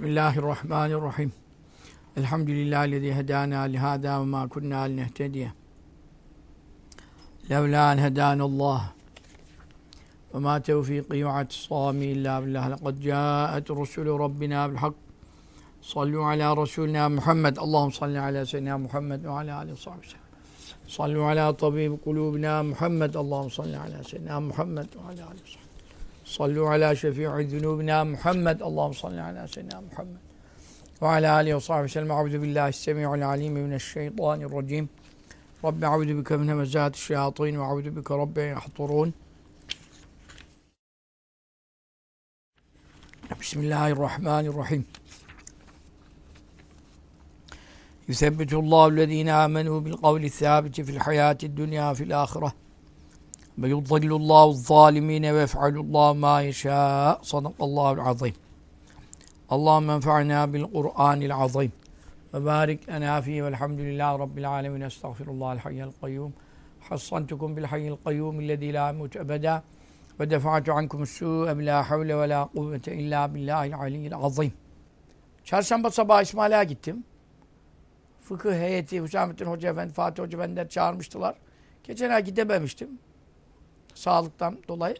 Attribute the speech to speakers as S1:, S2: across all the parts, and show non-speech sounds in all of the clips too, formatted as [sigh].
S1: Bismillahirrahmanirrahim. Elhamdülillahi lezî hedâna lihâdâ ve mâ kunnâ linehtediye. Levlâ en hedânallâh. Ve mâ tevfîqî ve atisâmî illâ billah. Lekad câet rusulü Rabbina bilhak. Sallu ala Resulina Muhammed. Allahum salli ala seyyidina Muhammed ve ala aleyhi ve sahbihi sellem. Sallu ala tabibi kulubina Muhammed. Allahum salli ala seyyidina Muhammed ve ala aleyhi ve sahbihi. Sallu ala şefi'i zunubina Muhammed. Allahum salli ala seyyidina Muhammed. Ve ala alihi ve sahbihi sellem. Euzu billahi semi'ul alim mineşşeytanirracim. Rabbi euzu bike min hemezati şeyatin ve euzu bike rabbi yahturun. Bismillahirrahmanirrahim. Yusebbitullahu ellezine amenu bil kavli sabiti fil hayati dunya fil ahire. Ve yudillullahu zalimine ve yef'alullahu ma yeşâ. Sadakallahu azim. Allahümme enfa'na bil Kur'anil azim. Ve barik lena fihi velhamdülillahi rabbil alemin. Estağfirullahal hayyel kayyum. Hassantukum bil hayyel kayyum illezî la emut ebeda. Ve defa'tu ankum su'e la havle ve la kuvvete illa billahil aliyyil azim. Çarşamba sabahı İsmaila'ya gittim. Fıkıh heyeti, Hüsamettin Hoca Efendi, Fatih Hoca Efendiler çağırmıştılar. Geçen ay gidememiştim. Sağlıktan dolayı.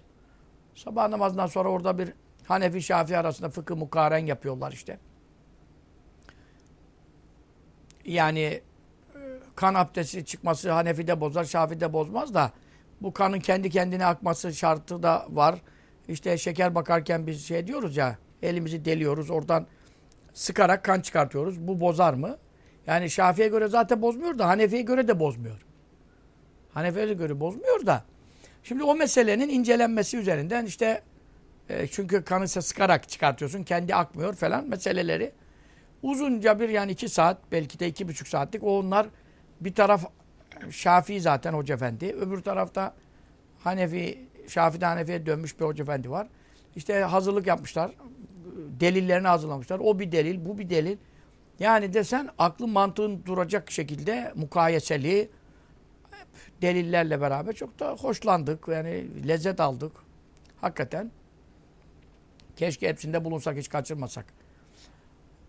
S1: Sabah namazından sonra orada bir Hanefi Şafii arasında fıkıh mukaren yapıyorlar işte. Yani e, kan abdesti çıkması Hanefi'de bozar, Şafii'de bozmaz da bu kanın kendi kendine akması şartı da var. İşte şeker bakarken biz şey diyoruz ya elimizi deliyoruz oradan sıkarak kan çıkartıyoruz. Bu bozar mı? Yani Şafii'ye göre zaten bozmuyor da Hanefi'ye göre de bozmuyor. Hanefi'ye göre bozmuyor da. Şimdi o meselenin incelenmesi üzerinden işte e, çünkü kanı sıkarak çıkartıyorsun. Kendi akmıyor falan meseleleri. Uzunca bir yani iki saat belki de iki buçuk saatlik onlar bir taraf Şafii zaten Hoca Efendi. Öbür tarafta Hanefi, Şafii'de Hanefi'ye dönmüş bir Hoca Efendi var. İşte hazırlık yapmışlar. Delillerini hazırlamışlar. O bir delil, bu bir delil. Yani desen aklın mantığın duracak şekilde mukayeseli delillerle beraber çok da hoşlandık. Yani lezzet aldık. Hakikaten. Keşke hepsinde bulunsak, hiç kaçırmasak.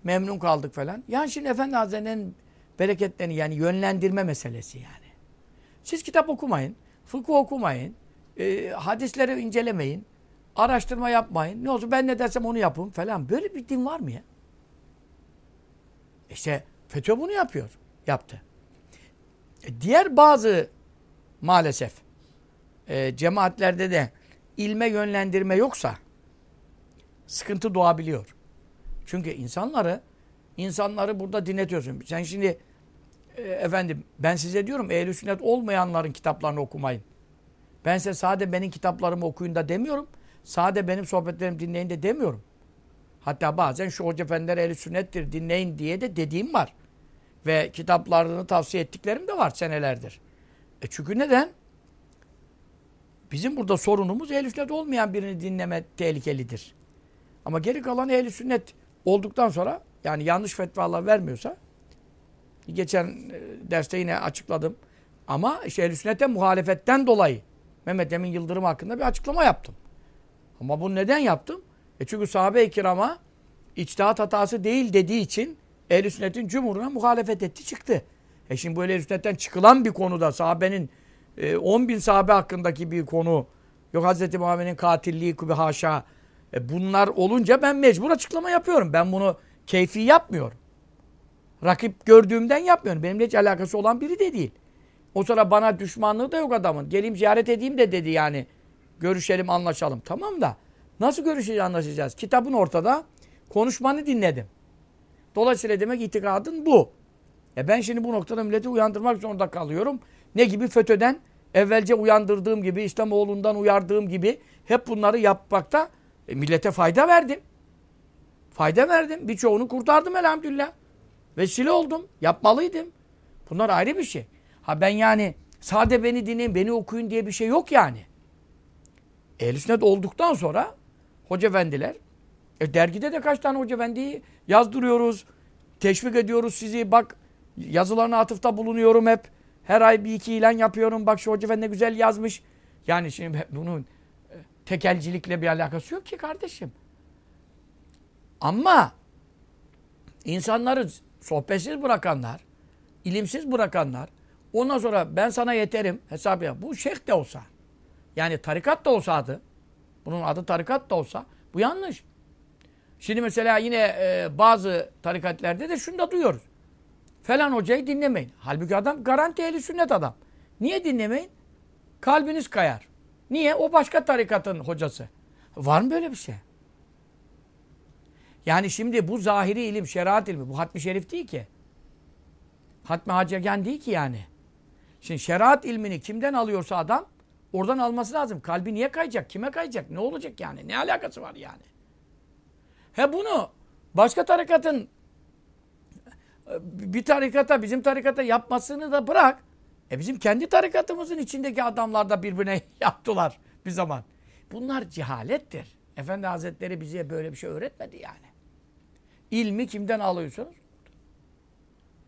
S1: Memnun kaldık falan. Yani şimdi Efendi Hazretleri'nin bereketlerini yani yönlendirme meselesi yani. Siz kitap okumayın, fıkıh okumayın, e, hadisleri incelemeyin, araştırma yapmayın. Ne olsun ben ne dersem onu yapın falan. Böyle bir din var mı ya? İşte FETÖ bunu yapıyor. Yaptı. E, diğer bazı maalesef e, cemaatlerde de ilme yönlendirme yoksa sıkıntı doğabiliyor. Çünkü insanları insanları burada dinletiyorsun. Sen şimdi e, efendim ben size diyorum ehl sünnet olmayanların kitaplarını okumayın. Ben size sade benim kitaplarımı okuyun da demiyorum. Sade benim sohbetlerimi dinleyin de demiyorum. Hatta bazen şu hoca efendiler ehl sünnettir dinleyin diye de dediğim var. Ve kitaplarını tavsiye ettiklerim de var senelerdir. E çünkü neden? Bizim burada sorunumuz ehl sünnet olmayan birini dinleme tehlikelidir. Ama geri kalan ehl sünnet olduktan sonra yani yanlış fetvalar vermiyorsa geçen e, derste yine açıkladım. Ama işte ehl sünnete muhalefetten dolayı Mehmet Emin Yıldırım hakkında bir açıklama yaptım. Ama bunu neden yaptım? E çünkü sahabe-i kirama içtihat hatası değil dediği için ehl sünnetin cumhuruna muhalefet etti çıktı. E şimdi bu ehl çıkılan bir konuda sahabenin e, 10 bin sahabe hakkındaki bir konu yok Hazreti Muhammed'in katilliği kubi haşa e bunlar olunca ben mecbur açıklama yapıyorum. Ben bunu keyfi yapmıyorum. Rakip gördüğümden yapmıyorum. Benimle hiç alakası olan biri de değil. O sonra bana düşmanlığı da yok adamın. Geleyim ziyaret edeyim de dedi yani. Görüşelim, anlaşalım. Tamam da nasıl görüşeceğiz, anlaşacağız? Kitabın ortada. Konuşmanı dinledim. Dolayısıyla demek itikadın bu. E ben şimdi bu noktada milleti uyandırmak zorunda kalıyorum. Ne gibi FETÖ'den evvelce uyandırdığım gibi, İslamoğlu'ndan uyardığım gibi hep bunları yapmakta e, millete fayda verdim. Fayda verdim. Birçoğunu kurtardım elhamdülillah. Vesile oldum. Yapmalıydım. Bunlar ayrı bir şey. Ha ben yani sade beni dinleyin, beni okuyun diye bir şey yok yani. Ehl-i sünnet olduktan sonra hoca efendiler e, dergide de kaç tane hoca efendiyi yazdırıyoruz. Teşvik ediyoruz sizi. Bak yazılarına atıfta bulunuyorum hep. Her ay bir iki ilan yapıyorum. Bak şu hoca efendi güzel yazmış. Yani şimdi [laughs] bunun tekelcilikle bir alakası yok ki kardeşim. Ama insanları sohbetsiz bırakanlar, ilimsiz bırakanlar, ondan sonra ben sana yeterim hesabı yap. Bu şeyh de olsa, yani tarikat da olsa adı, bunun adı tarikat da olsa, bu yanlış. Şimdi mesela yine e, bazı tarikatlerde de şunu da duyuyoruz. Falan hocayı dinlemeyin. Halbuki adam garanti ehli sünnet adam. Niye dinlemeyin? Kalbiniz kayar. Niye? O başka tarikatın hocası. Var mı böyle bir şey? Yani şimdi bu zahiri ilim, şeriat ilmi, bu hatmi şerif değil ki. Hatmi hacegen değil ki yani. Şimdi şeriat ilmini kimden alıyorsa adam, oradan alması lazım. Kalbi niye kayacak? Kime kayacak? Ne olacak yani? Ne alakası var yani? He bunu başka tarikatın bir tarikata, bizim tarikata yapmasını da bırak. E bizim kendi tarikatımızın içindeki adamlar da birbirine [laughs] yaptılar bir zaman. Bunlar cehalettir. Efendi Hazretleri bize böyle bir şey öğretmedi yani. İlmi kimden alıyorsunuz?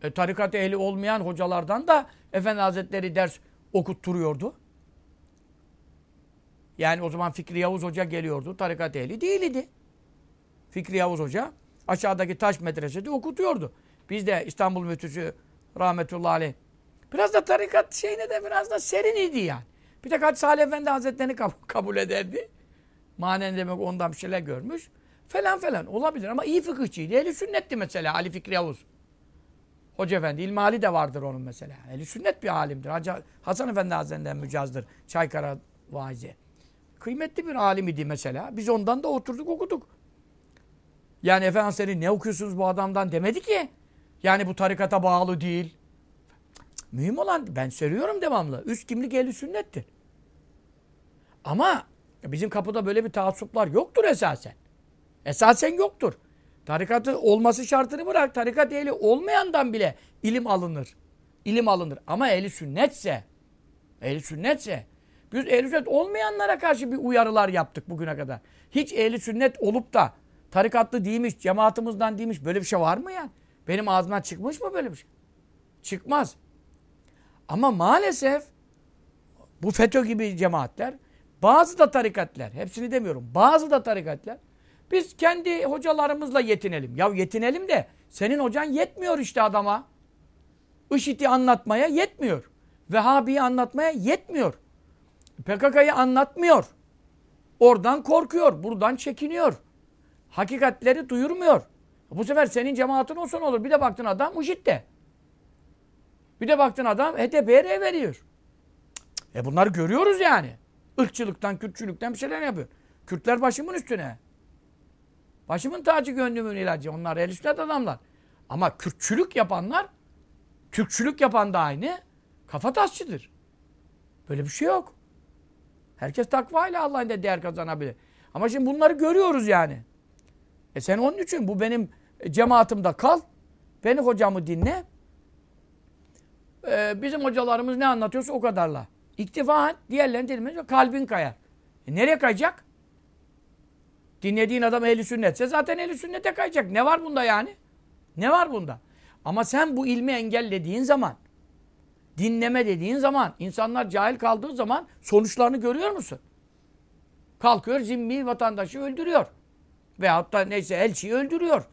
S1: E, tarikat ehli olmayan hocalardan da Efendi Hazretleri ders okutturuyordu. Yani o zaman Fikri Yavuz Hoca geliyordu. Tarikat ehli değildi. Fikri Yavuz Hoca aşağıdaki taş medresede okutuyordu. Biz de İstanbul Müftüsü rahmetullahi aleyh biraz da tarikat şeyine de biraz da serin idi yani. Bir de Hacı Salih Efendi Hazretleri'ni [laughs] kabul ederdi. Manen demek ondan bir şeyler görmüş. Falan falan olabilir ama iyi fıkıhçıydı. Ehli sünnetti mesela Ali Fikri Yavuz. Hoca Efendi, İlmali de vardır onun mesela. Ehli sünnet bir alimdir. Hacı Hasan Efendi Hazretleri'nden mücazdır. Çaykara vaizi. Kıymetli bir alim idi mesela. Biz ondan da oturduk okuduk. Yani Efendimiz ne okuyorsunuz bu adamdan demedi ki. Yani bu tarikata bağlı değil. Mühim olan ben söylüyorum devamlı. Üst kimlik ehli sünnettir. Ama bizim kapıda böyle bir taassuplar yoktur esasen. Esasen yoktur. Tarikatı olması şartını bırak. Tarikat ehli olmayandan bile ilim alınır. İlim alınır. Ama ehli sünnetse ehli sünnetse biz ehli sünnet olmayanlara karşı bir uyarılar yaptık bugüne kadar. Hiç ehli sünnet olup da tarikatlı değilmiş, cemaatimizden değilmiş böyle bir şey var mı ya? Benim ağzımdan çıkmış mı böyle bir şey? Çıkmaz. Ama maalesef bu FETÖ gibi cemaatler, bazı da tarikatlar, hepsini demiyorum, bazı da tarikatlar, biz kendi hocalarımızla yetinelim. Ya yetinelim de senin hocan yetmiyor işte adama. IŞİD'i anlatmaya yetmiyor. Vehhabi'yi anlatmaya yetmiyor. PKK'yı anlatmıyor. Oradan korkuyor, buradan çekiniyor. Hakikatleri duyurmuyor. Bu sefer senin cemaatin olsun olur. Bir de baktın adam IŞİD'de. Bir de baktın adam HDP'ye veriyor. E bunları görüyoruz yani. Irkçılıktan, Kürtçülükten bir şeyler yapıyor. Kürtler başımın üstüne. Başımın tacı gönlümün ilacı. Onlar el sünnet adamlar. Ama Kürtçülük yapanlar, Türkçülük yapan da aynı. Kafa tasçıdır. Böyle bir şey yok. Herkes takva Allah'ın da değer kazanabilir. Ama şimdi bunları görüyoruz yani. E sen onun için bu benim cemaatimde kal. Beni hocamı dinle. Ee, bizim hocalarımız ne anlatıyorsa o kadarla. İktifa et, diğerlerini dinlemez kalbin kayar. E nereye kayacak? Dinlediğin adam ehli sünnetse zaten ehli sünnete kayacak. Ne var bunda yani? Ne var bunda? Ama sen bu ilmi engellediğin zaman, dinleme dediğin zaman, insanlar cahil kaldığı zaman sonuçlarını görüyor musun? Kalkıyor zimmi vatandaşı öldürüyor. Veyahut da neyse elçiyi öldürüyor.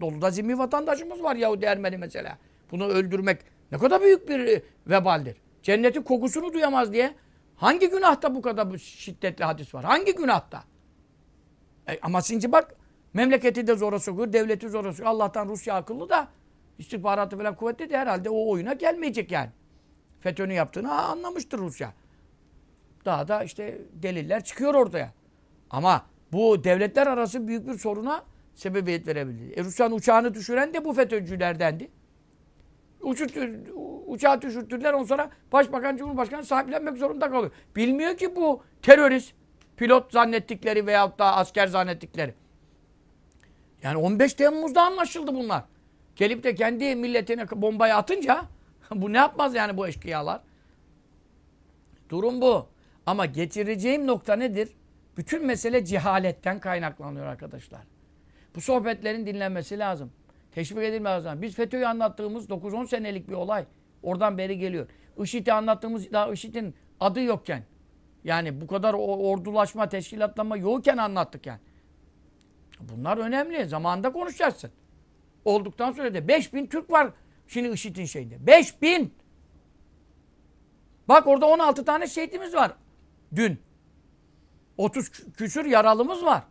S1: Doluda zimmi vatandaşımız var Yahudi Ermeni mesela. Bunu öldürmek ne kadar büyük bir e, vebaldir. Cennetin kokusunu duyamaz diye. Hangi günahta bu kadar şiddetli hadis var? Hangi günahta? E, ama şimdi bak memleketi de zora sokuyor, devleti zora sokuyor. Allah'tan Rusya akıllı da istihbaratı falan kuvvetli de herhalde o oyuna gelmeyecek yani. FETÖ'nün yaptığını anlamıştır Rusya. Daha da işte deliller çıkıyor ortaya. Ama bu devletler arası büyük bir soruna sebebiyet verebildi. E Rusya'nın uçağını düşüren de bu FETÖ'cülerdendi. Uçurtur, uçağı düşürttüler ondan sonra Başbakan Cumhurbaşkanı sahiplenmek zorunda kalıyor. Bilmiyor ki bu terörist, pilot zannettikleri veyahut da asker zannettikleri. Yani 15 Temmuz'da anlaşıldı bunlar. Gelip de kendi milletine bombayı atınca [laughs] bu ne yapmaz yani bu eşkıyalar? Durum bu. Ama getireceğim nokta nedir? Bütün mesele cehaletten kaynaklanıyor arkadaşlar. Bu sohbetlerin dinlenmesi lazım. Teşvik edilmesi lazım. Biz FETÖ'yü anlattığımız 9-10 senelik bir olay. Oradan beri geliyor. IŞİD'i anlattığımız daha IŞİD'in adı yokken. Yani bu kadar ordulaşma, teşkilatlanma yokken anlattık yani. Bunlar önemli. Zamanında konuşacaksın. olduktan sonra da 5000 Türk var şimdi IŞİD'in şeyinde. 5000! Bak orada 16 tane şehitimiz var dün. 30 küsür yaralımız var.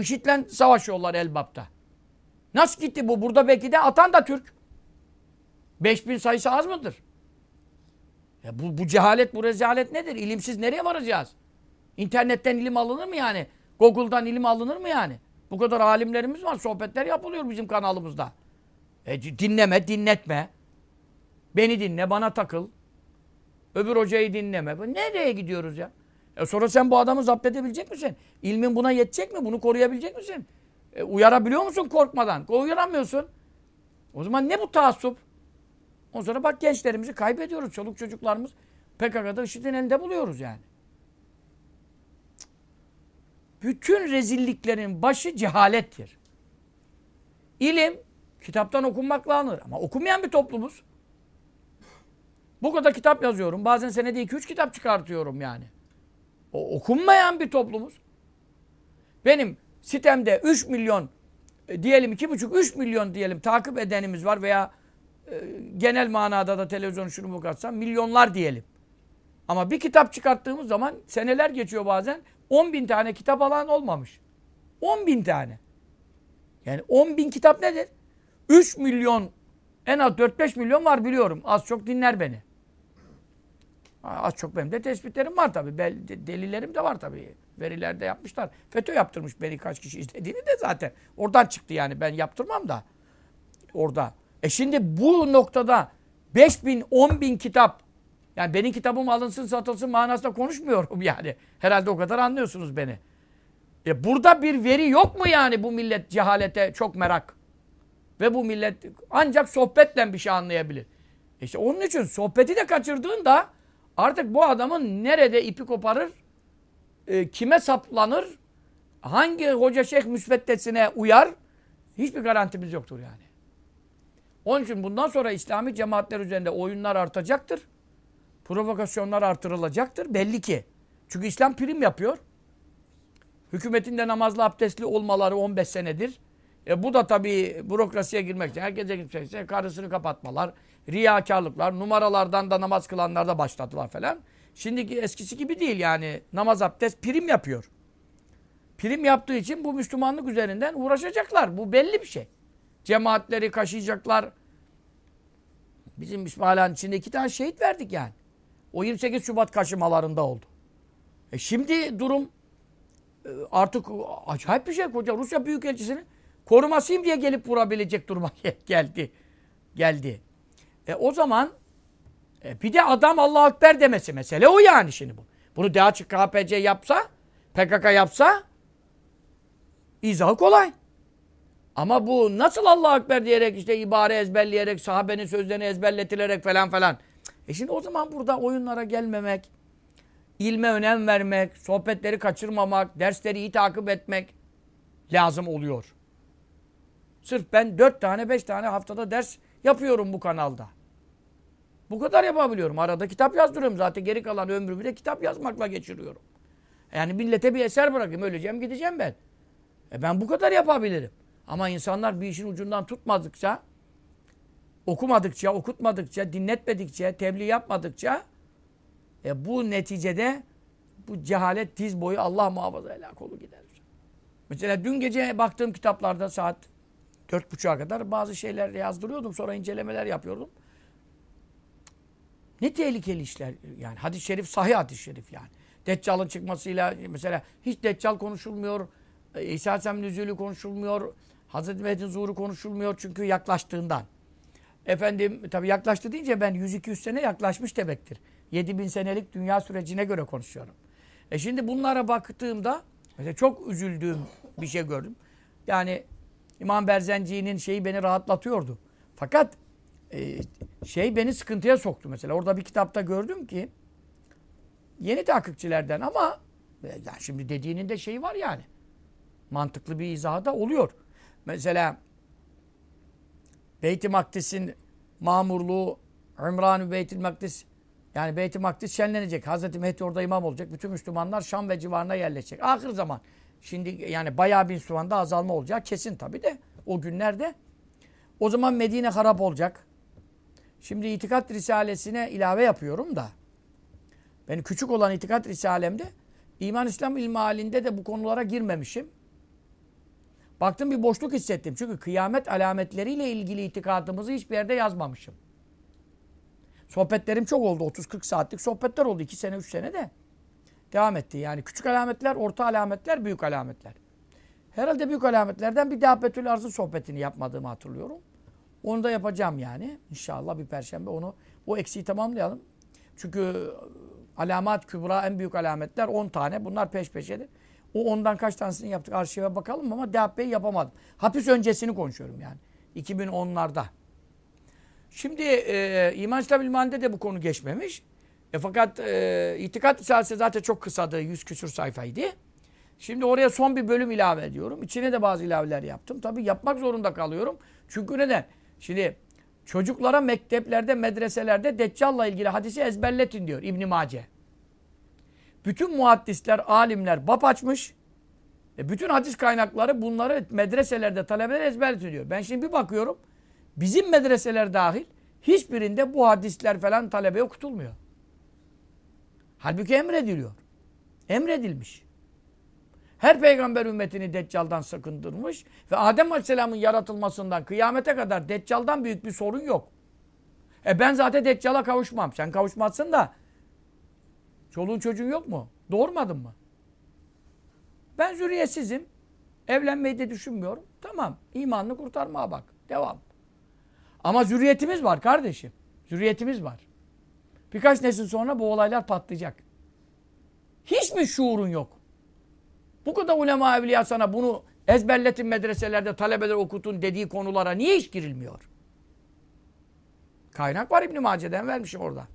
S1: IŞİD'le savaşıyorlar Elbap'ta. Nasıl gitti bu? Burada belki de atan da Türk. 5000 sayısı az mıdır? Ya bu, bu cehalet, bu rezalet nedir? İlimsiz nereye varacağız? İnternetten ilim alınır mı yani? Google'dan ilim alınır mı yani? Bu kadar alimlerimiz var. Sohbetler yapılıyor bizim kanalımızda. E, dinleme, dinletme. Beni dinle, bana takıl. Öbür hocayı dinleme. Nereye gidiyoruz ya? E sonra sen bu adamı zapt edebilecek misin? İlmin buna yetecek mi? Bunu koruyabilecek misin? E, uyarabiliyor musun korkmadan? Uyaramıyorsun. O zaman ne bu taassup? Ondan sonra bak gençlerimizi kaybediyoruz. Çoluk çocuklarımız PKK'da IŞİD'in elinde buluyoruz yani. Bütün rezilliklerin başı cehalettir. İlim kitaptan okunmakla alınır. Ama okumayan bir toplumuz. Bu kadar kitap yazıyorum. Bazen senede 2-3 kitap çıkartıyorum yani. O okunmayan bir toplumuz. Benim sitemde 3 milyon e, diyelim 2,5-3 milyon diyelim takip edenimiz var veya e, genel manada da televizyonu şunu bu katsam milyonlar diyelim. Ama bir kitap çıkarttığımız zaman seneler geçiyor bazen 10 bin tane kitap alan olmamış. 10 bin tane. Yani 10 bin kitap nedir? 3 milyon en az 4-5 milyon var biliyorum. Az çok dinler beni. Az çok benim de tespitlerim var tabii. Delillerim de var tabii. Verilerde yapmışlar. FETÖ yaptırmış beni kaç kişi izlediğini de zaten. Oradan çıktı yani ben yaptırmam da. Orada. E şimdi bu noktada 5 bin, 10 bin kitap yani benim kitabım alınsın satılsın manasında konuşmuyorum yani. Herhalde o kadar anlıyorsunuz beni. E burada bir veri yok mu yani bu millet cehalete çok merak? Ve bu millet ancak sohbetle bir şey anlayabilir. E işte onun için sohbeti de kaçırdığında artık bu adamın nerede ipi koparır, e, kime saplanır, hangi hoca şeyh müsveddesine uyar hiçbir garantimiz yoktur yani. Onun için bundan sonra İslami cemaatler üzerinde oyunlar artacaktır. Provokasyonlar artırılacaktır. Belli ki. Çünkü İslam prim yapıyor. Hükümetin de namazlı abdestli olmaları 15 senedir. E bu da tabii bürokrasiye girmek için. Herkese gitmekse karısını kapatmalar, riyakarlıklar, numaralardan da namaz kılanlar da başladılar falan. Şimdiki eskisi gibi değil yani. Namaz abdest prim yapıyor. Prim yaptığı için bu Müslümanlık üzerinden uğraşacaklar. Bu belli bir şey. Cemaatleri kaşıyacaklar. Bizim İsmaila'nın içinde iki tane şehit verdik yani. O 28 Şubat kaşımalarında oldu. E şimdi durum e, artık acayip bir şey. Koca Rusya Büyükelçisi'nin korumasıyım diye gelip vurabilecek duruma [laughs] geldi. Geldi. E o zaman e bir de adam Allah Ekber demesi mesele o yani şimdi bu. Bunu açık KPC yapsa, PKK yapsa izahı kolay. Ama bu nasıl Allah Ekber diyerek işte ibare ezberleyerek, sahabenin sözlerini ezberletilerek falan falan. E şimdi o zaman burada oyunlara gelmemek, ilme önem vermek, sohbetleri kaçırmamak, dersleri iyi takip etmek lazım oluyor. Sırf ben dört tane, beş tane haftada ders yapıyorum bu kanalda. Bu kadar yapabiliyorum. Arada kitap yazdırıyorum. Zaten geri kalan ömrümü de kitap yazmakla geçiriyorum. Yani millete bir eser bırakayım. Öleceğim gideceğim ben. E ben bu kadar yapabilirim. Ama insanlar bir işin ucundan tutmadıkça, okumadıkça, okutmadıkça, dinletmedikçe, tebliğ yapmadıkça e bu neticede bu cehalet diz boyu Allah muhafaza helak olu gider. Mesela dün gece baktığım kitaplarda saat dört buçuğa kadar bazı şeyler yazdırıyordum. Sonra incelemeler yapıyordum. Ne tehlikeli işler yani. Hadis-i şerif sahih hadis-i şerif yani. Deccal'ın çıkmasıyla mesela hiç Deccal konuşulmuyor. E, İsa Aleyhisselam nüzulü konuşulmuyor. Hazreti Mehdi'nin zuhuru konuşulmuyor çünkü yaklaştığından. Efendim tabi yaklaştı deyince ben 100-200 sene yaklaşmış demektir. 7000 senelik dünya sürecine göre konuşuyorum. E şimdi bunlara baktığımda mesela çok üzüldüğüm bir şey gördüm. Yani İmam Berzenci'nin şeyi beni rahatlatıyordu. Fakat e, şey beni sıkıntıya soktu mesela. Orada bir kitapta gördüm ki yeni takipçilerden ama e, yani şimdi dediğinin de şeyi var yani. Mantıklı bir izahı da oluyor. Mesela Beyt-i Makdis'in mamurluğu Ümran-ı Beyt-i Makdis yani Beyt-i Makdis şenlenecek. Hazreti Mehdi orada imam olacak. Bütün Müslümanlar Şam ve civarına yerleşecek. Ahir zaman. Şimdi yani bayağı bir Müslümanda azalma olacak. Kesin tabii de o günlerde. O zaman Medine harap olacak. Şimdi itikat risalesine ilave yapıyorum da. Ben küçük olan itikat risalemde iman İslam ilmi halinde de bu konulara girmemişim. Baktım bir boşluk hissettim. Çünkü kıyamet alametleriyle ilgili itikadımızı hiçbir yerde yazmamışım. Sohbetlerim çok oldu. 30-40 saatlik sohbetler oldu. 2 sene, 3 sene de devam etti. Yani küçük alametler, orta alametler, büyük alametler. Herhalde büyük alametlerden bir Dabbetül Arz'ın sohbetini yapmadığımı hatırlıyorum. Onu da yapacağım yani. İnşallah bir perşembe onu o eksiği tamamlayalım. Çünkü alamat kübra en büyük alametler 10 tane. Bunlar peş peşedir. O ondan kaç tanesini yaptık arşive bakalım ama Dabbe'yi yapamadım. Hapis öncesini konuşuyorum yani. 2010'larda. Şimdi e, İman İslam de bu konu geçmemiş. E, fakat e, itikat risalesi zaten çok kısadı. 100 küsur sayfaydı. Şimdi oraya son bir bölüm ilave ediyorum. İçine de bazı ilaveler yaptım. Tabii yapmak zorunda kalıyorum. Çünkü neden? Şimdi çocuklara mekteplerde, medreselerde Deccal'la ilgili hadisi ezberletin diyor İbn Mace. Bütün muhaddisler, alimler bap açmış. E bütün hadis kaynakları bunları medreselerde talebeler ezberletin diyor. Ben şimdi bir bakıyorum. Bizim medreseler dahil hiçbirinde bu hadisler falan talebe okutulmuyor. Halbuki emrediliyor. Emredilmiş. Her peygamber ümmetini Deccal'dan sakındırmış ve Adem Aleyhisselam'ın yaratılmasından kıyamete kadar Deccal'dan büyük bir sorun yok. E ben zaten Deccal'a kavuşmam. Sen kavuşmazsın da çoluğun çocuğun yok mu? Doğurmadın mı? Ben zürriyetsizim. Evlenmeyi de düşünmüyorum. Tamam. İmanını kurtarmaya bak. Devam. Ama zürriyetimiz var kardeşim. Zürriyetimiz var. Birkaç nesil sonra bu olaylar patlayacak. Hiç mi şuurun yok? Bu kadar ulema evliya sana bunu ezberletin medreselerde talebeler okutun dediği konulara niye hiç girilmiyor? Kaynak var İbn-i Mace'den vermişim orada.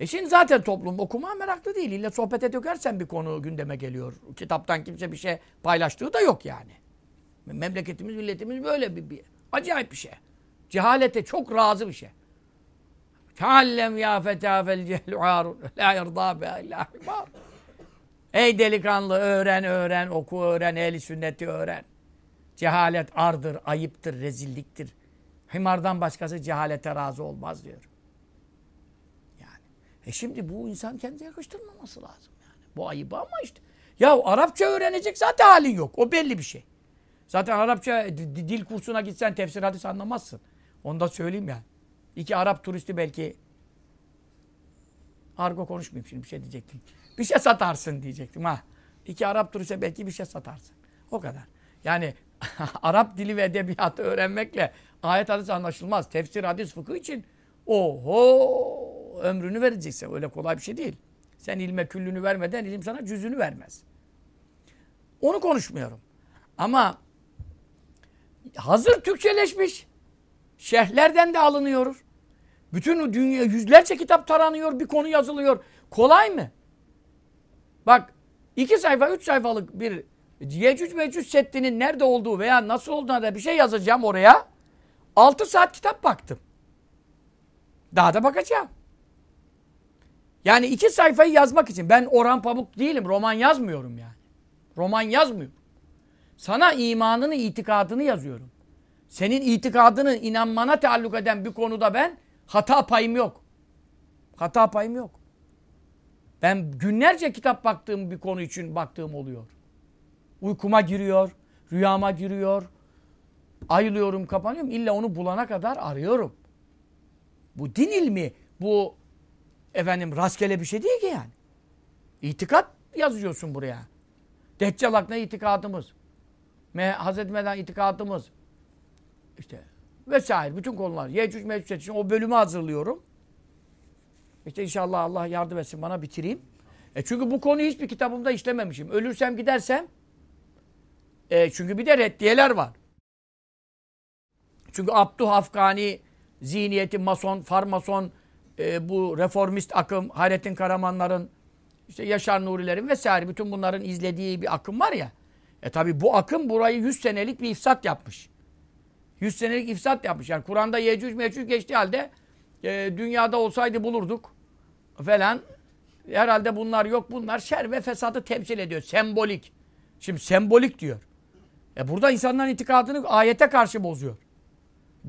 S1: E şimdi zaten toplum okuma meraklı değil. İlle sohbete dökersen bir konu gündeme geliyor. Kitaptan kimse bir şey paylaştığı da yok yani. Memleketimiz, milletimiz böyle bir, bir acayip bir şey. Cehalete çok razı bir şey. Teallem ya fetâ fel cehlu. La yerdâ be himâr. Ey delikanlı öğren öğren, oku öğren, ehli sünneti öğren. Cehalet ardır, ayıptır, rezilliktir. Himardan başkası cehalete razı olmaz diyor. Yani. E şimdi bu insan kendine yakıştırmaması lazım yani. Bu ayıbı ama işte. Ya Arapça öğrenecek zaten halin yok. O belli bir şey. Zaten Arapça dil kursuna gitsen tefsir hadis anlamazsın. Onu da söyleyeyim yani. İki Arap turisti belki argo konuşmayayım şimdi bir şey diyecektim. Bir şey satarsın diyecektim ha. İki Arap turiste belki bir şey satarsın. O kadar. Yani [laughs] Arap dili ve edebiyatı öğrenmekle ayet hadis anlaşılmaz. Tefsir hadis fıkıh için oho ömrünü vereceksin. Öyle kolay bir şey değil. Sen ilme küllünü vermeden ilim sana cüzünü vermez. Onu konuşmuyorum. Ama hazır Türkçeleşmiş. Şehirlerden de alınıyor. Bütün dünya yüzlerce kitap taranıyor, bir konu yazılıyor. Kolay mı? Bak iki sayfa, üç sayfalık bir Yecüc Mecüc settinin nerede olduğu veya nasıl olduğuna da bir şey yazacağım oraya. Altı saat kitap baktım. Daha da bakacağım. Yani iki sayfayı yazmak için. Ben Orhan Pamuk değilim. Roman yazmıyorum yani. Roman yazmıyorum. Sana imanını, itikadını yazıyorum. Senin itikadını, inanmana taalluk eden bir konuda ben hata payım yok. Hata payım yok. Ben günlerce kitap baktığım bir konu için baktığım oluyor. Uykuma giriyor, rüyama giriyor. Ayılıyorum, kapanıyorum. İlla onu bulana kadar arıyorum. Bu din ilmi, bu efendim rastgele bir şey değil ki yani. İtikat yazıyorsun buraya. Deccal hakkında itikadımız. Me Hazreti Mevlana itikadımız. İşte vesaire bütün konular. Yecüc Mecüc için o bölümü hazırlıyorum. İşte inşallah Allah yardım etsin bana bitireyim. E çünkü bu konuyu hiçbir kitabımda işlememişim. Ölürsem gidersem e çünkü bir de reddiyeler var. Çünkü Abduh Afgani zihniyeti, mason, farmason, e, bu reformist akım, Hayrettin Karamanların, işte Yaşar Nurilerin vesaire bütün bunların izlediği bir akım var ya. E tabi bu akım burayı 100 senelik bir ifsat yapmış. 100 senelik ifsat yapmış. Yani Kur'an'da Yecüc Mecüc geçtiği halde e, dünyada olsaydı bulurduk falan. Herhalde bunlar yok. Bunlar şer ve fesadı temsil ediyor. Sembolik. Şimdi sembolik diyor. E burada insanların itikadını ayete karşı bozuyor.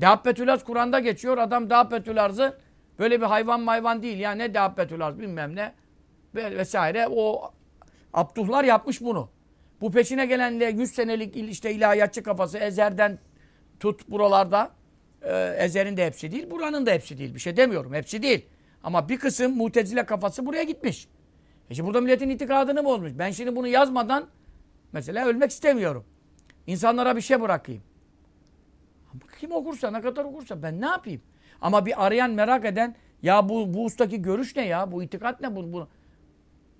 S1: Dabbetül arz Kur'an'da geçiyor. Adam Dabbetül arzı böyle bir hayvan mayvan değil. Ya ne Dabbetül arz bilmem ne vesaire. O Abduhlar yapmış bunu. Bu peşine gelen de 100 senelik işte ilahiyatçı kafası Ezer'den tut buralarda. E, Ezer'in de hepsi değil, buranın da hepsi değil. Bir şey demiyorum, hepsi değil. Ama bir kısım mutezile kafası buraya gitmiş. E şimdi burada milletin itikadını mı olmuş? Ben şimdi bunu yazmadan mesela ölmek istemiyorum. İnsanlara bir şey bırakayım. Kim okursa, ne kadar okursa ben ne yapayım? Ama bir arayan, merak eden ya bu, bu ustaki görüş ne ya? Bu itikat ne? Bu, bu,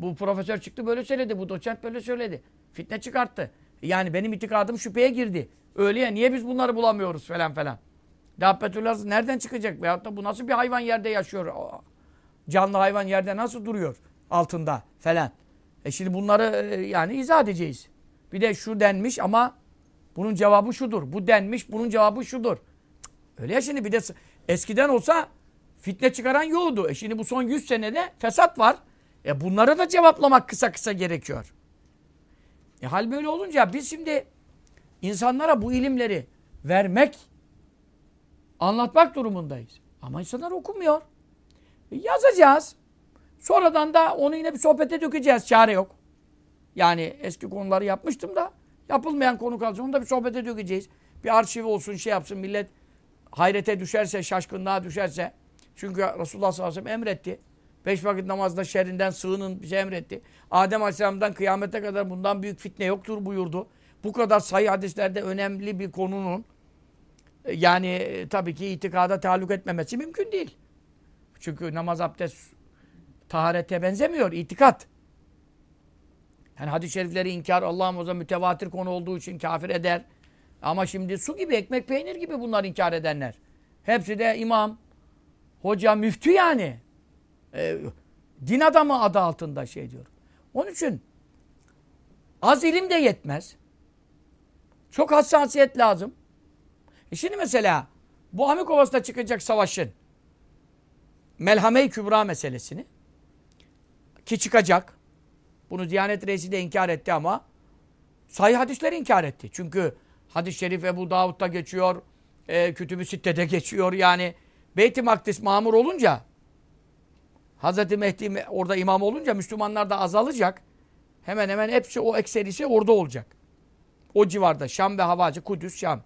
S1: bu profesör çıktı böyle söyledi. Bu doçent böyle söyledi. Fitne çıkarttı. Yani benim itikadım şüpheye girdi. Öyle ya niye biz bunları bulamıyoruz falan falan. Dabbetül nereden çıkacak? Veyahut da bu nasıl bir hayvan yerde yaşıyor? Canlı hayvan yerde nasıl duruyor? Altında falan. E şimdi bunları e, yani izah edeceğiz. Bir de şu denmiş ama bunun cevabı şudur. Bu denmiş bunun cevabı şudur. Öyle ya şimdi bir de eskiden olsa fitne çıkaran yoktu. E şimdi bu son 100 senede fesat var. E bunları da cevaplamak kısa kısa gerekiyor. E hal böyle olunca biz şimdi insanlara bu ilimleri vermek, anlatmak durumundayız. Ama insanlar okumuyor. Yazacağız. Sonradan da onu yine bir sohbete dökeceğiz. Çare yok. Yani eski konuları yapmıştım da yapılmayan konu kalacak. Onu da bir sohbete dökeceğiz. Bir arşiv olsun, şey yapsın. Millet hayrete düşerse, şaşkınlığa düşerse. Çünkü Resulullah sallallahu aleyhi ve sellem emretti. Beş vakit namazda şerrinden sığının bize emretti. Adem Aleyhisselam'dan kıyamete kadar bundan büyük fitne yoktur buyurdu. Bu kadar sayı hadislerde önemli bir konunun e, yani e, tabii ki itikada taalluk etmemesi mümkün değil. Çünkü namaz, abdest, taharete benzemiyor. itikat. Yani hadis-i şerifleri inkar Allah'ım o mütevatir konu olduğu için kafir eder. Ama şimdi su gibi, ekmek, peynir gibi bunlar inkar edenler. Hepsi de imam, hoca, müftü yani e, din adamı adı altında şey diyor. Onun için az ilim de yetmez. Çok hassasiyet lazım. E şimdi mesela bu Amikovas'ta çıkacak savaşın Melhame-i Kübra meselesini ki çıkacak. Bunu Diyanet Reisi de inkar etti ama sayı hadisleri inkar etti. Çünkü hadis-i şerif Ebu Davud'da geçiyor, e, Kütüb-ü Sitte'de geçiyor. Yani Beyt-i Makdis mamur olunca Hazreti Mehdi orada imam olunca Müslümanlar da azalacak. Hemen hemen hepsi o ekserisi orada olacak. O civarda Şam ve Havacı, Kudüs, Şam.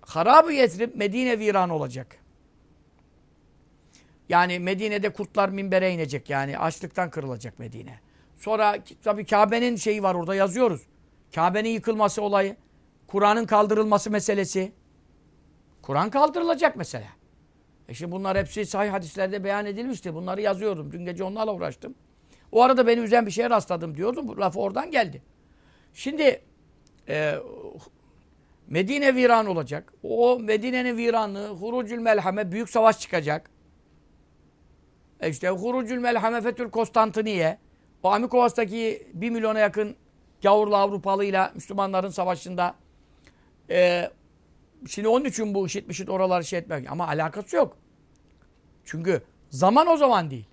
S1: Harab-ı Yesrib Medine viran olacak. Yani Medine'de kurtlar minbere inecek yani. Açlıktan kırılacak Medine. Sonra tabii Kabe'nin şeyi var orada yazıyoruz. Kabe'nin yıkılması olayı. Kur'an'ın kaldırılması meselesi. Kur'an kaldırılacak mesela. E şimdi bunlar hepsi sahih hadislerde beyan edilmişti. Bunları yazıyordum. Dün gece onlarla uğraştım. O arada beni üzen bir şeye rastladım diyordum. Bu laf oradan geldi. Şimdi e, Medine viran olacak. O Medine'nin viranlığı Hurucül Melhame büyük savaş çıkacak. E işte Hurucül Melhame Fetül Konstantiniye o Amikovas'taki bir milyona yakın gavurlu Avrupalıyla Müslümanların savaşında e, Şimdi onun için bu işit mişit oraları şey etmek. Ama alakası yok. Çünkü zaman o zaman değil.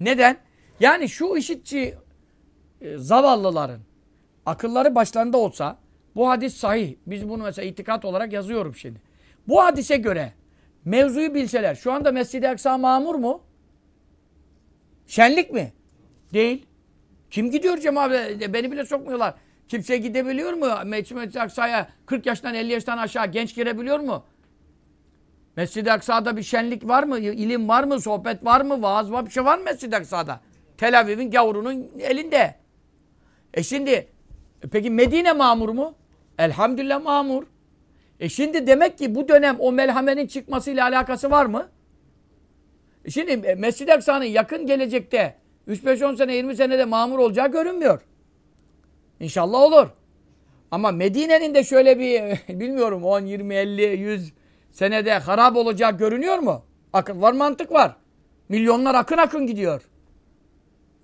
S1: Neden? Yani şu işitçi e, zavallıların akılları başlarında olsa bu hadis sahih. Biz bunu mesela itikat olarak yazıyorum şimdi. Bu hadise göre mevzuyu bilseler şu anda Mescid-i Aksa mamur mu? Şenlik mi? Değil. Kim gidiyor cemaate? Beni bile sokmuyorlar. Kimse gidebiliyor mu? Mescid-i Aksa'ya 40 yaştan 50 yaştan aşağı genç girebiliyor mu? Mescid-i Aksa'da bir şenlik var mı? İlim var mı? Sohbet var mı? Vaaz var? Bir şey var mı Mescid-i Aksa'da? Tel Aviv'in gavurunun elinde. E şimdi e peki Medine mamur mu? Elhamdülillah mamur. E şimdi demek ki bu dönem o melhamenin çıkmasıyla alakası var mı? Şimdi Mescid-i Aksa'nın yakın gelecekte 3-5-10 sene 20 senede mamur olacağı görünmüyor. İnşallah olur. Ama Medine'nin de şöyle bir [laughs] bilmiyorum 10, 20, 50, 100 senede harap olacağı görünüyor mu? Akıl var, mantık var. Milyonlar akın akın gidiyor.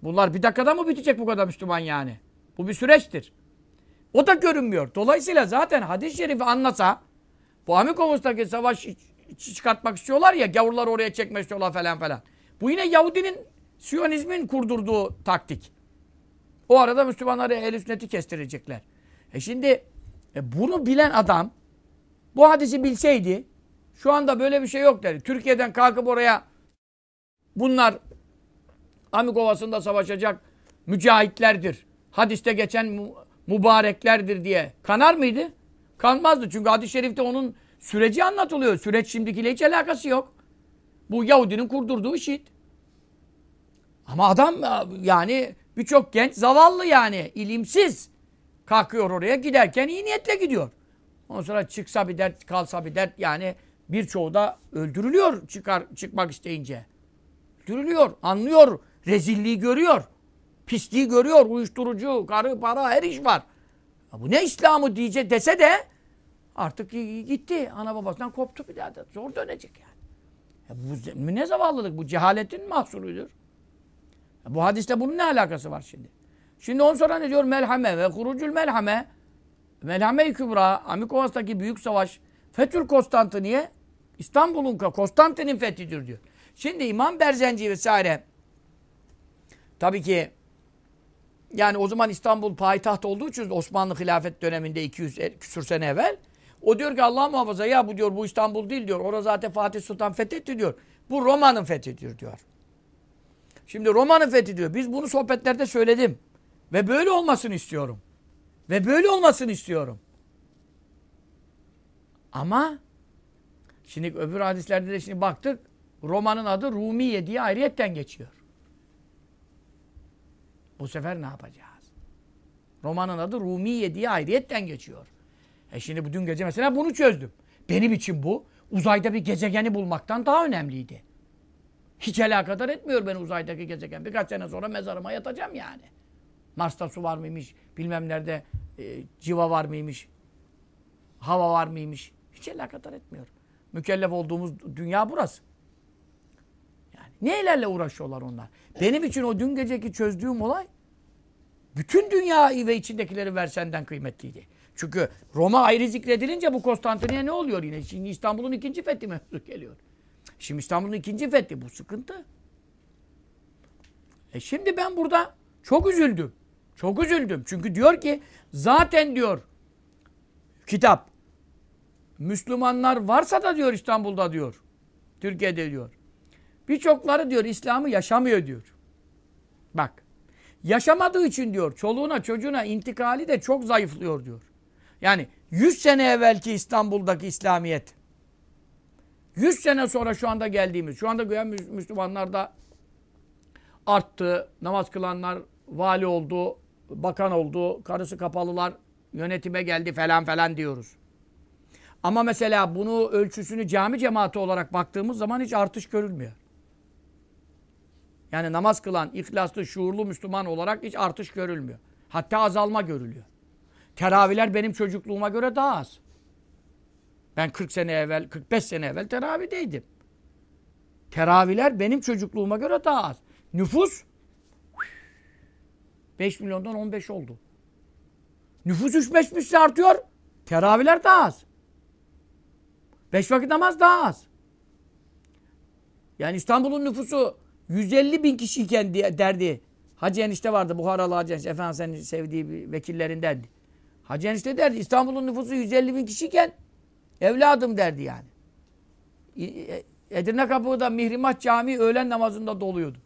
S1: Bunlar bir dakikada mı bitecek bu kadar Müslüman yani? Bu bir süreçtir. O da görünmüyor. Dolayısıyla zaten hadis-i şerifi anlasa bu Amikomuz'daki savaş çıkartmak istiyorlar ya gavurlar oraya çekmek istiyorlar falan falan. Bu yine Yahudinin Siyonizmin kurdurduğu taktik. O arada Müslümanları ehl sünneti kestirecekler. E şimdi e bunu bilen adam bu hadisi bilseydi şu anda böyle bir şey yok dedi. Türkiye'den kalkıp oraya bunlar Amikovası'nda savaşacak mücahitlerdir. Hadiste geçen mübareklerdir diye kanar mıydı? Kanmazdı. Çünkü hadis-i şerifte onun süreci anlatılıyor. Süreç şimdikiyle hiç alakası yok. Bu Yahudinin kurdurduğu işit. Ama adam yani birçok genç zavallı yani ilimsiz kalkıyor oraya giderken iyi niyetle gidiyor. Ondan sonra çıksa bir dert kalsa bir dert yani birçoğu da öldürülüyor çıkar çıkmak isteyince. Öldürülüyor, anlıyor, rezilliği görüyor. Pisliği görüyor, uyuşturucu, karı, para, her iş var. Ya bu ne İslam'ı diyecek dese de artık gitti. Ana babasından koptu bir daha da. Zor dönecek yani. Ya bu ne zavallılık? Bu cehaletin mahsurudur. Ya bu hadiste bunun ne alakası var şimdi? Şimdi on sonra ne diyor? Melhame ve kurucul melhame. Melhame-i Kübra, Amikovas'taki büyük savaş. Fethül Konstantiniye, İstanbul'un, Konstantin'in fethidir diyor. Şimdi İmam Berzenci vesaire tabii ki yani o zaman İstanbul payitaht olduğu için Osmanlı hilafet döneminde 200 küsür sene evvel o diyor ki Allah muhafaza ya bu diyor bu İstanbul değil diyor. Orada zaten Fatih Sultan fethetti diyor. Bu Roma'nın fethidir diyor. Şimdi Roma'nın fethi diyor. Biz bunu sohbetlerde söyledim. Ve böyle olmasını istiyorum. Ve böyle olmasını istiyorum. Ama şimdi öbür hadislerde de şimdi baktık Roma'nın adı Rumiye diye ayrıyetten geçiyor. Bu sefer ne yapacağız? Roma'nın adı Rumiye diye ayrıyetten geçiyor. E şimdi bu dün gece mesela bunu çözdüm. Benim için bu uzayda bir gezegeni bulmaktan daha önemliydi. Hiç alakadar etmiyor beni uzaydaki gezegen. Birkaç sene sonra mezarıma yatacağım yani. Mars'ta su var mıymış, bilmem nerede e, civa var mıymış, hava var mıymış. Hiç alakadar etmiyor. Mükellef olduğumuz dünya burası. Yani neylerle uğraşıyorlar onlar? Benim için o dün geceki çözdüğüm olay bütün dünyayı ve içindekileri versenden kıymetliydi. Çünkü Roma ayrı zikredilince bu Konstantiniye ne oluyor yine? Şimdi İstanbul'un ikinci fethi mevzu [laughs] geliyor. Şimdi İstanbul'un ikinci fethi bu sıkıntı. E şimdi ben burada çok üzüldüm. Çok üzüldüm. Çünkü diyor ki zaten diyor kitap Müslümanlar varsa da diyor İstanbul'da diyor. Türkiye'de diyor. Birçokları diyor İslam'ı yaşamıyor diyor. Bak. Yaşamadığı için diyor çoluğuna çocuğuna intikali de çok zayıflıyor diyor. Yani 100 sene evvelki İstanbul'daki İslamiyet 100 sene sonra şu anda geldiğimiz, şu anda gören Müslümanlar da arttı. Namaz kılanlar vali oldu, bakan oldu, karısı kapalılar yönetime geldi falan falan diyoruz. Ama mesela bunu ölçüsünü cami cemaati olarak baktığımız zaman hiç artış görülmüyor. Yani namaz kılan, ihlaslı, şuurlu Müslüman olarak hiç artış görülmüyor. Hatta azalma görülüyor. Teravihler benim çocukluğuma göre daha az. Ben 40 sene evvel, 45 sene evvel teravihdeydim. Teravihler benim çocukluğuma göre daha az. Nüfus 5 milyondan 15 oldu. Nüfus 3-5 misli artıyor. Teravihler daha az. 5 vakit namaz daha az. Yani İstanbul'un nüfusu 150 bin kişiyken derdi. Hacı enişte vardı. Buharalı Hacı enişte. Efendimiz'in sevdiği bir vekillerindendi. Hacı enişte derdi. İstanbul'un nüfusu 150 bin kişiyken evladım derdi yani. E, Edirne Kapı'da Mihrimah Camii öğlen namazında doluyordu.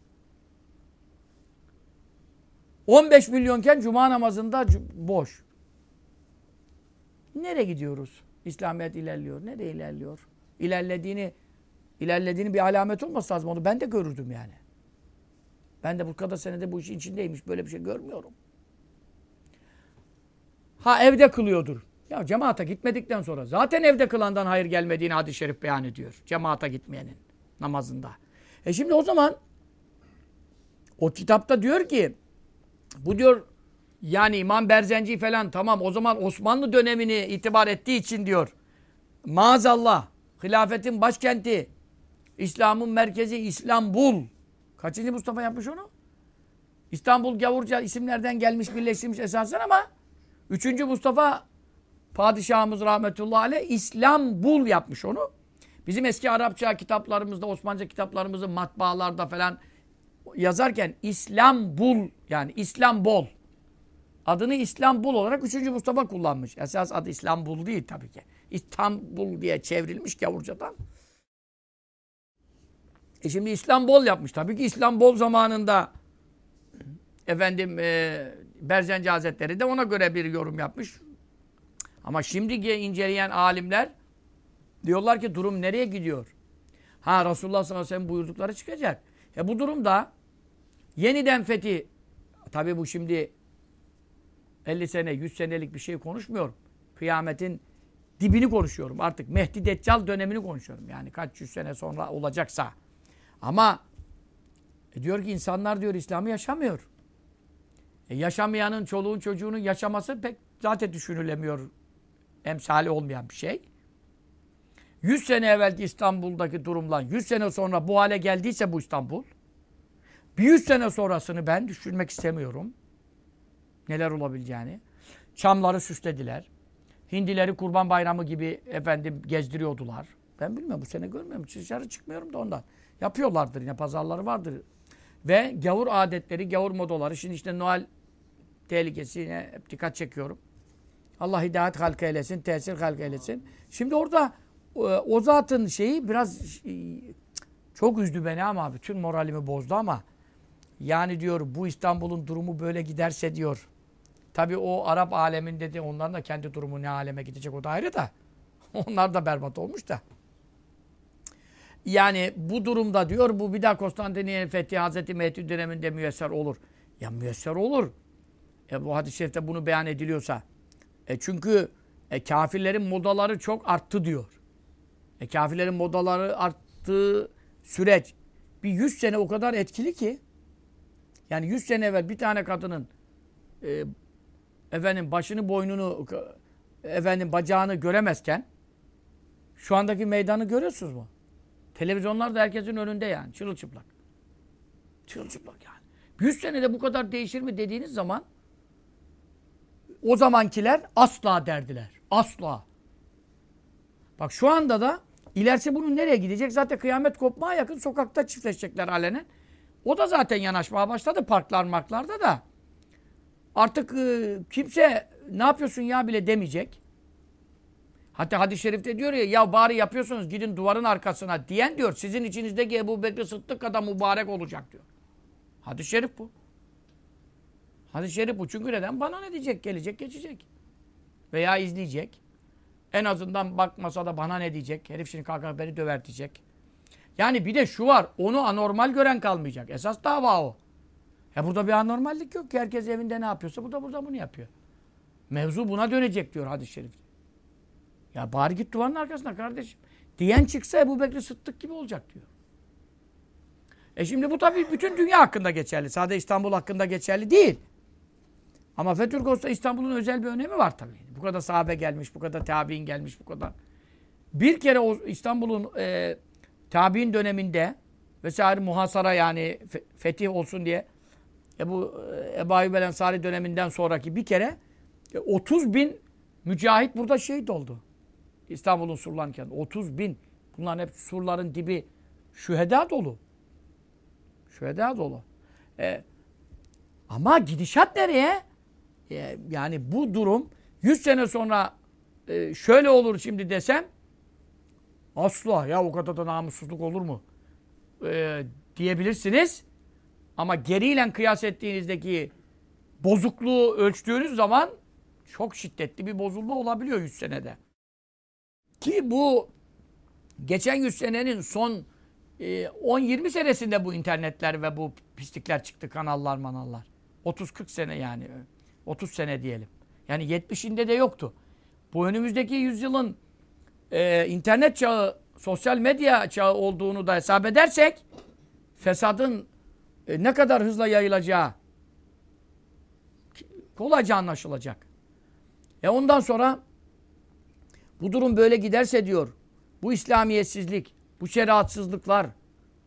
S1: 15 milyonken cuma namazında boş. Nereye gidiyoruz? İslamiyet ilerliyor. Nereye ilerliyor? İlerlediğini ilerlediğini bir alamet olması lazım. Onu ben de görürdüm yani. Ben de bu kadar senede bu işin içindeymiş. Böyle bir şey görmüyorum. Ha evde kılıyordur. Ya cemaate gitmedikten sonra zaten evde kılandan hayır gelmediğini hadis-i şerif beyan ediyor. Cemaate gitmeyenin namazında. E şimdi o zaman o kitapta diyor ki bu diyor yani İmam Berzenci falan tamam o zaman Osmanlı dönemini itibar ettiği için diyor maazallah hilafetin başkenti İslam'ın merkezi İstanbul. Kaçıncı Mustafa yapmış onu? İstanbul gavurca isimlerden gelmiş birleştirmiş esasen ama üçüncü Mustafa padişahımız rahmetullahi aleyh İslambul yapmış onu. Bizim eski Arapça kitaplarımızda, Osmanlıca kitaplarımızı matbaalarda falan yazarken İslambul yani İslambol adını İstanbul olarak 3. Mustafa kullanmış. Esas adı İstanbul değil tabii ki. İstanbul diye çevrilmiş gavurcadan. E şimdi İstanbul yapmış. Tabii ki İstanbul zamanında efendim e, Berzenci Hazretleri de ona göre bir yorum yapmış. Ama şimdi inceleyen alimler diyorlar ki durum nereye gidiyor? Ha Resulullah sallallahu aleyhi ve sellem buyurdukları çıkacak. E bu durumda yeniden fethi tabii bu şimdi 50 sene, 100 senelik bir şey konuşmuyorum. Kıyametin dibini konuşuyorum. Artık Mehdi Deccal dönemini konuşuyorum. Yani kaç yüz sene sonra olacaksa. Ama e diyor ki insanlar diyor İslam'ı yaşamıyor. E yaşamayanın çoluğun çocuğunun yaşaması pek zaten düşünülemiyor. Emsali olmayan bir şey. 100 sene evvelki İstanbul'daki durumla 100 sene sonra bu hale geldiyse bu İstanbul bir 100 sene sonrasını ben düşünmek istemiyorum. Neler olabileceğini. Çamları süslediler. Hindileri kurban bayramı gibi efendim gezdiriyordular. Ben bilmiyorum bu sene görmüyorum. Dışarı çıkmıyorum da ondan. Yapıyorlardır yine pazarları vardır. Ve gavur adetleri, gavur modaları. Şimdi işte Noel tehlikesine hep dikkat çekiyorum. Allah hidayet halka eylesin, tesir halka eylesin. Şimdi orada e, o zatın şeyi biraz e, çok üzdü beni ama bütün moralimi bozdu ama yani diyor bu İstanbul'un durumu böyle giderse diyor. Tabi o Arap aleminde de onların da kendi durumu ne aleme gidecek o da ayrı da. [laughs] Onlar da berbat olmuş da. Yani bu durumda diyor bu bir daha Konstantiniye Fethi Hazreti Mehdi döneminde müyesser olur. Ya müyesser olur. E bu hadis-i şerifte bunu beyan ediliyorsa. E çünkü e, kafirlerin modaları çok arttı diyor. E kafirlerin modaları arttığı süreç bir yüz sene o kadar etkili ki yani yüz sene evvel bir tane kadının e, efendim başını boynunu efendim bacağını göremezken şu andaki meydanı görüyorsunuz mu? Televizyonlar da herkesin önünde yani. Çırılçıplak. Çırılçıplak yani. Yüz senede bu kadar değişir mi dediğiniz zaman o zamankiler asla derdiler. Asla. Bak şu anda da ilerisi bunun nereye gidecek? Zaten kıyamet kopmaya yakın sokakta çiftleşecekler alenen. O da zaten yanaşmaya başladı parklar marklarda da. Artık e, kimse ne yapıyorsun ya bile demeyecek. Hatta hadis-i şerifte diyor ya ya bari yapıyorsunuz gidin duvarın arkasına diyen diyor. Sizin içinizdeki Ebu Bekir Sıddık kadar mübarek olacak diyor. Hadis-i şerif bu. Hadis-i şerif bu. Çünkü neden? Bana ne diyecek? Gelecek, geçecek. Veya izleyecek. En azından bakmasa da bana ne diyecek? Herif şimdi kalkar beni döver. Yani bir de şu var. Onu anormal gören kalmayacak. Esas dava o. Ya burada bir anormallik yok ki. Herkes evinde ne yapıyorsa bu da burada bunu yapıyor. Mevzu buna dönecek diyor hadis-i şerif. Ya bari git duvarın arkasına kardeşim. Diyen çıksa Ebu Bekir Sıddık gibi olacak diyor. E şimdi bu tabii bütün dünya hakkında geçerli. Sadece İstanbul hakkında geçerli değil. Ama Fethül İstanbul'un özel bir önemi var tabii. Bu kadar sahabe gelmiş, bu kadar tabi'in gelmiş, bu kadar. Bir kere İstanbul'un e, tabi'in döneminde vesaire muhasara yani fetih olsun diye Ebu, e, Ebu Ayyub el Ensari döneminden sonraki bir kere 30 e, bin mücahit burada şehit oldu. İstanbul'un kenarında. 30 bin. Bunların hep surların dibi şüheda dolu. Şüheda dolu. E, ama gidişat nereye? E, yani bu durum 100 sene sonra e, şöyle olur şimdi desem asla ya o kadar da namussuzluk olur mu? E, diyebilirsiniz. Ama geriyle kıyas ettiğinizdeki bozukluğu ölçtüğünüz zaman çok şiddetli bir bozulma olabiliyor 100 senede. Ki bu geçen 100 senenin son 10-20 e, senesinde bu internetler ve bu pislikler çıktı kanallar manallar. 30-40 sene yani. 30 sene diyelim. Yani 70'inde de yoktu. Bu önümüzdeki yüzyılın e, internet çağı, sosyal medya çağı olduğunu da hesap edersek fesadın e, ne kadar hızla yayılacağı kolayca anlaşılacak. E ondan sonra bu durum böyle giderse diyor, bu İslamiyetsizlik, bu şeriatsızlıklar,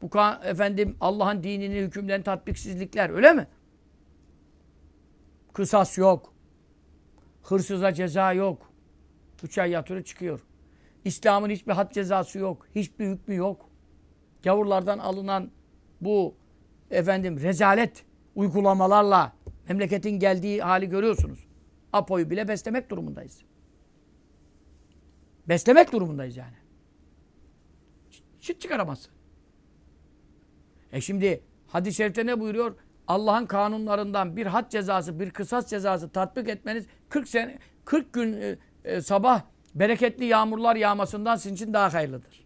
S1: bu efendim Allah'ın dinini hükümlerini tatbiksizlikler öyle mi? Kısas yok. Hırsıza ceza yok. Üç ay yatırı çıkıyor. İslam'ın hiçbir had cezası yok. Hiçbir hükmü yok. Gavurlardan alınan bu efendim rezalet uygulamalarla Memleketin geldiği hali görüyorsunuz. Apo'yu bile beslemek durumundayız. Beslemek durumundayız yani. Şık çıkaramazsın. E şimdi hadis-i şerifte ne buyuruyor? Allah'ın kanunlarından bir had cezası, bir kısas cezası tatbik etmeniz 40 sene 40 gün e, e, sabah bereketli yağmurlar yağmasından sizin için daha hayırlıdır.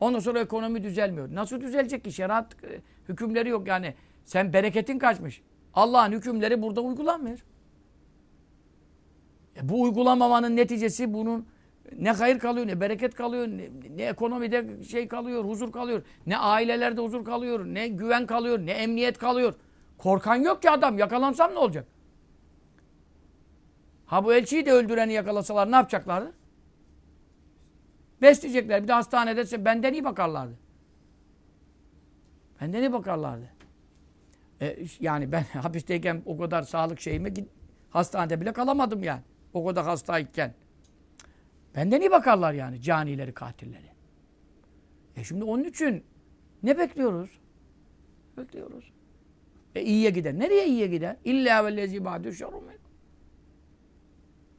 S1: Ondan sonra ekonomi düzelmiyor. Nasıl düzelecek ki? Şeriat e, hükümleri yok yani. Sen bereketin kaçmış. Allah'ın hükümleri burada uygulanmıyor. E bu uygulamamanın neticesi bunun ne hayır kalıyor, ne bereket kalıyor, ne, ne ekonomide şey kalıyor, huzur kalıyor, ne ailelerde huzur kalıyor, ne güven kalıyor, ne emniyet kalıyor. Korkan yok ki adam. Yakalansam ne olacak? Ha bu elçiyi de öldüreni yakalasalar ne yapacaklardı? Besleyecekler. Bir de hastanede benden iyi bakarlardı. Benden iyi bakarlardı. E, yani ben [laughs] hapisteyken o kadar sağlık şeyime hastanede bile kalamadım yani. O kadar hastayken. Benden iyi bakarlar yani canileri, katilleri. E şimdi onun için ne bekliyoruz? Bekliyoruz. E iyiye gider. Nereye iyiye gider? İlla vellezi ba'du şerrum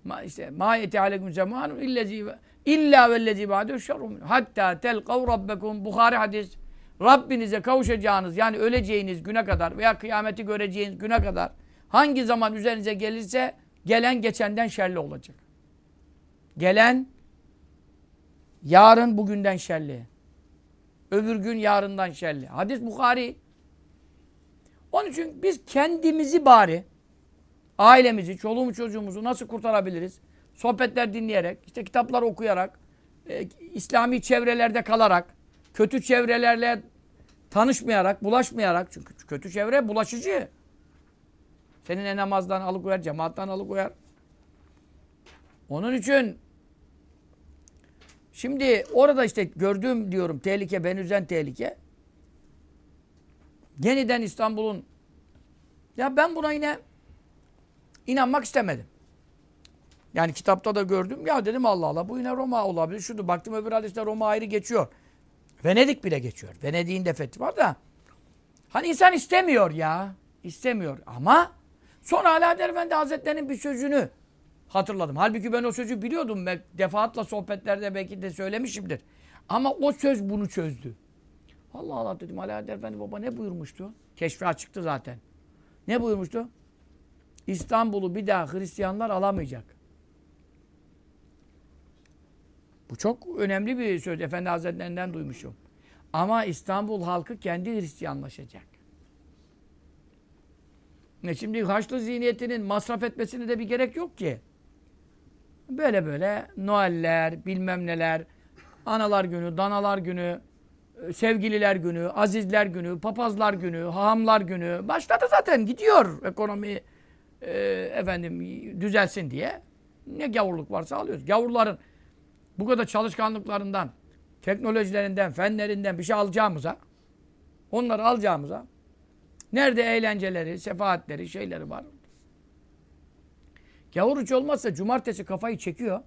S1: Ma işte ma yeti aleyküm zamanun illezi illa vellezi ba'du şerrum hatta telkav rabbekum Bukhari hadis Rabbinize kavuşacağınız yani öleceğiniz güne kadar veya kıyameti göreceğiniz güne kadar hangi zaman üzerinize gelirse gelen geçenden şerli olacak. Gelen yarın bugünden şerli. Öbür gün yarından şerli. Hadis Bukhari. Onun için biz kendimizi bari ailemizi, çoluğumu çocuğumuzu nasıl kurtarabiliriz? Sohbetler dinleyerek, işte kitaplar okuyarak, e, İslami çevrelerde kalarak, kötü çevrelerle tanışmayarak, bulaşmayarak çünkü kötü çevre bulaşıcı. Senin en namazdan alıkoyar, cemaattan alıkoyar. Onun için şimdi orada işte gördüğüm diyorum tehlike, ben üzen tehlike. Yeniden İstanbul'un ya ben buna yine inanmak istemedim. Yani kitapta da gördüm. Ya dedim Allah Allah bu yine Roma olabilir. Şudur baktım öbür hadiste Roma ayrı geçiyor. Venedik bile geçiyor. Venedik'in de fethi var da. Hani insan istemiyor ya. İstemiyor. Ama sonra Alaeddin Efendi Hazretleri'nin bir sözünü hatırladım. Halbuki ben o sözü biliyordum. Defaatla sohbetlerde belki de söylemişimdir. Ama o söz bunu çözdü. Allah Allah dedim Alaeddin Efendi baba ne buyurmuştu? Keşfi açıktı zaten. Ne buyurmuştu? İstanbul'u bir daha Hristiyanlar alamayacak. Bu çok önemli bir söz. Efendi Hazretlerinden duymuşum. Ama İstanbul halkı kendi Hristiyanlaşacak. Ne şimdi Haçlı zihniyetinin masraf etmesine de bir gerek yok ki. Böyle böyle Noeller, bilmem neler, analar günü, danalar günü, sevgililer günü, azizler günü, papazlar günü, hahamlar günü başladı zaten gidiyor ekonomi e, efendim düzelsin diye. Ne gavurluk varsa alıyoruz. Gavurların bu kadar çalışkanlıklarından, teknolojilerinden, fenlerinden bir şey alacağımıza, onları alacağımıza, nerede eğlenceleri, sefahatleri, şeyleri var. Gavur hiç olmazsa cumartesi kafayı çekiyor.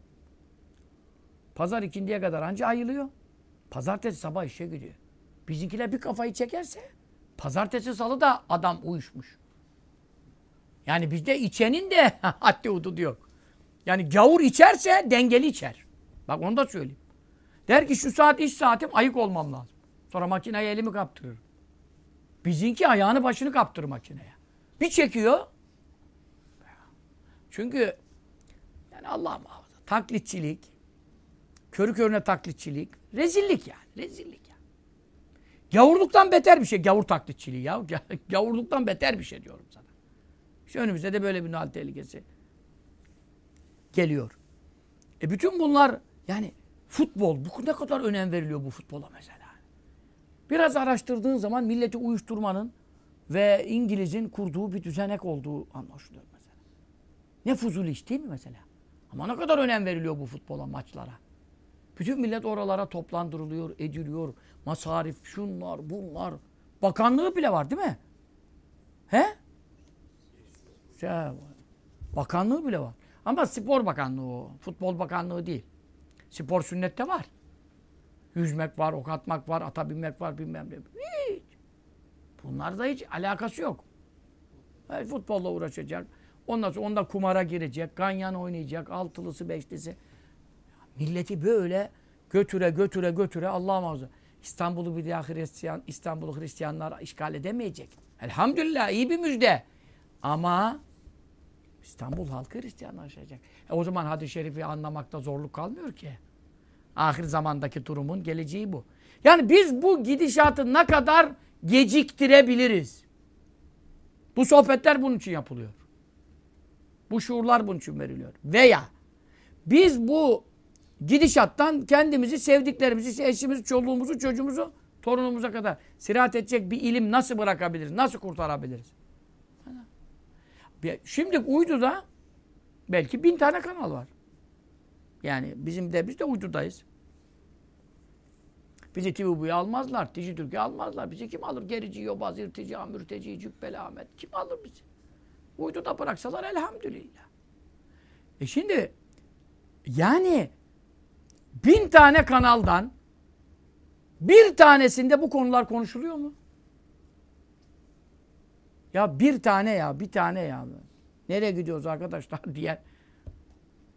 S1: Pazar ikindiye kadar anca ayılıyor. Pazartesi sabah işe gidiyor. Bizimkiler bir kafayı çekerse pazartesi salı da adam uyuşmuş. Yani bizde içenin de [laughs] haddi hududu yok. Yani gavur içerse dengeli içer. Bak onu da söyleyeyim. Der ki şu saat iş saatim ayık olmam lazım. Sonra makineye elimi kaptırıyorum. Bizinki ayağını başını kaptırır makineye. Bir çekiyor. Çünkü yani Allah muhafaza taklitçilik, körü körüne taklitçilik, rezillik yani. Rezillik yani. Gavurluktan beter bir şey. Gavur taklitçiliği ya. [laughs] Gavurluktan beter bir şey diyorum sana. İşte önümüzde de böyle bir hal tehlikesi geliyor. E bütün bunlar yani futbol, bu ne kadar önem veriliyor bu futbola mesela. Biraz araştırdığın zaman milleti uyuşturmanın ve İngiliz'in kurduğu bir düzenek olduğu anlaşılıyor mesela. Ne fuzul iş değil mi mesela? Ama ne kadar önem veriliyor bu futbola, maçlara. Bütün millet oralara toplandırılıyor, ediliyor. Masarif, şunlar, bunlar. Bakanlığı bile var değil mi? He? Şey, bakanlığı bile var. Ama spor bakanlığı o. Futbol bakanlığı değil. Spor sünnette var. Yüzmek var, ok atmak var, ata binmek var bilmem ne. Hiç. Bunlarda hiç alakası yok. E, futbolla uğraşacak. Ondan sonra onda kumara girecek. Ganyan oynayacak. Altılısı, beşlisi. Milleti böyle götüre götüre götüre Allah muhafaza. İstanbul'u bir daha Hristiyan, İstanbul'u Hristiyanlar işgal edemeyecek. Elhamdülillah iyi bir müjde. Ama İstanbul halkı Hristiyanlaşacak. E o zaman hadis-i şerifi anlamakta zorluk kalmıyor ki. Ahir zamandaki durumun geleceği bu. Yani biz bu gidişatı ne kadar geciktirebiliriz? Bu sohbetler bunun için yapılıyor. Bu şuurlar bunun için veriliyor. Veya biz bu gidişattan kendimizi, sevdiklerimizi, eşimizi, çoluğumuzu, çocuğumuzu, torunumuza kadar sirahat edecek bir ilim nasıl bırakabiliriz? Nasıl kurtarabiliriz? Şimdi uyduda belki bin tane kanal var. Yani bizim de biz de uydudayız. Bizi TVB'ye almazlar. Dijitürk'e almazlar. Bizi kim alır? Gerici, yobaz, irtici, mürteci, cübbeli, Ahmet. Kim alır bizi? Uyduda bıraksalar elhamdülillah. E şimdi yani bin tane kanaldan bir tanesinde bu konular konuşuluyor mu? Ya bir tane ya, bir tane ya. Nereye gidiyoruz arkadaşlar [laughs] diye.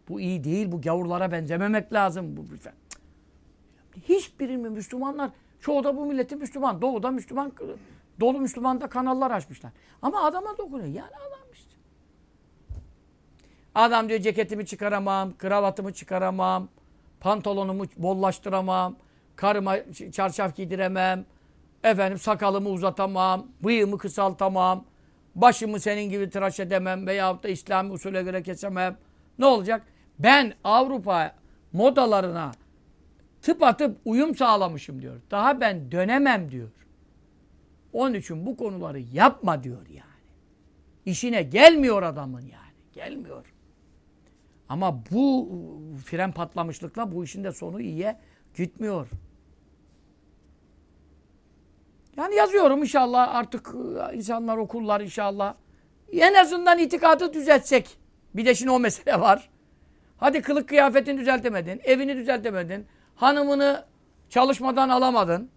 S1: Bu iyi değil, bu gavurlara benzememek lazım. Bu Hiçbiri mi Müslümanlar, çoğu da bu milleti Müslüman. Doğuda Müslüman, dolu Müslüman da kanallar açmışlar. Ama adama dokunuyor. Yani adam işte. Adam diyor ceketimi çıkaramam, kravatımı çıkaramam, pantolonumu bollaştıramam, karıma çarşaf giydiremem, efendim sakalımı uzatamam, bıyığımı kısaltamam, başımı senin gibi tıraş edemem veyahut da İslami usule göre kesemem. Ne olacak? Ben Avrupa modalarına tıp atıp uyum sağlamışım diyor. Daha ben dönemem diyor. Onun için bu konuları yapma diyor yani. İşine gelmiyor adamın yani. Gelmiyor. Ama bu fren patlamışlıkla bu işin de sonu iyiye gitmiyor. Yani yazıyorum inşallah artık e, insanlar okurlar inşallah. En azından itikadı düzeltsek. Bir de şimdi o mesele [laughs] var. Hadi kılık kıyafetini düzeltemedin, evini düzeltemedin, hanımını çalışmadan alamadın.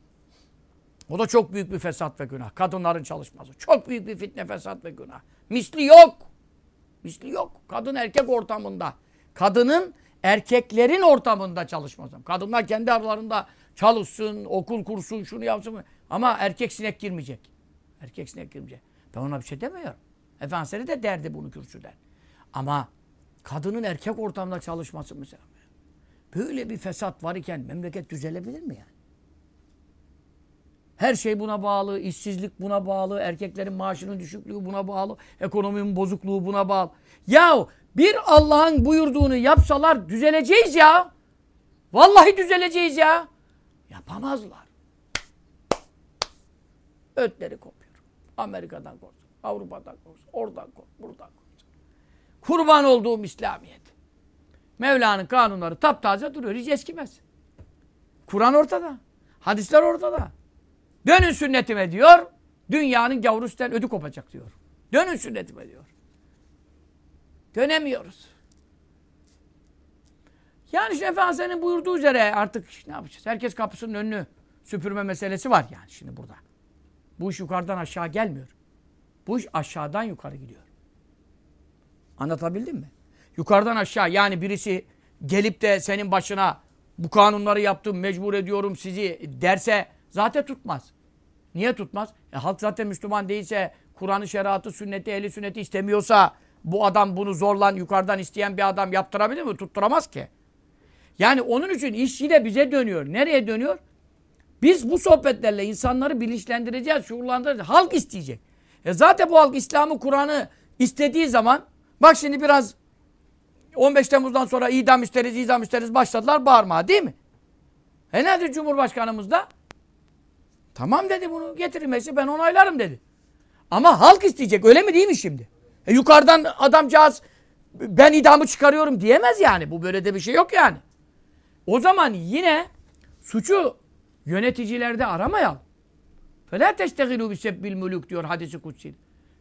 S1: O da çok büyük bir fesat ve günah. Kadınların çalışması. Çok büyük bir fitne, fesat ve günah. Misli yok. Misli yok. Kadın erkek ortamında. Kadının erkeklerin ortamında çalışması. Kadınlar kendi aralarında çalışsın, okul kursun, şunu yapsın. Ama erkek sinek girmeyecek. Erkek sinek girmeyecek. Ben ona bir şey demiyorum. Efendimiz de derdi bunu kürsüden. Ama kadının erkek ortamda çalışması mesela. Böyle bir fesat var iken memleket düzelebilir mi yani? Her şey buna bağlı, işsizlik buna bağlı, erkeklerin maaşının düşüklüğü buna bağlı, ekonominin bozukluğu buna bağlı. Yahu bir Allah'ın buyurduğunu yapsalar düzeleceğiz ya. Vallahi düzeleceğiz ya. Yapamazlar. Ötleri kopuyor. Amerika'dan korksun, Avrupa'dan korksun, oradan korksun, buradan korksun. Kurban olduğum İslamiyet. Mevla'nın kanunları taptaze duruyor. Hiç eskimez. Kur'an ortada. Hadisler ortada. Dönün sünnetime diyor. Dünyanın gavuru ödü kopacak diyor. Dönün sünnetime diyor. Dönemiyoruz. Yani işte Efendimiz'in buyurduğu üzere artık ne yapacağız? Herkes kapısının önünü süpürme meselesi var yani şimdi burada. Bu iş yukarıdan aşağı gelmiyor. Bu iş aşağıdan yukarı gidiyor. Anlatabildim mi? Yukarıdan aşağı yani birisi gelip de senin başına bu kanunları yaptım, mecbur ediyorum sizi derse zaten tutmaz. Niye tutmaz? E, halk zaten Müslüman değilse, Kur'an'ı, şeriatı, sünneti, ehli sünneti istemiyorsa bu adam bunu zorlan yukarıdan isteyen bir adam yaptırabilir mi? Tutturamaz ki. Yani onun için iş yine bize dönüyor. Nereye dönüyor? Biz bu sohbetlerle insanları bilinçlendireceğiz, şuurlandıracağız. Halk isteyecek. E zaten bu halk İslam'ı, Kur'an'ı istediği zaman bak şimdi biraz 15 Temmuz'dan sonra idam isteriz, idam isteriz başladılar bağırmaya değil mi? E nedir Cumhurbaşkanımız da? Tamam dedi bunu getirilmesi ben onaylarım dedi. Ama halk isteyecek öyle mi değil mi şimdi? E yukarıdan adamcağız ben idamı çıkarıyorum diyemez yani. Bu böyle de bir şey yok yani. O zaman yine suçu yöneticilerde aramayalım. فَلَا تَشْتَغِلُوا بِسَبِّ الْمُلُوكِ diyor hadisi kutsi.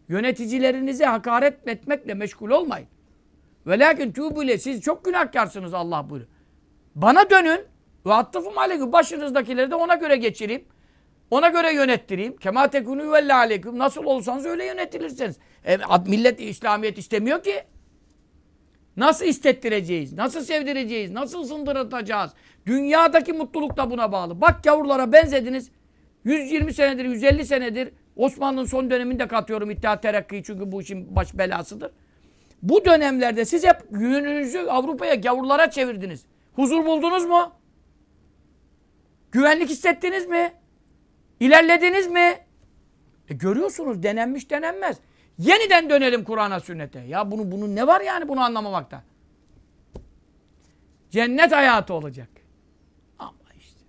S1: Yöneticilerinize hakaret etmekle meşgul olmayın. Ve lakin tûbüle siz çok günahkarsınız Allah buyuruyor. Bana dönün ve attıfım aleyküm başınızdakileri de ona göre geçireyim. Ona göre yönettireyim. Kema velle aleyküm. Nasıl olursanız öyle yönetilirsiniz. E, millet İslamiyet istemiyor ki. Nasıl istettireceğiz? Nasıl sevdireceğiz? Nasıl sındırtacağız? Dünyadaki mutluluk da buna bağlı. Bak gavurlara benzediniz. 120 senedir, 150 senedir Osmanlı'nın son döneminde katıyorum İttihat Terakki'yi çünkü bu işin baş belasıdır. Bu dönemlerde siz hep yönünüzü Avrupa'ya, gavurlara çevirdiniz. Huzur buldunuz mu? Güvenlik hissettiniz mi? İlerlediniz mi? E görüyorsunuz denenmiş denenmez. Yeniden dönelim Kur'an'a sünnete. Ya bunu bunun ne var yani bunu anlamamakta? Cennet hayatı olacak. Ama işte.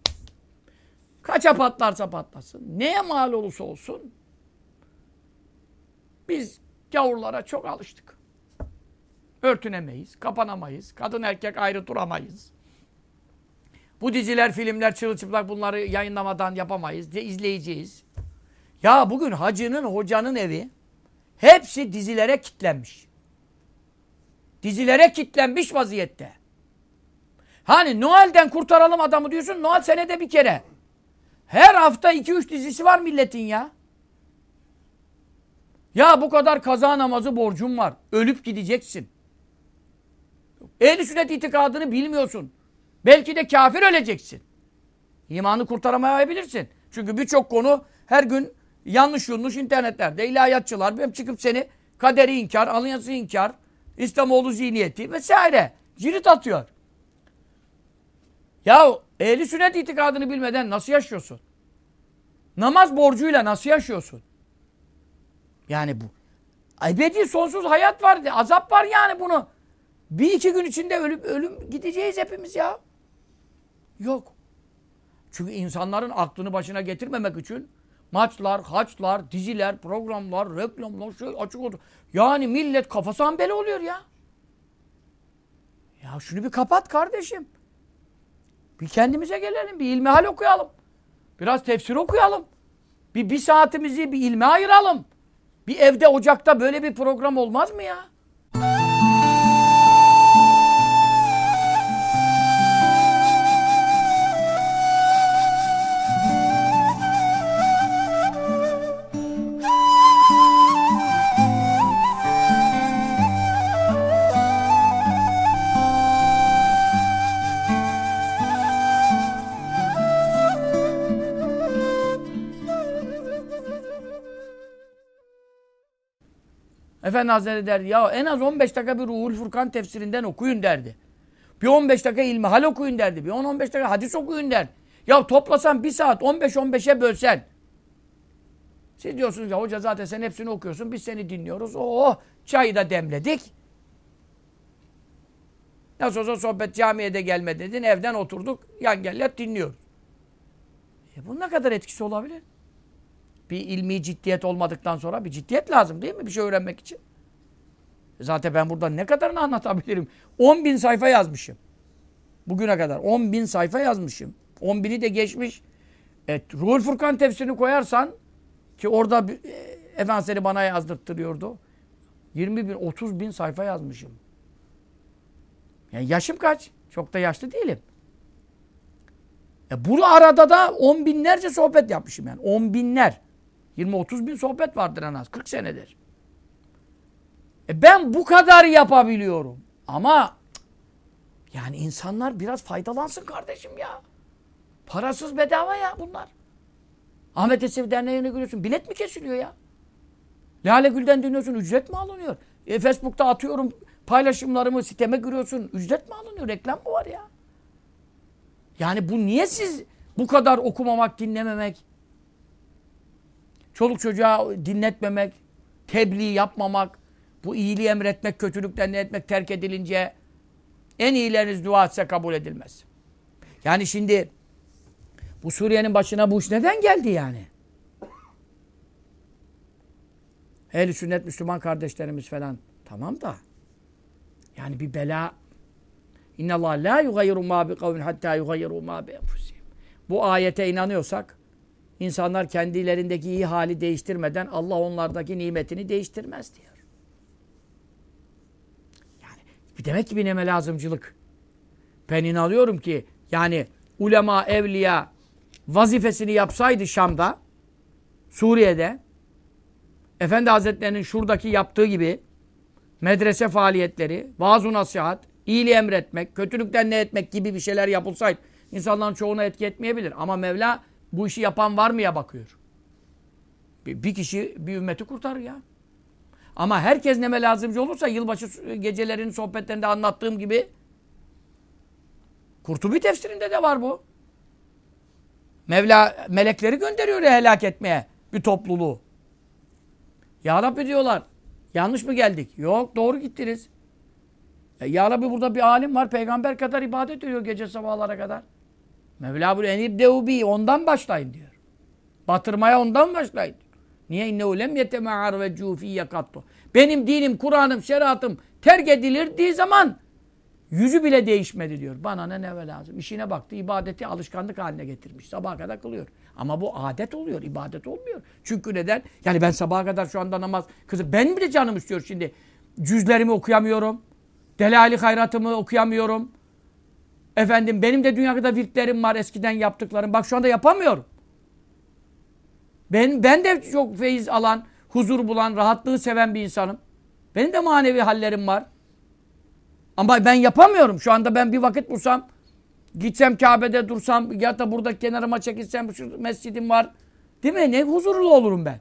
S1: Kaça patlarsa patlasın. Neye mal olursa olsun. Biz gavurlara çok alıştık. Örtünemeyiz, kapanamayız. Kadın erkek ayrı duramayız. Bu diziler, filmler, çırılçıplak bunları yayınlamadan yapamayız. De izleyeceğiz. Ya bugün hacının, hocanın evi hepsi dizilere kitlenmiş. Dizilere kitlenmiş vaziyette. Hani Noel'den kurtaralım adamı diyorsun. Noel senede bir kere. Her hafta 2-3 dizisi var milletin ya. Ya bu kadar kaza namazı borcum var. Ölüp gideceksin. Ehli sünnet itikadını bilmiyorsun. Belki de kafir öleceksin. İmanı kurtaramayabilirsin. Çünkü birçok konu her gün yanlış yanlış internetlerde ilahiyatçılar hem çıkıp seni kaderi inkar, alıyası inkar, İslamoğlu zihniyeti vesaire cirit atıyor. Ya ehli sünnet itikadını bilmeden nasıl yaşıyorsun? Namaz borcuyla nasıl yaşıyorsun? Yani bu. Ebedi sonsuz hayat var. Azap var yani bunu. Bir iki gün içinde ölüp ölüm gideceğiz hepimiz ya. Yok. Çünkü insanların aklını başına getirmemek için maçlar, haçlar, diziler, programlar, reklamlar, şey açık oldu. Yani millet kafası ambele oluyor ya. Ya şunu bir kapat kardeşim. Bir kendimize gelelim, bir ilmihal okuyalım. Biraz tefsir okuyalım. Bir, bir saatimizi bir ilme ayıralım. Bir evde, ocakta böyle bir program olmaz mı ya? Efendi Hazretleri derdi ya en az 15 dakika bir Ruhul Furkan tefsirinden okuyun derdi. Bir 15 dakika ilmihal okuyun derdi. Bir 10-15 dakika hadis okuyun derdi. Ya toplasan bir saat 15-15'e bölsen. Siz diyorsunuz ya hoca zaten sen hepsini okuyorsun. Biz seni dinliyoruz. Oh çayı da demledik. Nasıl olsa sohbet camiye de gelme dedin. Evden oturduk. Yan gel dinliyoruz. E bunun ne kadar etkisi olabilir? Bir ilmi ciddiyet olmadıktan sonra bir ciddiyet lazım değil mi? Bir şey öğrenmek için. Zaten ben burada ne kadarını anlatabilirim? 10 bin sayfa yazmışım. Bugüne kadar 10 bin sayfa yazmışım. 10 bini de geçmiş. Evet, Ruhul Furkan tefsirini koyarsan ki orada e, Efendimiz bana yazdırttırıyordu. 20 bin, 30 bin sayfa yazmışım. Yani yaşım kaç? Çok da yaşlı değilim. E bu arada da on binlerce sohbet yapmışım yani. On binler. 20-30 bin sohbet vardır en az. 40 senedir. E ben bu kadar yapabiliyorum. Ama yani insanlar biraz faydalansın kardeşim ya. Parasız bedava ya bunlar. Ahmet Esevi Derneği'ne giriyorsun. Bilet mi kesiliyor ya? Lale Gül'den dinliyorsun. Ücret mi alınıyor? E, Facebook'ta atıyorum paylaşımlarımı siteme giriyorsun. Ücret mi alınıyor? Reklam mı var ya? Yani bu niye siz bu kadar okumamak, dinlememek? Çoluk çocuğa dinletmemek, tebliğ yapmamak, bu iyiliği emretmek, kötülükten etmek terk edilince en iyileriniz dua etse kabul edilmez. Yani şimdi bu Suriye'nin başına bu iş neden geldi yani? Ehl-i sünnet Müslüman kardeşlerimiz falan. Tamam da yani bir bela İnna Allah la yugayyiru ma bi kavmin hatta yugayyiru ma bi enfusihim. Bu ayete inanıyorsak insanlar kendilerindeki iyi hali değiştirmeden Allah onlardaki nimetini değiştirmez diyor. Yani demek ki bir neme lazımcılık. Ben inanıyorum ki yani ulema, evliya vazifesini yapsaydı Şam'da, Suriye'de, Efendi Hazretlerinin şuradaki yaptığı gibi medrese faaliyetleri, vaaz nasihat, iyiliği emretmek, kötülükten ne etmek gibi bir şeyler yapılsaydı insanların çoğuna etki etmeyebilir. Ama Mevla bu işi yapan var mıya bakıyor. Bir, kişi bir ümmeti kurtarır ya. Ama herkes neme lazımcı olursa yılbaşı gecelerinin sohbetlerinde anlattığım gibi Kurtubi tefsirinde de var bu. Mevla melekleri gönderiyor ya helak etmeye bir topluluğu. Ya Rabbi diyorlar. Yanlış mı geldik? Yok doğru gittiniz. Ya Rabbi burada bir alim var. Peygamber kadar ibadet ediyor gece sabahlara kadar. Mevla bu enir deubi ondan başlayın diyor. Batırmaya ondan başlayın. Niye innehu lem yetema'ar ve cufiyye kattu. Benim dinim, Kur'an'ım, şeriatım terk edilirdiği zaman yüzü bile değişmedi diyor. Bana ne ne lazım. İşine baktı, ibadeti alışkanlık haline getirmiş. Sabaha kadar kılıyor. Ama bu adet oluyor, ibadet olmuyor. Çünkü neden? Yani ben sabaha kadar şu anda namaz kızı ben bile canım istiyor şimdi. Cüzlerimi okuyamıyorum. Delali hayratımı okuyamıyorum. Efendim benim de dünya kadar virtlerim var eskiden yaptıklarım. Bak şu anda yapamıyorum. Ben, ben de çok feyiz alan, huzur bulan, rahatlığı seven bir insanım. Benim de manevi hallerim var. Ama ben yapamıyorum. Şu anda ben bir vakit bulsam, gitsem Kabe'de dursam ya da burada kenarıma çekilsem şu mescidim var. Değil mi? Ne huzurlu olurum ben.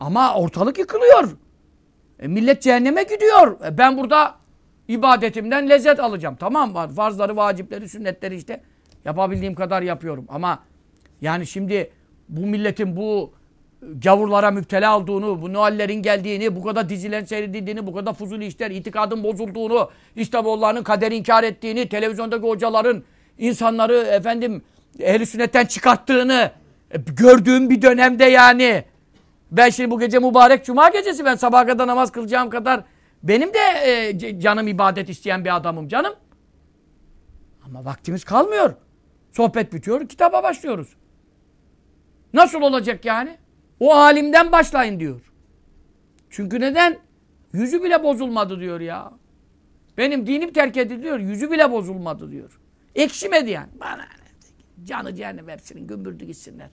S1: Ama ortalık yıkılıyor. E, millet cehenneme gidiyor. E, ben burada ibadetimden lezzet alacağım. Tamam var. Farzları, vacipleri, sünnetleri işte yapabildiğim kadar yapıyorum. Ama yani şimdi bu milletin bu gavurlara müptela olduğunu, bu Noellerin geldiğini, bu kadar dizilerin seyredildiğini, bu kadar fuzuli işler, itikadın bozulduğunu, İstanbulluların kaderi inkar ettiğini, televizyondaki hocaların insanları efendim ehl sünnetten çıkarttığını e, gördüğüm bir dönemde yani. Ben şimdi bu gece mübarek cuma gecesi ben sabaha kadar namaz kılacağım kadar benim de e, canım ibadet isteyen bir adamım canım. Ama vaktimiz kalmıyor. Sohbet bitiyor, kitaba başlıyoruz. Nasıl olacak yani? O alimden başlayın diyor. Çünkü neden? Yüzü bile bozulmadı diyor ya. Benim dinim terk ediliyor. Yüzü bile bozulmadı diyor. Ekşimedi yani. Bana? Canı cehennem hepsinin gümbürdü gitsinler.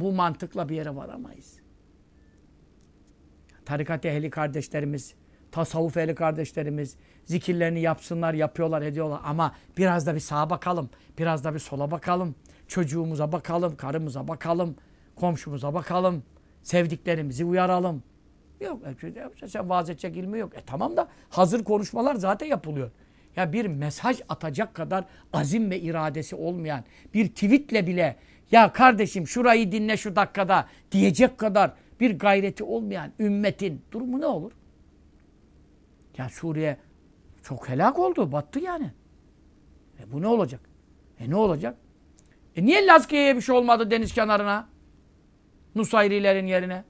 S1: Bu mantıkla bir yere varamayız. Tarikat ehli kardeşlerimiz, tasavvuf ehli kardeşlerimiz zikirlerini yapsınlar, yapıyorlar, ediyorlar. Ama biraz da bir sağa bakalım. Biraz da bir sola bakalım. Çocuğumuza bakalım, karımıza bakalım, komşumuza bakalım. Sevdiklerimizi uyaralım. Yok, e, sen vaaz edecek ilmi yok. E tamam da hazır konuşmalar zaten yapılıyor. Ya bir mesaj atacak kadar azim ve iradesi olmayan bir tweetle bile ya kardeşim şurayı dinle şu dakikada diyecek kadar bir gayreti olmayan ümmetin durumu ne olur? Ya Suriye çok helak oldu, battı yani. E bu ne olacak? E ne olacak? E niye Lazkiye'ye bir şey olmadı deniz kenarına? Nusayrilerin yerine.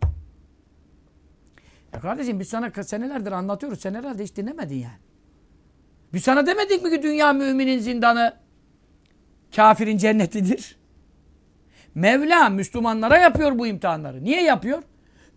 S1: Ya kardeşim biz sana senelerdir anlatıyoruz. Sen herhalde hiç dinlemedin yani. Biz sana demedik mi ki dünya müminin zindanı kafirin cennetidir? Mevla Müslümanlara yapıyor bu imtihanları. Niye yapıyor?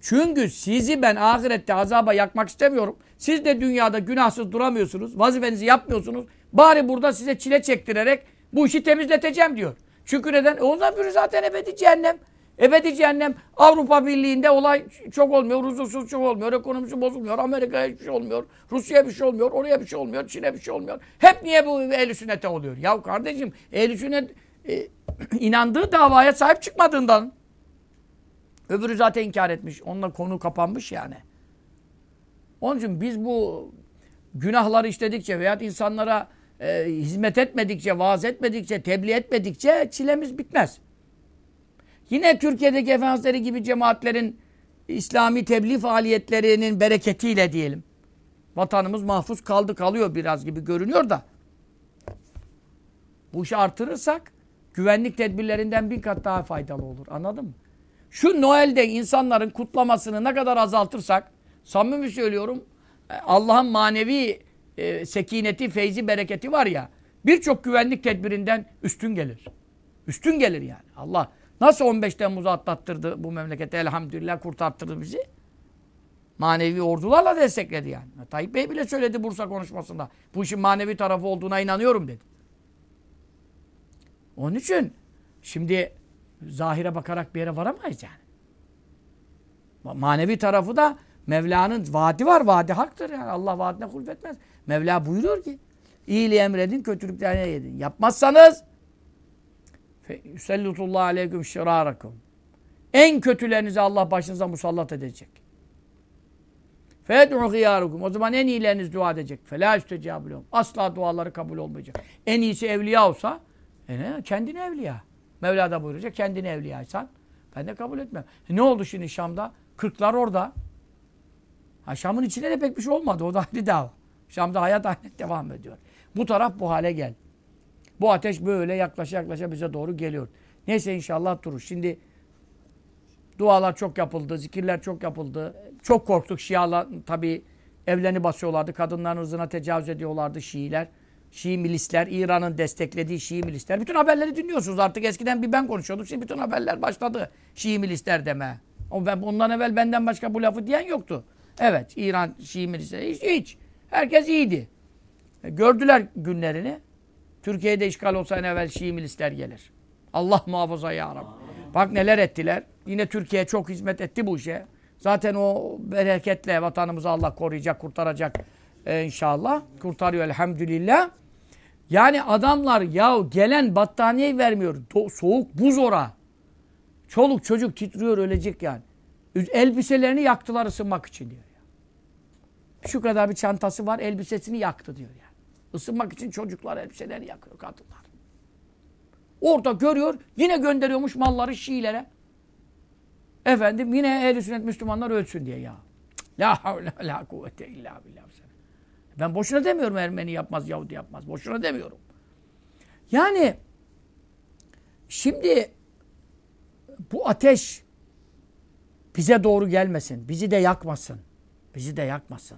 S1: Çünkü sizi ben ahirette azaba yakmak istemiyorum. Siz de dünyada günahsız duramıyorsunuz. Vazifenizi yapmıyorsunuz. Bari burada size çile çektirerek bu işi temizleteceğim diyor. Çünkü neden? E ondan biri zaten ebedi cehennem. Ebedi cehennem Avrupa Birliği'nde olay çok olmuyor. Huzursuz çok olmuyor. Ekonomisi bozulmuyor. Amerika'ya bir şey olmuyor. Rusya'ya bir şey olmuyor. Oraya bir şey olmuyor. Çin'e bir şey olmuyor. Hep niye bu ehl sünnete oluyor? Ya kardeşim ehl sünnet e, [clears throat] inandığı davaya sahip çıkmadığından. Öbürü zaten inkar etmiş. Onunla konu kapanmış yani. Onun için biz bu günahları işledikçe veya insanlara e, hizmet etmedikçe, vaaz etmedikçe, tebliğ etmedikçe çilemiz bitmez. Yine Türkiye'deki Efendimizleri gibi cemaatlerin İslami tebliğ faaliyetlerinin bereketiyle diyelim. Vatanımız mahfuz kaldı kalıyor biraz gibi görünüyor da. Bu işi artırırsak güvenlik tedbirlerinden bin kat daha faydalı olur. Anladın mı? Şu Noel'de insanların kutlamasını ne kadar azaltırsak samimi söylüyorum Allah'ın manevi e, sekineti, feyzi, bereketi var ya birçok güvenlik tedbirinden üstün gelir. Üstün gelir yani. Allah Nasıl 15 Temmuz'u atlattırdı bu memleketi elhamdülillah kurtarttırdı bizi? Manevi ordularla destekledi yani. Tayyip Bey bile söyledi Bursa konuşmasında. Bu işin manevi tarafı olduğuna inanıyorum dedi. Onun için şimdi zahire bakarak bir yere varamayız yani. Manevi tarafı da Mevla'nın vaadi var. Vaadi haktır yani. Allah vaadine hulfetmez. Mevla buyuruyor ki iyiliği emredin, kötülüklerine yedin. Yapmazsanız Yüsellutullah aleyküm şirarakum. En kötülerinizi Allah başınıza musallat edecek. Fed'u hıyarukum. O zaman en iyileriniz dua edecek. Fela üstecabülüm. Asla duaları kabul olmayacak. En iyisi evliya olsa e ne? kendini evliya. Mevla da buyuracak. Kendini evliyaysan ben de kabul etmem. E ne oldu şimdi Şam'da? Kırklar orada. Ha, Şam'ın içinde de pek bir şey olmadı. O da ayrı dava. Şam'da hayat aynen [laughs] devam ediyor. Bu taraf bu hale gel. Bu ateş böyle yaklaşa yaklaşa bize doğru geliyor. Neyse inşallah durur. Şimdi dualar çok yapıldı, zikirler çok yapıldı. Çok korktuk. Şialar tabii evlerini basıyorlardı. Kadınların hızına tecavüz ediyorlardı Şiiler. Şii milisler, İran'ın desteklediği Şii milisler. Bütün haberleri dinliyorsunuz artık. Eskiden bir ben konuşuyordum. Şimdi bütün haberler başladı. Şii milisler deme. Ama ben, ondan evvel benden başka bu lafı diyen yoktu. Evet, İran Şii milisleri hiç, hiç. Herkes iyiydi. E, gördüler günlerini. Türkiye'de işgal olsa en evvel Şii milisler gelir. Allah muhafaza ya Rabbi. Bak neler ettiler. Yine Türkiye çok hizmet etti bu işe. Zaten o bereketle vatanımızı Allah koruyacak, kurtaracak ee, inşallah. Kurtarıyor elhamdülillah. Yani adamlar ya gelen battaniye vermiyor. Do soğuk buz ora. Çoluk çocuk titriyor ölecek yani. Elbiselerini yaktılar ısınmak için diyor. Şu kadar bir çantası var elbisesini yaktı diyor yani. Isınmak için çocuklar elbiselerini yakıyor kadınlar. Orada görüyor yine gönderiyormuş malları Şiilere. Efendim yine ehl sünnet Müslümanlar ölsün diye ya. La havle la kuvvete illa billah. Ben boşuna demiyorum Ermeni yapmaz, Yahudi yapmaz. Boşuna demiyorum. Yani şimdi bu ateş bize doğru gelmesin. Bizi de yakmasın. Bizi de yakmasın.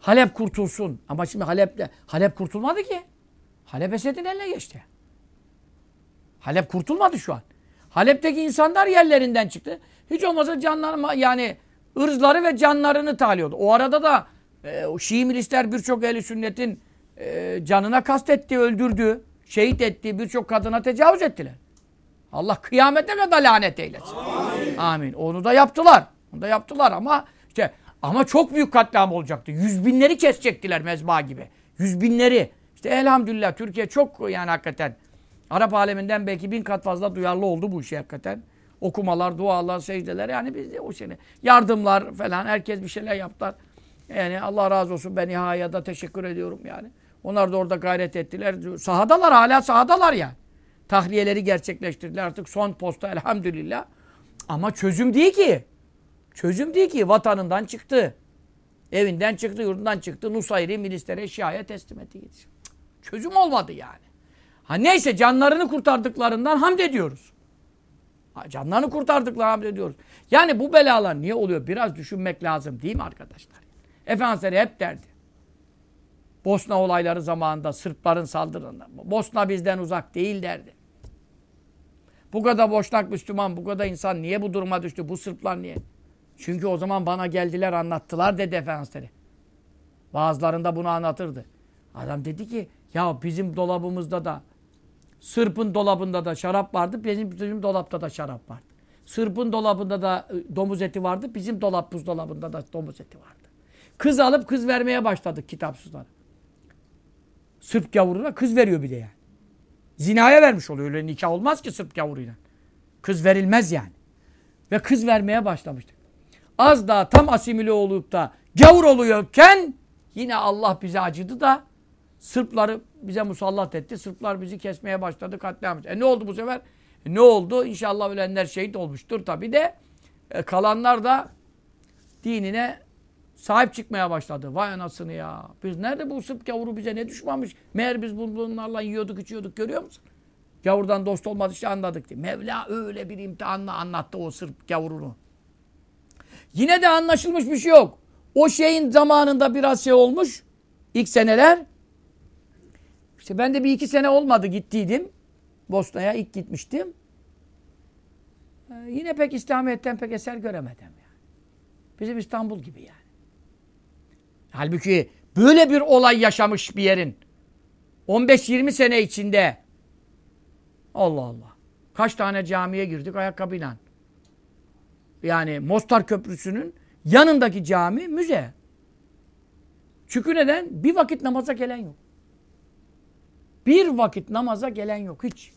S1: Halep kurtulsun. Ama şimdi Halep'te Halep kurtulmadı ki. Halep Esed'in eline geçti. Halep kurtulmadı şu an. Halep'teki insanlar yerlerinden çıktı. Hiç olmazsa canlarını yani ırzları ve canlarını talıyordu. O arada da e, Şii milisler birçok ehli sünnetin e, canına kastetti, öldürdü, şehit etti, birçok kadına tecavüz ettiler. Allah kıyamete kadar lanet eylesin. Amin. Amin. Onu da yaptılar. Onu da yaptılar ama işte ama çok büyük katliam olacaktı. Yüz binleri kesecektiler mezba gibi. Yüz binleri. İşte elhamdülillah Türkiye çok yani hakikaten Arap aleminden belki bin kat fazla duyarlı oldu bu işe hakikaten. Okumalar, dualar, secdeler yani biz de o sene yardımlar falan herkes bir şeyler yaptılar. Yani Allah razı olsun ben İHA'ya da teşekkür ediyorum yani. Onlar da orada gayret ettiler. Sahadalar hala sahadalar yani. Tahliyeleri gerçekleştirdiler artık son posta elhamdülillah. Ama çözüm değil ki. Çözüm değil ki. Vatanından çıktı. Evinden çıktı, yurdundan çıktı. Nusayri milislere Şia'ya teslim etti. Çözüm olmadı yani. Ha neyse canlarını kurtardıklarından hamd ediyoruz. Ha, canlarını kurtardıklarından hamd ediyoruz. Yani bu belalar niye oluyor? Biraz düşünmek lazım değil mi arkadaşlar? Efendimiz hep derdi. Bosna olayları zamanında Sırpların saldırında. Bosna bizden uzak değil derdi. Bu kadar boşnak Müslüman, bu kadar insan niye bu duruma düştü? Bu Sırplar niye? Çünkü o zaman bana geldiler anlattılar dedi Efendimiz. Bazılarında bunu anlatırdı. Adam dedi ki ya bizim dolabımızda da Sırp'ın dolabında da şarap vardı. Bizim, bizim dolapta da şarap vardı. Sırp'ın dolabında da ıı, domuz eti vardı. Bizim dolap buzdolabında da domuz eti vardı. Kız alıp kız vermeye başladık kitapsızlar. Sırp gavuruna kız veriyor bir de yani. Zinaya vermiş oluyor. Öyle nikah olmaz ki Sırp gavuruyla. Kız verilmez yani. Ve kız vermeye başlamıştık. Az daha tam asimile olup da gavur oluyorken yine Allah bize acıdı da Sırpları bize musallat etti. Sırplar bizi kesmeye başladı, katliam. E ne oldu bu sefer? E ne oldu? İnşallah ölenler şehit olmuştur tabi de. E kalanlar da dinine sahip çıkmaya başladı. Vay anasını ya. Biz nerede bu Sırp gavuru bize ne düşmanmış. Meğer biz bunlarla yiyorduk içiyorduk görüyor musun? Gavurdan dost olmadı işte anladık diye. Mevla öyle bir imtihanla anlattı o Sırp gavurunu. Yine de anlaşılmış bir şey yok. O şeyin zamanında biraz şey olmuş. İlk seneler. İşte ben de bir iki sene olmadı gittiydim. Bosna'ya ilk gitmiştim. Ee, yine pek İslamiyet'ten pek eser göremedim. Yani. Bizim İstanbul gibi yani. Halbuki böyle bir olay yaşamış bir yerin 15-20 sene içinde Allah Allah. Kaç tane camiye girdik ayakkabıyla. Yani Mostar Köprüsü'nün yanındaki cami müze. Çünkü neden? Bir vakit namaza gelen yok. Bir vakit namaza gelen yok hiç.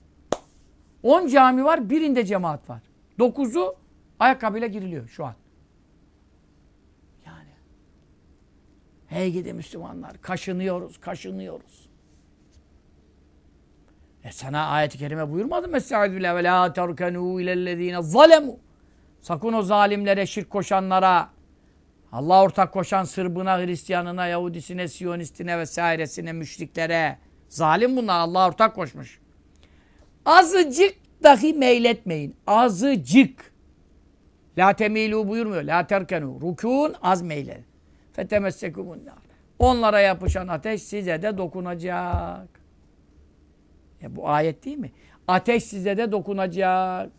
S1: On cami var, birinde cemaat var. Dokuzu ayakkabıyla giriliyor şu an. Yani. Hey gidi Müslümanlar, kaşınıyoruz, kaşınıyoruz. E sana ayet-i kerime buyurmadı mı? Estaizu billah ve la terkenû ilellezîne zalemû. Sakın o zalimlere, şirk koşanlara, Allah ortak koşan Sırbına, Hristiyanına, Yahudisine, Siyonistine vesairesine, müşriklere. Zalim bunlar. Allah ortak koşmuş. Azıcık dahi meyletmeyin. Azıcık. La temilu buyurmuyor. La terkenu. Rukûn az meylerin. Fetemessekumun nar. Onlara yapışan ateş size de dokunacak. Ya bu ayet değil mi? Ateş size de dokunacak.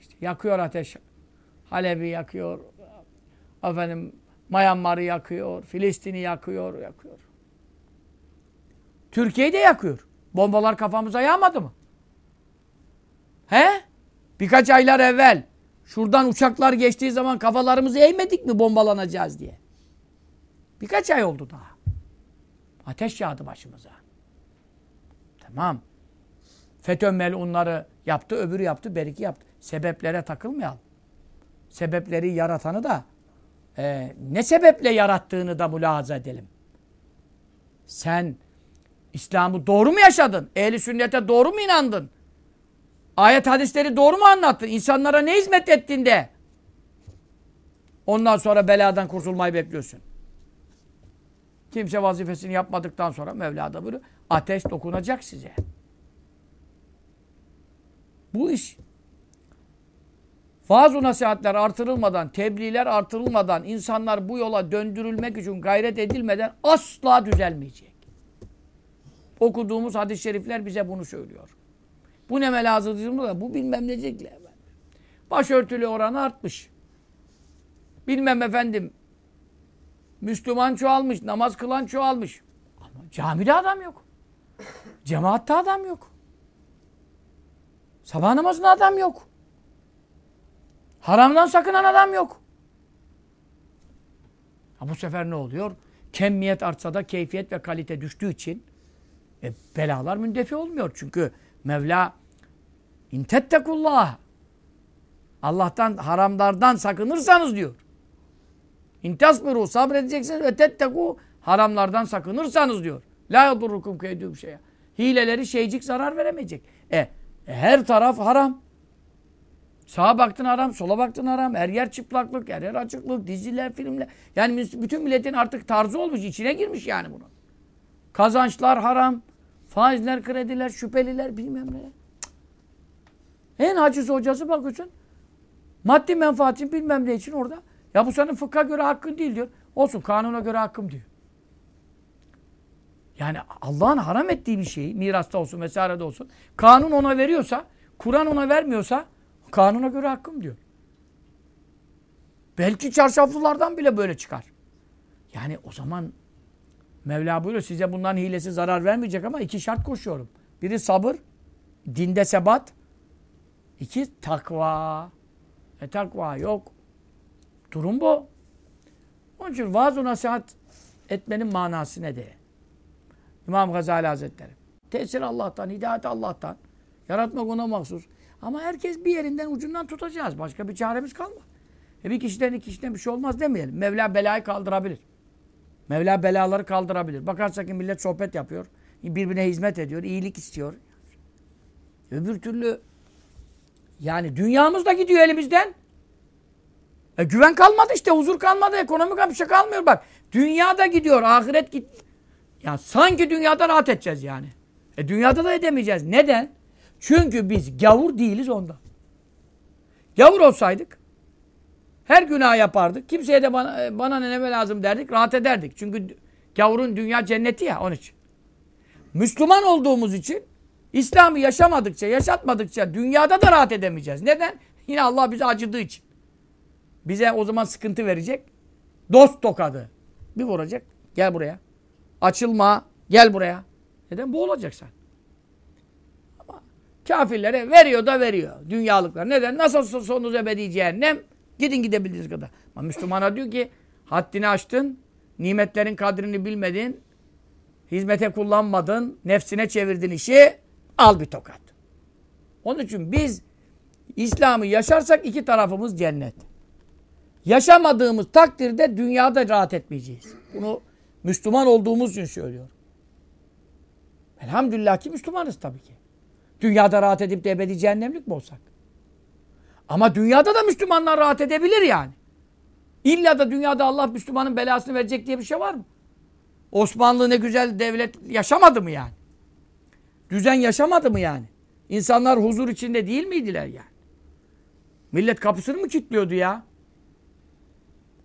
S1: İşte yakıyor ateş. Halep'i yakıyor. Efendim Myanmar'ı yakıyor. Filistin'i yakıyor, yakıyor. Türkiye'yi de yakıyor. Bombalar kafamıza yağmadı mı? He? Birkaç aylar evvel şuradan uçaklar geçtiği zaman kafalarımızı eğmedik mi bombalanacağız diye. Birkaç ay oldu daha. Ateş yağdı başımıza. Tamam. FETÖ melunları yaptı, öbürü yaptı, beriki yaptı. Sebeplere takılmayalım. Sebepleri yaratanı da e, ne sebeple yarattığını da mülahaza edelim. Sen İslam'ı doğru mu yaşadın? Ehli sünnete doğru mu inandın? Ayet hadisleri doğru mu anlattın? İnsanlara ne hizmet ettin de? Ondan sonra beladan kurtulmayı bekliyorsun. Kimse vazifesini yapmadıktan sonra Mevla da buyuruyor. Ateş dokunacak size. Bu iş vaaz nasihatler artırılmadan, tebliğler artırılmadan, insanlar bu yola döndürülmek için gayret edilmeden asla düzelmeyecek. Okuduğumuz hadis-i şerifler bize bunu söylüyor. Bu ne melazım da bu bilmem necekle. Başörtülü oranı artmış. Bilmem efendim Müslüman çoğalmış, namaz kılan çoğalmış. Ama camide adam yok. Cemaatte adam yok. Sabah namazında adam yok. Haramdan sakınan adam yok. Ha bu sefer ne oluyor? Kemmiyet artsa da keyfiyet ve kalite düştüğü için e, belalar mündefi olmuyor. Çünkü Mevla intettekullah Allah'tan haramlardan sakınırsanız diyor. İntasbiru sabredeceksiniz ve tetteku haramlardan sakınırsanız diyor. La yadurrukum keydüm şeye. Hileleri şeycik zarar veremeyecek. E, e her taraf haram. Sağa baktın haram, sola baktın haram. Her yer çıplaklık, her yer açıklık, diziler, filmler. Yani bütün milletin artık tarzı olmuş, içine girmiş yani bunun. Kazançlar haram. Faizler, krediler, şüpheliler bilmem ne. En haciz hocası bakıyorsun. Maddi menfaatin bilmem ne için orada. Ya bu senin fıkha göre hakkın değil diyor. Olsun kanuna göre hakkım diyor. Yani Allah'ın haram ettiği bir şeyi mirasta olsun vesairede olsun. Kanun ona veriyorsa, Kur'an ona vermiyorsa kanuna göre hakkım diyor. Belki çarşaflılardan bile böyle çıkar. Yani o zaman Mevla buyuruyor size bundan hilesi zarar vermeyecek ama iki şart koşuyorum. Biri sabır, dinde sebat. İki takva. E takva yok. Durum bu. Onun için vaaz nasihat etmenin manası ne diye. İmam Gazali Hazretleri. Tesir Allah'tan, hidayet Allah'tan. Yaratmak ona mahsus. Ama herkes bir yerinden ucundan tutacağız. Başka bir çaremiz kalmaz. E bir kişiden iki kişiden bir şey olmaz demeyelim. Mevla belayı kaldırabilir. Mevla belaları kaldırabilir. Bakarsak ki millet sohbet yapıyor. Birbirine hizmet ediyor. iyilik istiyor. Öbür türlü yani dünyamız da gidiyor elimizden. E güven kalmadı işte. Huzur kalmadı. Ekonomik bir şey kalmıyor bak. Dünya da gidiyor. Ahiret git. Ya sanki dünyada rahat edeceğiz yani. E dünyada da edemeyeceğiz. Neden? Çünkü biz gavur değiliz ondan. Gavur olsaydık her günah yapardık. Kimseye de bana, bana ne lazım derdik. Rahat ederdik. Çünkü gavurun dünya cenneti ya onun için. Müslüman olduğumuz için İslam'ı yaşamadıkça, yaşatmadıkça dünyada da rahat edemeyeceğiz. Neden? Yine Allah bize acıdığı için. Bize o zaman sıkıntı verecek. Dost tokadı. Bir vuracak. Gel buraya. Açılma. Gel buraya. Neden? Bu olacak sen. Kafirlere veriyor da veriyor. Dünyalıklar. Neden? Nasıl sonunuz ebedi cehennem? Gidin gidebildiğiniz kadar. Ama Müslümana diyor ki haddini aştın, nimetlerin kadrini bilmedin, hizmete kullanmadın, nefsine çevirdin işi, al bir tokat. Onun için biz İslam'ı yaşarsak iki tarafımız cennet. Yaşamadığımız takdirde dünyada rahat etmeyeceğiz. Bunu Müslüman olduğumuz için söylüyorum. Elhamdülillah ki Müslümanız tabii ki. Dünyada rahat edip de ebedi cehennemlik mi olsak? Ama dünyada da Müslümanlar rahat edebilir yani. İlla da dünyada Allah Müslümanın belasını verecek diye bir şey var mı? Osmanlı ne güzel devlet yaşamadı mı yani? Düzen yaşamadı mı yani? İnsanlar huzur içinde değil miydiler yani? Millet kapısını mı kilitliyordu ya?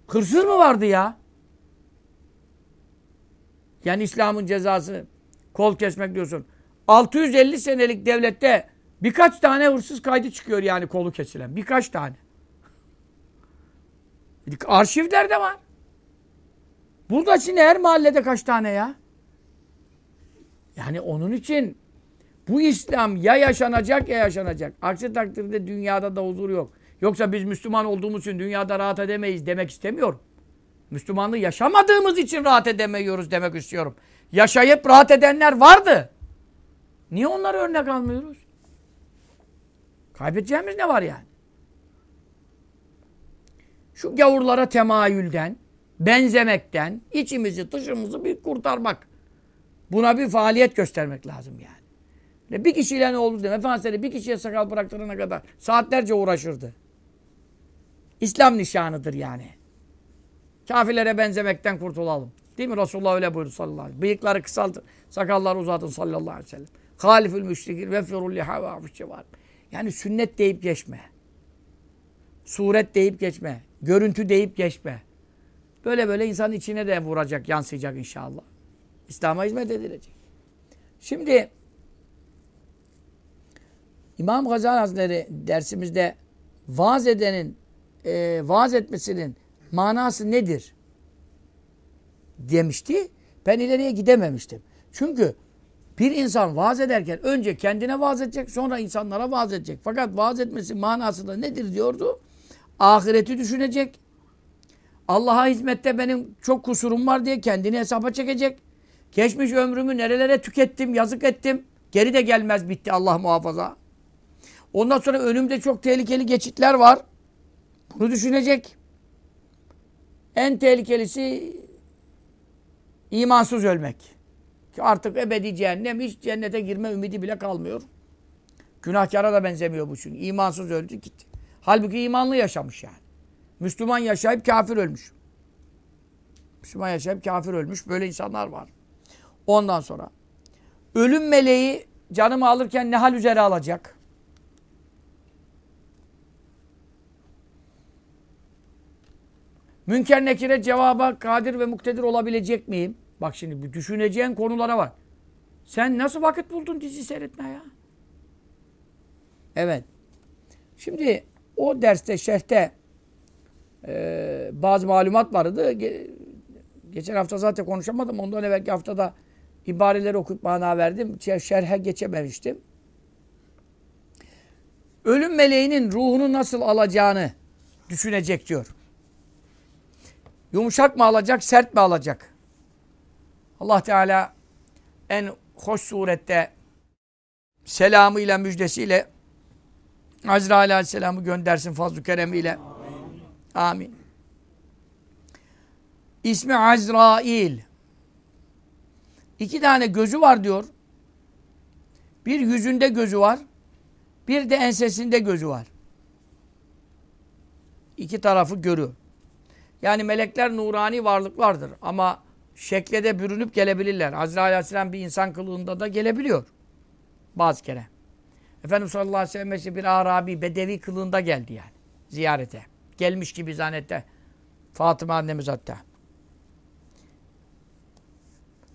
S1: Hırsız mı vardı ya? Yani İslam'ın cezası kol kesmek diyorsun. 650 senelik devlette birkaç tane hırsız kaydı çıkıyor yani kolu kesilen. Birkaç tane. Arşivlerde var. Burada şimdi her mahallede kaç tane ya? Yani onun için bu İslam ya yaşanacak ya yaşanacak. Aksi takdirde dünyada da huzur yok. Yoksa biz Müslüman olduğumuz için dünyada rahat edemeyiz demek istemiyorum. Müslümanlığı yaşamadığımız için rahat edemiyoruz demek istiyorum. Yaşayıp rahat edenler vardı. Niye onları örnek almıyoruz? Kaybedeceğimiz ne var yani? Şu gavurlara temayülden, benzemekten, içimizi dışımızı bir kurtarmak. Buna bir faaliyet göstermek lazım yani. Bir kişiyle ne oldu deme. Efendimiz bir kişiye sakal bıraktırana kadar saatlerce uğraşırdı. İslam nişanıdır yani. Kafirlere benzemekten kurtulalım. Değil mi? Resulullah öyle buyurdu sallallahu aleyhi ve sellem. Bıyıkları kısaltın, sakalları uzatın sallallahu aleyhi ve sellem. Halifül müşrikir ve firul liha ve var. Yani sünnet deyip geçme. Suret deyip geçme. Görüntü deyip geçme. Böyle böyle insanın içine de vuracak, yansıyacak inşallah. İslam'a hizmet edilecek. Şimdi İmam Gazali Hazretleri dersimizde vaaz edenin e, vaaz etmesinin manası nedir? Demişti. Ben ileriye gidememiştim. Çünkü bir insan vaaz ederken önce kendine vaaz edecek sonra insanlara vaaz edecek. Fakat vaaz etmesi manası da nedir diyordu? Ahireti düşünecek. Allah'a hizmette benim çok kusurum var diye kendini hesaba çekecek. Geçmiş ömrümü nerelere tükettim, yazık ettim. Geri de gelmez bitti Allah muhafaza. Ondan sonra önümde çok tehlikeli geçitler var. Bunu düşünecek. En tehlikelisi imansız ölmek. Ki artık ebedi cehennem hiç cennete girme ümidi bile kalmıyor. Günahkara da benzemiyor bu çünkü. İmansız öldü gitti. Halbuki imanlı yaşamış yani. Müslüman yaşayıp kafir ölmüş. Müslüman yaşayıp kafir ölmüş. Böyle insanlar var. Ondan sonra ölüm meleği canımı alırken ne hal üzere alacak? Münker nekire cevaba kadir ve muktedir olabilecek miyim? Bak şimdi bir düşüneceğin konulara var. Sen nasıl vakit buldun dizi seyretmeye ya? Evet. Şimdi o derste, şerhte e, bazı malumat vardı. Ge geçen hafta zaten konuşamadım. Ondan evvelki haftada ibareleri okuyup mana verdim. Şerhe geçememiştim. Ölüm meleğinin ruhunu nasıl alacağını düşünecek diyor. Yumuşak mı alacak, sert mi alacak? Allah Teala en hoş surette selamıyla, müjdesiyle Azrail Aleyhisselam'ı göndersin fazl-ı keremiyle. Amin. Amin. İsmi Azrail. İki tane gözü var diyor. Bir yüzünde gözü var. Bir de ensesinde gözü var. İki tarafı görüyor. Yani melekler nurani varlıklardır. Ama şekle de bürünüp gelebilirler. Azrail Aleyhisselam bir insan kılığında da gelebiliyor. Bazı kere. Efendimiz sallallahu aleyhi ve sellem bir Arabi, Bedevi kılığında geldi yani. Ziyarete. Gelmiş gibi zannette. Fatıma annemiz hatta.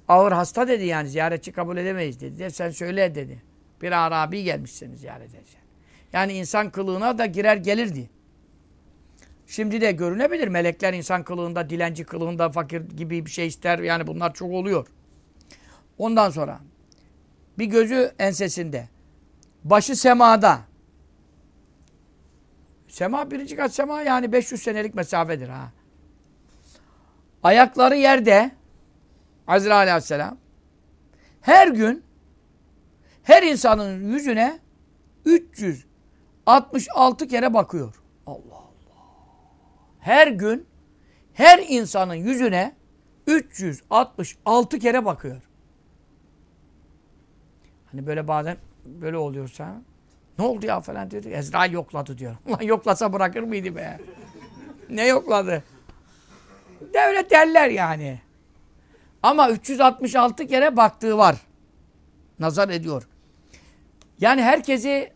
S1: Ağır hasta dedi yani ziyaretçi kabul edemeyiz dedi. De, sen söyle dedi. Bir Arabi gelmiş seni ziyaret edecek. Yani insan kılığına da girer gelirdi. Şimdi de görünebilir. Melekler insan kılığında, dilenci kılığında, fakir gibi bir şey ister. Yani bunlar çok oluyor. Ondan sonra bir gözü ensesinde. Başı semada. Sema birinci kat sema yani 500 senelik mesafedir ha. Ayakları yerde Azrail aleyhisselam her gün her insanın yüzüne 366 kere bakıyor. Allah. Her gün her insanın yüzüne 366 kere bakıyor. Hani böyle bazen böyle oluyorsa ne oldu ya falan diyor. Ezrail yokladı diyor. [laughs] Ulan yoklasa bırakır mıydı be? ne yokladı? Devlet derler yani. Ama 366 kere baktığı var. Nazar ediyor. Yani herkesi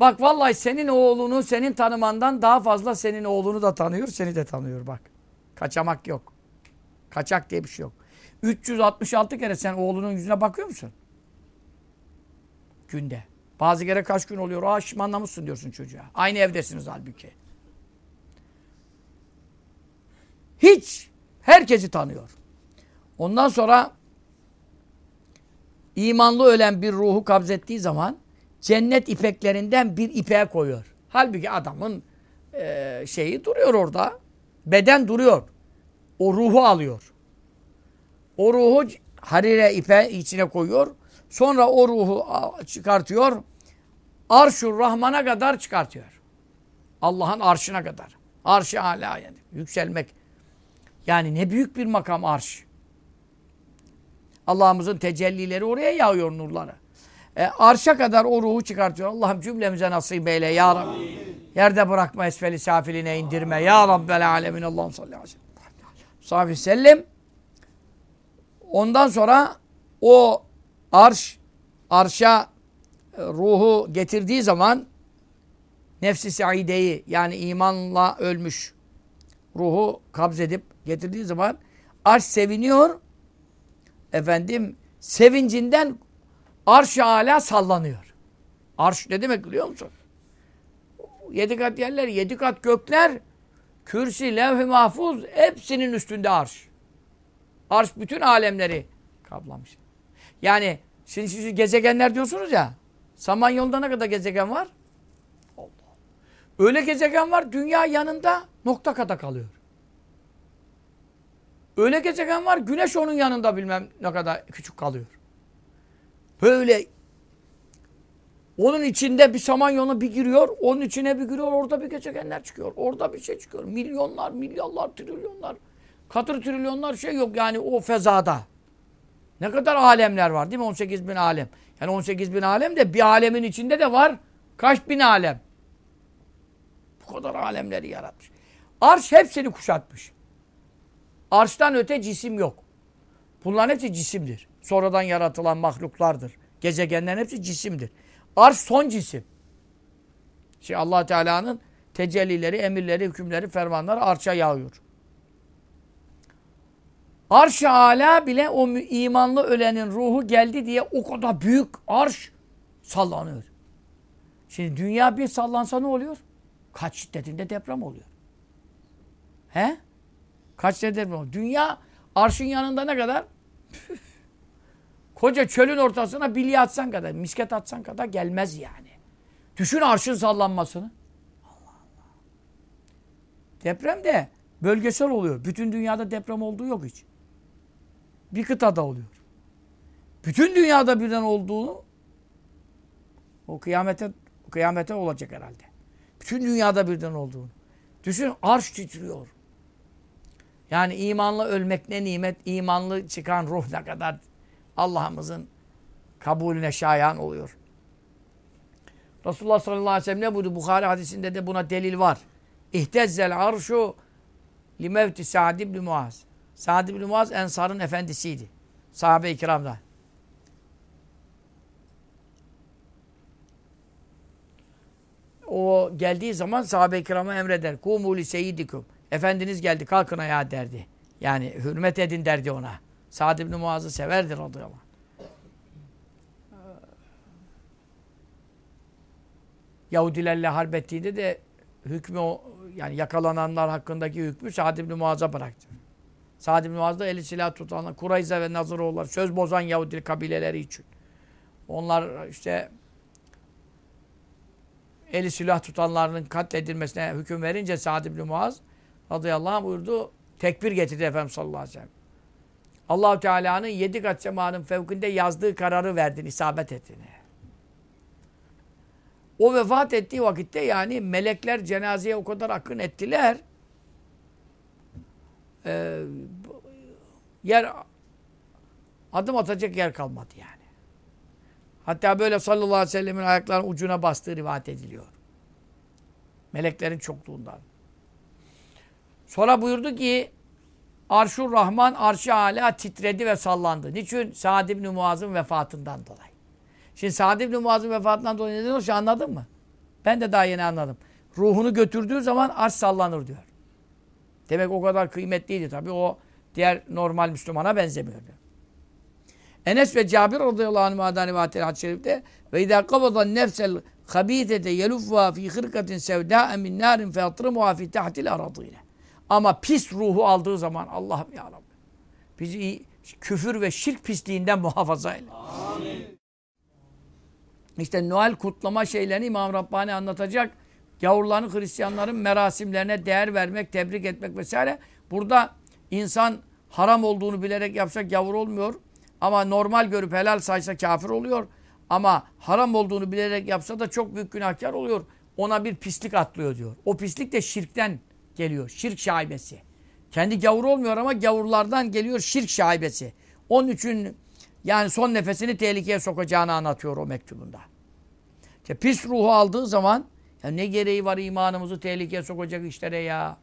S1: bak vallahi senin oğlunu senin tanımandan daha fazla senin oğlunu da tanıyor, seni de tanıyor bak. Kaçamak yok. Kaçak diye bir şey yok. 366 kere sen oğlunun yüzüne bakıyor musun? Günde. Bazı kere kaç gün oluyor. Aa şımanlamışsın diyorsun çocuğa. Aynı evdesiniz halbuki. Hiç. Herkesi tanıyor. Ondan sonra imanlı ölen bir ruhu kabzettiği zaman cennet ipeklerinden bir ipeğe koyuyor. Halbuki adamın e, şeyi duruyor orada. Beden duruyor. O ruhu alıyor. O ruhu harire ipe içine koyuyor. Sonra o ruhu çıkartıyor. Arşur Rahman'a kadar çıkartıyor. Allah'ın arşına kadar. Arş-ı âlâ yani. Yükselmek. Yani ne büyük bir makam arş. Allah'ımızın tecellileri oraya yağıyor nurları. E, arşa kadar o ruhu çıkartıyor. Allah'ım cümlemize nasip eyle ya Rabbi. Yerde bırakma esfeli safiline indirme. Ya Rabbel alemin. Allah'ım sallallahu aleyhi ve sellem. Ondan sonra o arş, arşa e, ruhu getirdiği zaman nefsi saideyi yani imanla ölmüş ruhu kabzedip getirdiği zaman arş seviniyor. Efendim sevincinden arş-ı ala sallanıyor. Arş ne demek biliyor musun? Yedi kat yerler, yedi kat gökler, kürsi, levh-i mahfuz hepsinin üstünde arş. Arş bütün alemleri kaplamış. Yani şimdi siz gezegenler diyorsunuz ya. Samanyolu'da ne kadar gezegen var? Allah. Öyle gezegen var dünya yanında nokta kata kalıyor. Öyle gezegen var güneş onun yanında bilmem ne kadar küçük kalıyor. Böyle onun içinde bir samanyolu bir giriyor, onun içine bir giriyor, orada bir gezegenler çıkıyor. Orada bir şey çıkıyor. Milyonlar, milyarlar, trilyonlar, katır trilyonlar şey yok yani o fezada. Ne kadar alemler var değil mi? 18 bin alem. Yani 18 bin alem de bir alemin içinde de var. Kaç bin alem. Bu kadar alemleri yaratmış. Arş hepsini kuşatmış. Arştan öte cisim yok. Bunların hepsi cisimdir. Sonradan yaratılan mahluklardır. Gezegenlerin hepsi cisimdir. Arş son cisim. Şimdi allah Teala'nın tecellileri, emirleri, hükümleri, fermanları arşa yağıyor. Arş-ı ala bile o imanlı ölenin ruhu geldi diye o kadar büyük arş sallanıyor. Şimdi dünya bir sallansa ne oluyor? Kaç şiddetinde deprem oluyor. He? Kaç şiddetinde deprem oluyor? Dünya arşın yanında ne kadar? Koca çölün ortasına bilye atsan kadar, misket atsan kadar gelmez yani. Düşün arşın sallanmasını. Deprem de bölgesel oluyor. Bütün dünyada deprem olduğu yok hiç bir kıtada oluyor. Bütün dünyada birden olduğunu o kıyamete kıyamete olacak herhalde. Bütün dünyada birden olduğunu. Düşün arş titriyor. Yani imanla ölmek ne nimet, imanlı çıkan ruh ne kadar Allah'ımızın kabulüne şayan oluyor. Resulullah sallallahu aleyhi ve sellem ne buyurdu? Bukhari hadisinde de buna delil var. İhtezzel arşu limevti Sa'd ibn Muaz. Sa'd ibn Muaz Ensar'ın efendisiydi. Sahabe-i kiramda. O geldiği zaman sahabe-i kirama emreder. Kumu li seyyidikum. Efendiniz geldi kalkın ayağa derdi. Yani hürmet edin derdi ona. Sa'd ibn Muaz'ı severdi radıyallahu anh. Yahudilerle harp ettiğinde de hükmü yani yakalananlar hakkındaki hükmü Sa'd ibn Muaz'a bıraktı. Sa'd ibn Muaz'da eli silah tutanlar, Kurayza ve Nazıroğulları, söz bozan Yahudi kabileleri için. Onlar işte eli silah tutanlarının katledilmesine hüküm verince Sa'd ibn Muaz radıyallahu anh buyurdu. Tekbir getirdi Efendimiz sallallahu aleyhi ve sellem. Allah Teala'nın yedi kat semanın fevkinde yazdığı kararı verdin, isabet ettin. O vefat ettiği vakitte yani melekler cenazeye o kadar akın ettiler. Ee, yer adım atacak yer kalmadı yani. Hatta böyle sallallahu aleyhi ve sellemin ayaklarının ucuna bastığı rivayet ediliyor. Meleklerin çokluğundan. Sonra buyurdu ki Arşur Rahman arşı titredi ve sallandı. Niçin? Sa'd ibn Muaz'ın vefatından dolayı. Şimdi Sa'd ibn Muaz'ın vefatından dolayı neden olsa anladın mı? Ben de daha yeni anladım. Ruhunu götürdüğü zaman arş sallanır diyor. Demek o kadar kıymetliydi tabii. O diğer normal Müslümana benzemiyordu. Enes ve Cabir radıyallahu anh ma'dan rivayetleri hadis-i şerifte ve izâ kabadan nefsel habîtete yelufva fî hırkatin sevdâ'e min nârin feyatrımuha fî tahtil aradîne. Ama pis ruhu aldığı zaman Allah'ım ya Rabbi bizi küfür ve şirk pisliğinden muhafaza eyle. Amin. İşte Noel kutlama şeylerini İmam Rabbani anlatacak. Gavurların, Hristiyanların merasimlerine değer vermek, tebrik etmek vesaire. Burada insan haram olduğunu bilerek yapsa gavur olmuyor. Ama normal görüp helal saysa kafir oluyor. Ama haram olduğunu bilerek yapsa da çok büyük günahkar oluyor. Ona bir pislik atlıyor diyor. O pislik de şirkten geliyor. Şirk şaibesi. Kendi gavur olmuyor ama gavurlardan geliyor şirk şaibesi. Onun için yani son nefesini tehlikeye sokacağını anlatıyor o mektubunda. İşte pis ruhu aldığı zaman ya ne gereği var imanımızı tehlikeye sokacak işlere ya.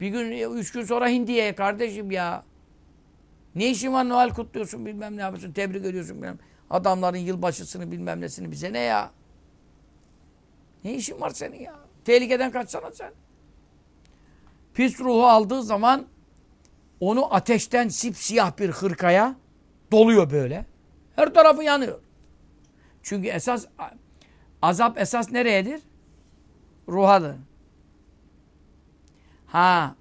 S1: Bir gün, üç gün sonra Hindiye'ye kardeşim ya. Ne işin var Noel kutluyorsun bilmem ne yapıyorsun, tebrik ediyorsun bilmem. Adamların yılbaşısını bilmem nesini bize ne ya? Ne işin var senin ya? Tehlikeden kaçsana sen. Pis ruhu aldığı zaman onu ateşten sipsiyah bir hırkaya doluyor böyle. Her tarafı yanıyor. Çünkü esas azap esas nereyedir? Ruhadır. Ha.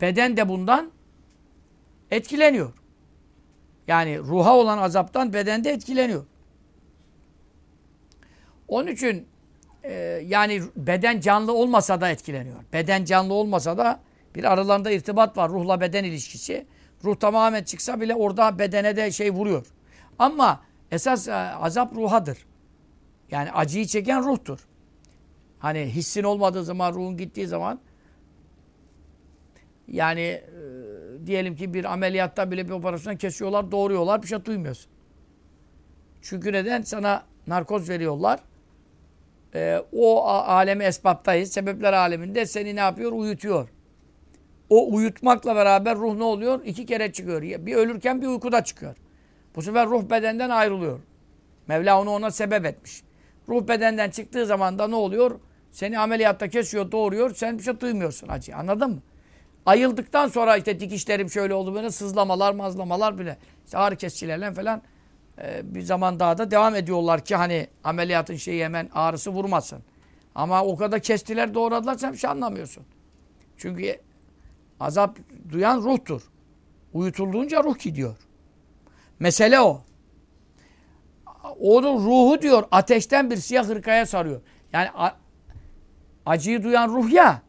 S1: Beden de bundan etkileniyor. Yani ruha olan azaptan bedende etkileniyor. Onun için e, yani beden canlı olmasa da etkileniyor. Beden canlı olmasa da bir aralarında irtibat var. Ruhla beden ilişkisi. Ruh tamamen çıksa bile orada bedene de şey vuruyor. Ama esas e, azap ruhadır. Yani acıyı çeken ruhtur. Hani hissin olmadığı zaman, ruhun gittiği zaman yani e, diyelim ki bir ameliyatta bile bir operasyonu kesiyorlar, doğuruyorlar, bir şey duymuyorsun. Çünkü neden? Sana narkoz veriyorlar. E, o alemi esbaptayız. Sebepler aleminde seni ne yapıyor? Uyutuyor. O uyutmakla beraber ruh ne oluyor? İki kere çıkıyor. Bir ölürken bir uykuda çıkıyor. Bu sefer ruh bedenden ayrılıyor. Mevla onu ona sebep etmiş. Ruh bedenden çıktığı zaman da ne oluyor? Seni ameliyatta kesiyor, doğuruyor. Sen bir şey duymuyorsun acı. Anladın mı? Ayıldıktan sonra işte dikişlerim şöyle oldu böyle sızlamalar, mazlamalar bile. İşte ağrı kesicilerle falan bir zaman daha da devam ediyorlar ki hani ameliyatın şeyi hemen ağrısı vurmasın. Ama o kadar kestiler doğradılar sen bir şey anlamıyorsun. Çünkü azap duyan ruhtur. Uyutulduğunca ruh gidiyor. Mesele o. Onun ruhu diyor ateşten bir siyah hırkaya sarıyor. Yani acıyı duyan ruh ya.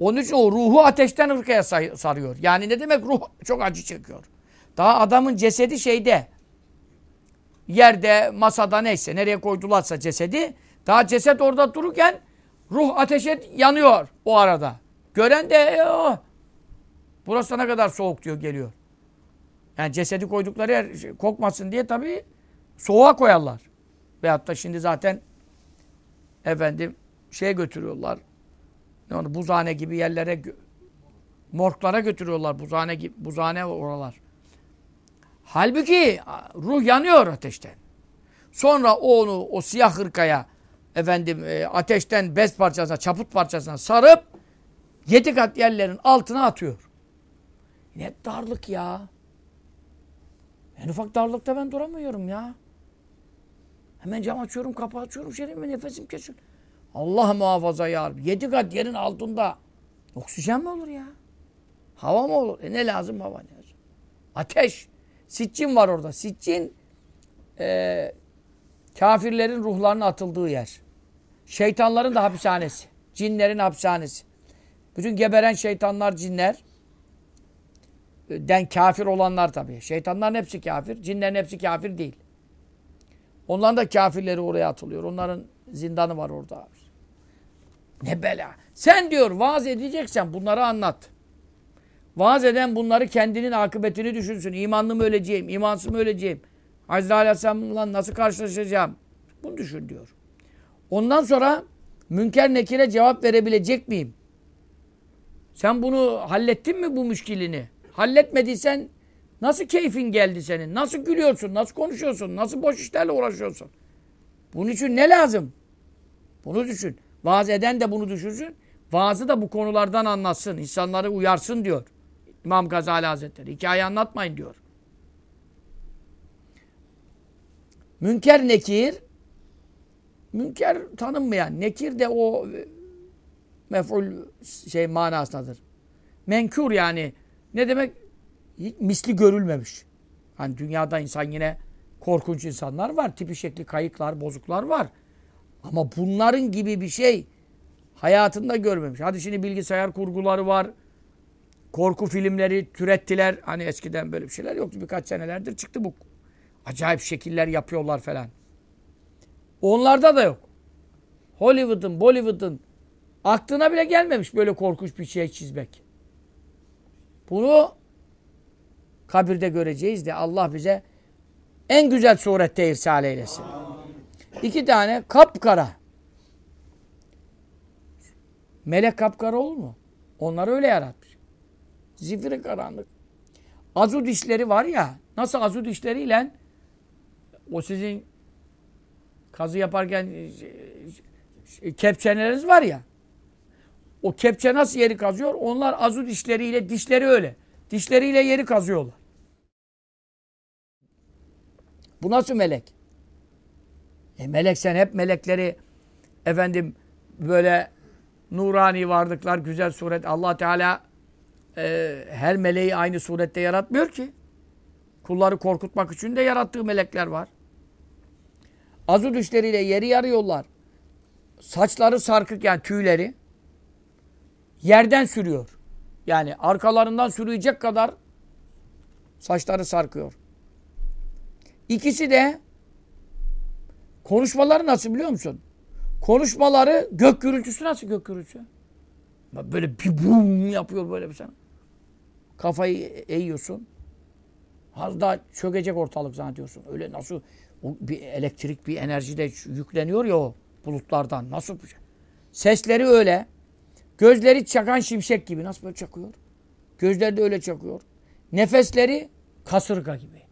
S1: Onun için o ruhu ateşten hırkaya sarıyor. Yani ne demek ruh çok acı çekiyor. Daha adamın cesedi şeyde. Yerde, masada neyse nereye koydularsa cesedi. Daha ceset orada dururken ruh ateşe yanıyor o arada. Gören de oh, burası ne kadar soğuk diyor geliyor. Yani cesedi koydukları yer şey, kokmasın diye tabii soğuğa koyarlar. Veyahut da şimdi zaten efendim şeye götürüyorlar. Onu buzhane gibi yerlere morglara götürüyorlar. Buzhane gibi buzhane oralar. Halbuki ruh yanıyor ateşten. Sonra onu o siyah hırkaya efendim e, ateşten bez parçasına, çaput parçasına sarıp yedi kat yerlerin altına atıyor. Ne darlık ya. En ufak darlıkta ben duramıyorum ya. Hemen cam açıyorum, kapı açıyorum, şey mi nefesim kesiyor. Allah muhafaza ya. Yedi kat yerin altında oksijen mi olur ya? Hava mı olur? E ne lazım hava ne lazım? Ateş. Siccin var orada. Siccin e, kafirlerin ruhlarına atıldığı yer. Şeytanların da hapishanesi. Cinlerin hapishanesi. Bütün geberen şeytanlar, cinler den kafir olanlar tabii. Şeytanların hepsi kafir. Cinlerin hepsi kafir değil. Onların da kafirleri oraya atılıyor. Onların zindanı var orada. Ne bela. Sen diyor vaaz edeceksen bunları anlat. Vaaz eden bunları kendinin akıbetini düşünsün. İmanlı mı öleceğim, imansız mı öleceğim? Hazreti Aleyhisselam'la nasıl karşılaşacağım? Bunu düşün diyor. Ondan sonra münker nekire cevap verebilecek miyim? Sen bunu hallettin mi bu müşkilini? Halletmediysen nasıl keyfin geldi senin? Nasıl gülüyorsun? Nasıl konuşuyorsun? Nasıl boş işlerle uğraşıyorsun? Bunun için ne lazım? Bunu düşün. Vaaz eden de bunu düşünsün. Vaazı da bu konulardan anlatsın. İnsanları uyarsın diyor. İmam Gazali Hazretleri. Hikaye anlatmayın diyor. Münker nekir münker tanınmayan. Nekir de o e, mef'ul şey manasındadır. Menkür yani ne demek? Hiç misli görülmemiş. Hani dünyada insan yine korkunç insanlar var. Tipi şekli kayıklar, bozuklar var. Ama bunların gibi bir şey hayatında görmemiş. Hadi şimdi bilgisayar kurguları var. Korku filmleri türettiler. Hani eskiden böyle bir şeyler yoktu. Birkaç senelerdir çıktı bu. Acayip şekiller yapıyorlar falan. Onlarda da yok. Hollywood'un, Bollywood'un aklına bile gelmemiş böyle korkunç bir şey çizmek. Bunu kabirde göreceğiz de Allah bize en güzel surette irsal eylesin. İki tane kapkara. Melek kapkara olur mu? Onları öyle yaratmış. Zifiri karanlık. Azu dişleri var ya, nasıl azu dişleriyle o sizin kazı yaparken kepçeleriniz var ya, o kepçe nasıl yeri kazıyor? Onlar azu dişleriyle, dişleri öyle. Dişleriyle yeri kazıyorlar. Bu nasıl melek? E melek sen hep melekleri efendim böyle nurani varlıklar, güzel suret. Allah Teala e, her meleği aynı surette yaratmıyor ki. Kulları korkutmak için de yarattığı melekler var. Azu düşleriyle yeri yarıyorlar. Saçları sarkık yani tüyleri yerden sürüyor. Yani arkalarından sürüyecek kadar saçları sarkıyor. İkisi de konuşmaları nasıl biliyor musun? Konuşmaları gök gürültüsü nasıl gök gürültüsü? Böyle bir bum yapıyor böyle bir sana. Kafayı eğiyorsun. Az daha çökecek ortalık zannediyorsun. Öyle nasıl o bir elektrik bir enerji de yükleniyor ya o bulutlardan. Nasıl şey? Sesleri öyle. Gözleri çakan şimşek gibi. Nasıl böyle çakıyor? Gözleri de öyle çakıyor. Nefesleri kasırga gibi.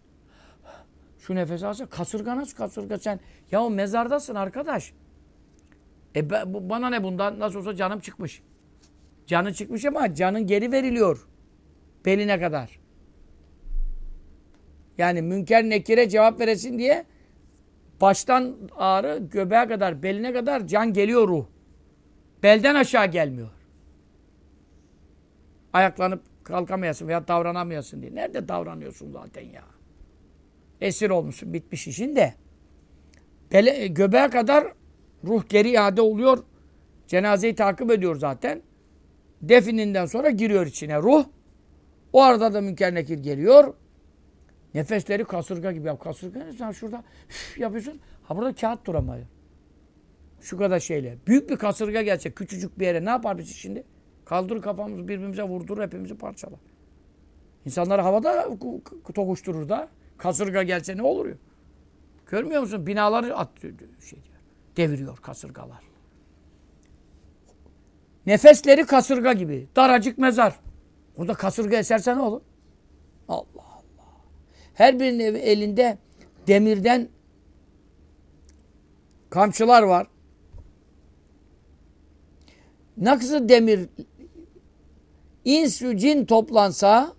S1: Şu nefes alsa kasırga nasıl kasırga sen? Ya o mezardasın arkadaş. E bana ne bundan? Nasıl olsa canım çıkmış. Canı çıkmış ama canın geri veriliyor. Beline kadar. Yani münker nekire cevap veresin diye baştan ağrı göbeğe kadar, beline kadar can geliyor ruh. Belden aşağı gelmiyor. Ayaklanıp kalkamayasın veya davranamıyorsun diye. Nerede davranıyorsun zaten ya? Esir olmuşsun, bitmiş işin de. Bele, göbeğe kadar ruh geri iade oluyor. Cenazeyi takip ediyor zaten. Defininden sonra giriyor içine ruh. O arada da münker nekir geliyor. Nefesleri kasırga gibi yap. Kasırga ne? Sen şurada yapıyorsun. Ha burada kağıt duramıyor. Şu kadar şeyle. Büyük bir kasırga gelse küçücük bir yere ne yapar biz şimdi? Kaldır kafamızı birbirimize vurdur hepimizi parçalar. İnsanları havada tokuşturur da. Kasırga gelse ne olur ya? Görmüyor musun? Binaları at, şey diyor, deviriyor kasırgalar. Nefesleri kasırga gibi. Daracık mezar. Burada kasırga eserse ne olur? Allah Allah. Her birinin elinde demirden kamçılar var. Nasıl demir ins ve cin toplansa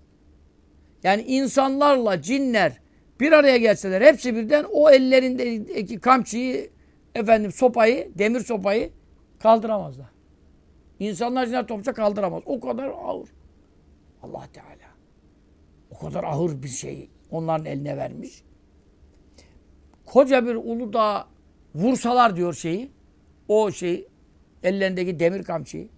S1: yani insanlarla cinler bir araya gelseler hepsi birden o ellerindeki kamçıyı efendim sopayı, demir sopayı kaldıramazlar. İnsanlar cinler topça kaldıramaz. O kadar ağır. Allah Teala. O kadar ağır bir şey onların eline vermiş. Koca bir ulu dağ vursalar diyor şeyi. o şey ellerindeki demir kamçıyı.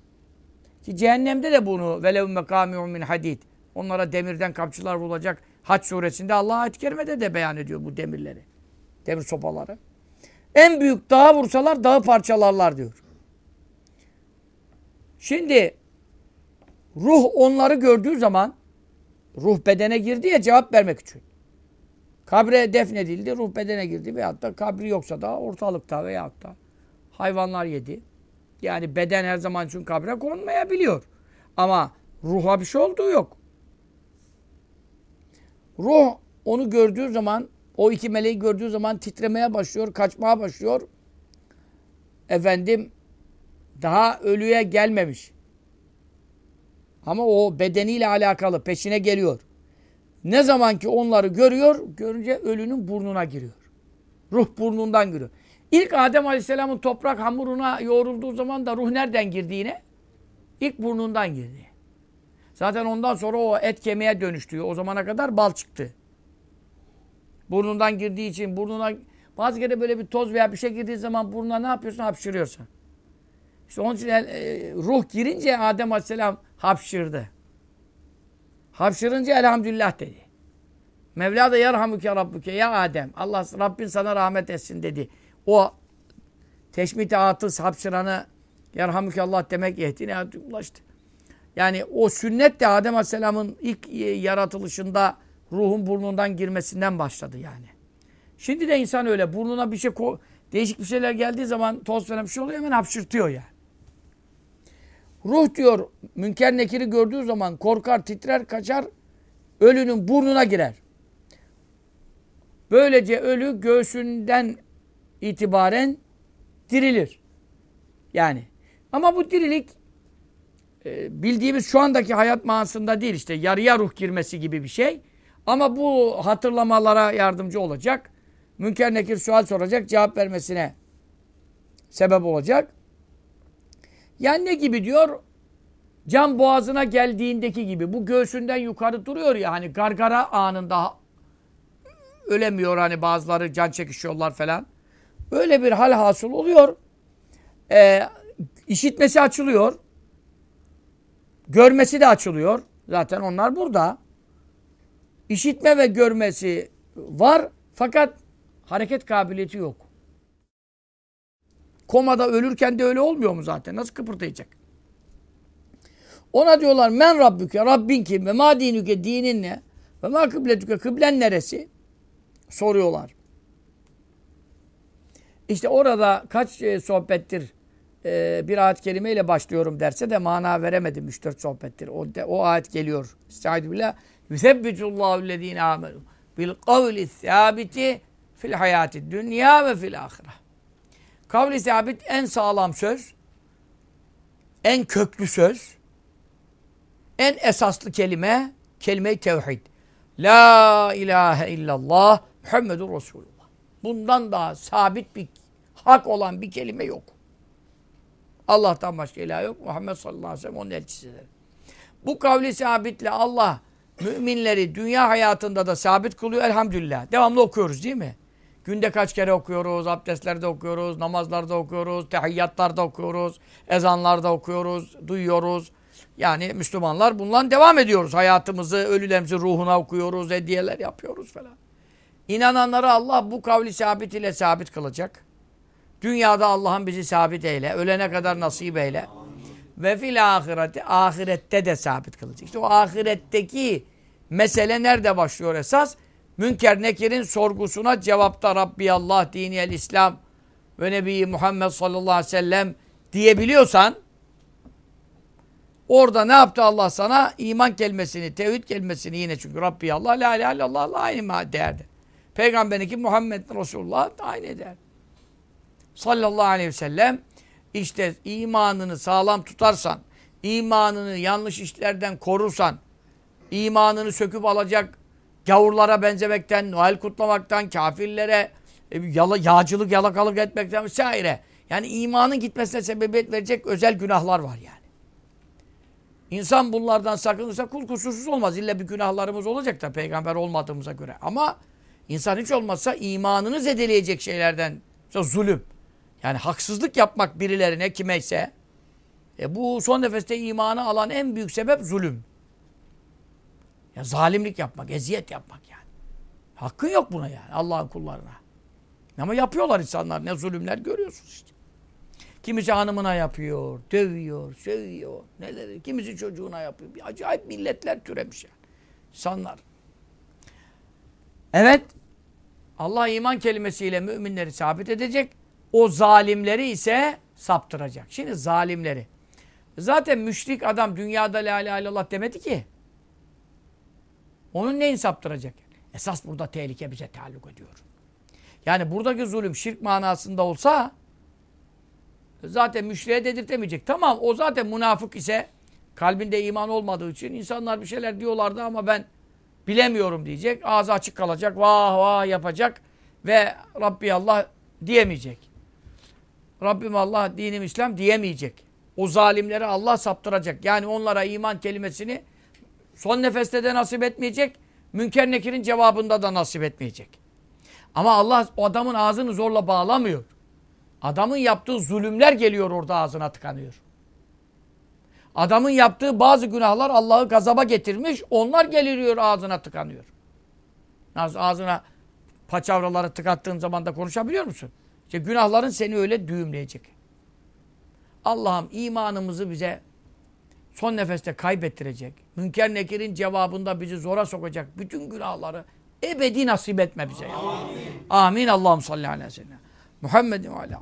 S1: Ki cehennemde de bunu velev mekami'un min hadid. Onlara demirden kamçılar vurulacak. Haç suresinde Allah ayet-i kerimede de beyan ediyor bu demirleri. Demir sopaları. En büyük dağa vursalar dağı parçalarlar diyor. Şimdi ruh onları gördüğü zaman ruh bedene girdi ya cevap vermek için. Kabre defnedildi, ruh bedene girdi veyahut da kabri yoksa da ortalıkta veyahut da hayvanlar yedi. Yani beden her zaman için kabre konmayabiliyor. Ama ruha bir şey olduğu yok. Ruh onu gördüğü zaman, o iki meleği gördüğü zaman titremeye başlıyor, kaçmaya başlıyor. Efendim, daha ölüye gelmemiş. Ama o bedeniyle alakalı peşine geliyor. Ne zaman ki onları görüyor, görünce ölünün burnuna giriyor. Ruh burnundan giriyor. İlk Adem Aleyhisselam'ın toprak hamuruna yoğrulduğu zaman da ruh nereden girdi yine? İlk burnundan girdi. Zaten ondan sonra o et kemiğe dönüştü. O zamana kadar bal çıktı. Burnundan girdiği için burnuna bazı kere böyle bir toz veya bir şey girdiği zaman burnuna ne yapıyorsun? Hapşırıyorsun. İşte onun için e, ruh girince Adem Aleyhisselam hapşırdı. Hapşırınca elhamdülillah dedi. Mevla da yarhamüke rabbuke ya Adem. Allah Rabbin sana rahmet etsin dedi. O teşmit atız hapşıranı yarhamüke Allah demek yehdine ulaştı. Yani o sünnet de Adem Aleyhisselam'ın ilk e, yaratılışında ruhun burnundan girmesinden başladı yani. Şimdi de insan öyle burnuna bir şey değişik bir şeyler geldiği zaman toz falan bir şey oluyor hemen hapşırtıyor yani. Ruh diyor münker nekiri gördüğü zaman korkar, titrer, kaçar, ölünün burnuna girer. Böylece ölü göğsünden itibaren dirilir. Yani ama bu dirilik e, bildiğimiz şu andaki hayat manasında değil işte yarıya ruh girmesi gibi bir şey. Ama bu hatırlamalara yardımcı olacak. Münker nekir sual soracak, cevap vermesine sebep olacak. Yani ne gibi diyor? Can boğazına geldiğindeki gibi. Bu göğsünden yukarı duruyor ya hani gargara anında ölemiyor hani bazıları can çekişiyorlar falan. Öyle bir hal hasıl oluyor. Ee, işitmesi açılıyor. Görmesi de açılıyor. Zaten onlar burada. İşitme ve görmesi var fakat hareket kabiliyeti yok. Komada ölürken de öyle olmuyor mu zaten? Nasıl kıpırdayacak? Ona diyorlar men rabbüke, Rabbin kim ve ma dinüke, dinin ne? Ve ma kıbletüke, kıblen neresi? Soruyorlar. İşte orada kaç e, sohbettir e, bir ayet kelimeyle başlıyorum derse de mana veremedim 3-4 sohbettir. O, de, o ayet geliyor. Estaizu billah. Yusebbitullahu lezine amelu bil kavli sabiti fil hayati dünya ve fil ahire. Kavli sabit en sağlam söz, en köklü söz, en esaslı kelime, kelime-i tevhid. La ilahe illallah Muhammedur Resulullah. Bundan daha sabit bir hak olan bir kelime yok. Allah'tan başka ilah yok. Muhammed sallallahu aleyhi ve sellem onun elçisidir. Bu kavli sabitle Allah müminleri dünya hayatında da sabit kılıyor elhamdülillah. Devamlı okuyoruz değil mi? Günde kaç kere okuyoruz, abdestlerde okuyoruz, namazlarda okuyoruz, tehiyyatlarda okuyoruz, ezanlarda okuyoruz, duyuyoruz. Yani Müslümanlar bundan devam ediyoruz. Hayatımızı, ölülerimizin ruhuna okuyoruz, hediyeler yapıyoruz falan. İnananları Allah bu kavli sabit ile sabit kılacak. Dünyada Allah'ın bizi sabit eyle. Ölene kadar nasip eyle. Ve fil ahireti ahirette de sabit kılacak. İşte o ahiretteki mesele nerede başlıyor esas? Münker Nekir'in sorgusuna cevapta Rabbi Allah, dini el İslam ve Nebi Muhammed sallallahu aleyhi ve sellem diyebiliyorsan orada ne yaptı Allah sana? İman kelimesini, tevhid kelimesini yine çünkü Rabbi Allah, la ilahe illallah aynı değerde. Peygamberinki Muhammed Resulullah aynı değer. Sallallahu aleyhi ve sellem işte imanını sağlam tutarsan, imanını yanlış işlerden korursan, imanını söküp alacak gavurlara benzemekten, Noel kutlamaktan, kafirlere e, yala, yağcılık, yalakalık etmekten vesaire. Yani imanın gitmesine sebebiyet verecek özel günahlar var yani. İnsan bunlardan sakınırsa kul kusursuz olmaz. İlla bir günahlarımız olacak da peygamber olmadığımıza göre. Ama insan hiç olmazsa imanını zedeleyecek şeylerden, zulüm. Yani haksızlık yapmak birilerine kimeyse e bu son nefeste imanı alan en büyük sebep zulüm. Ya zalimlik yapmak, eziyet yapmak yani. Hakkın yok buna yani Allah'ın kullarına. Ama yapıyorlar insanlar. Ne zulümler görüyorsunuz işte. Kimisi hanımına yapıyor, dövüyor, sövüyor, neler, kimisi çocuğuna yapıyor. Bir acayip milletler türemiş yani. İnsanlar. Evet, Allah iman kelimesiyle müminleri sabit edecek. O zalimleri ise saptıracak. Şimdi zalimleri. Zaten müşrik adam dünyada la ilahe illallah demedi ki. Onun neyin saptıracak? Esas burada tehlike bize taalluk ediyor. Yani buradaki zulüm şirk manasında olsa zaten müşriye dedirtemeyecek. Tamam o zaten münafık ise kalbinde iman olmadığı için insanlar bir şeyler diyorlardı ama ben bilemiyorum diyecek. Ağzı açık kalacak. Vah vah yapacak ve Rabbi Allah diyemeyecek. Rabbim Allah dinim İslam diyemeyecek. O zalimleri Allah saptıracak. Yani onlara iman kelimesini son nefeste de nasip etmeyecek. Münker Nekir'in cevabında da nasip etmeyecek. Ama Allah o adamın ağzını zorla bağlamıyor. Adamın yaptığı zulümler geliyor orada ağzına tıkanıyor. Adamın yaptığı bazı günahlar Allah'ı gazaba getirmiş. Onlar geliyor ağzına tıkanıyor. Ağzına paçavraları tıkattığın zaman da konuşabiliyor musun? İşte günahların seni öyle düğümleyecek. Allah'ım imanımızı bize son nefeste kaybettirecek. Münker Nekir'in cevabında bizi zora sokacak. Bütün günahları ebedi nasip etme bize. Amin. Amin. Allah'ım salli aleyhi ve sellem. Muhammedin ve aleyhi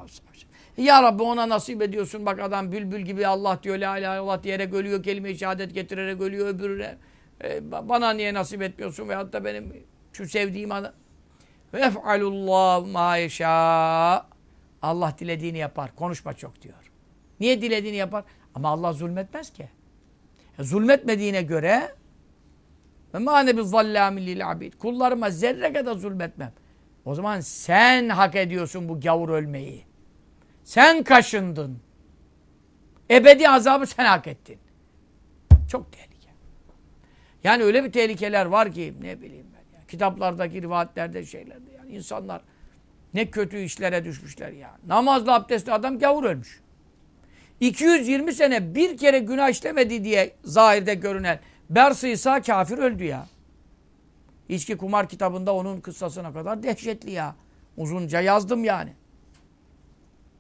S1: ve Ya Rabbi ona nasip ediyorsun. Bak adam bülbül gibi Allah diyor. La ilahe illallah diyerek ölüyor. Kelime-i şehadet getirerek ölüyor öbürüne. E, bana niye nasip etmiyorsun? Veyahut da benim şu sevdiğim adam. Ve ef'alullah ma yeşâ. Allah dilediğini yapar. Konuşma çok diyor. Niye dilediğini yapar? Ama Allah zulmetmez ki. Zulmetmediğine göre ve mâne bi zallâmin lil abid. Kullarıma zerre kadar zulmetmem. O zaman sen hak ediyorsun bu gavur ölmeyi. Sen kaşındın. Ebedi azabı sen hak ettin. Çok tehlike. Yani öyle bir tehlikeler var ki ne bileyim ben. Ya. Kitaplardaki rivayetlerde şeylerde yani insanlar ne kötü işlere düşmüşler ya. Namazlı abdestli adam gavur ölmüş. 220 sene bir kere günah işlemedi diye zahirde görünen Bers İsa kafir öldü ya. İçki kumar kitabında onun kıssasına kadar dehşetli ya. Uzunca yazdım yani.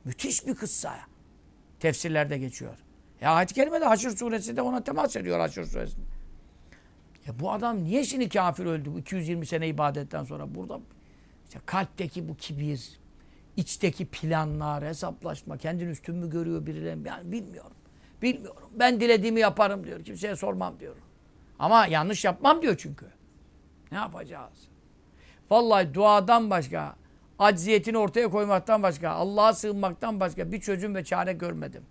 S1: Müthiş bir kıssa. Tefsirlerde geçiyor. Ya ayet-i kerimede Haşr suresinde ona temas ediyor Haşr suresinde. Ya bu adam niye şimdi kafir öldü bu 220 sene ibadetten sonra? Burada işte kalpteki bu kibir, içteki planlar, hesaplaşma, kendini üstün mü görüyor birileri? Yani bilmiyorum. Bilmiyorum. Ben dilediğimi yaparım diyor. Kimseye sormam diyor. Ama yanlış yapmam diyor çünkü. Ne yapacağız? Vallahi duadan başka, acziyetini ortaya koymaktan başka, Allah'a sığınmaktan başka bir çözüm ve çare görmedim.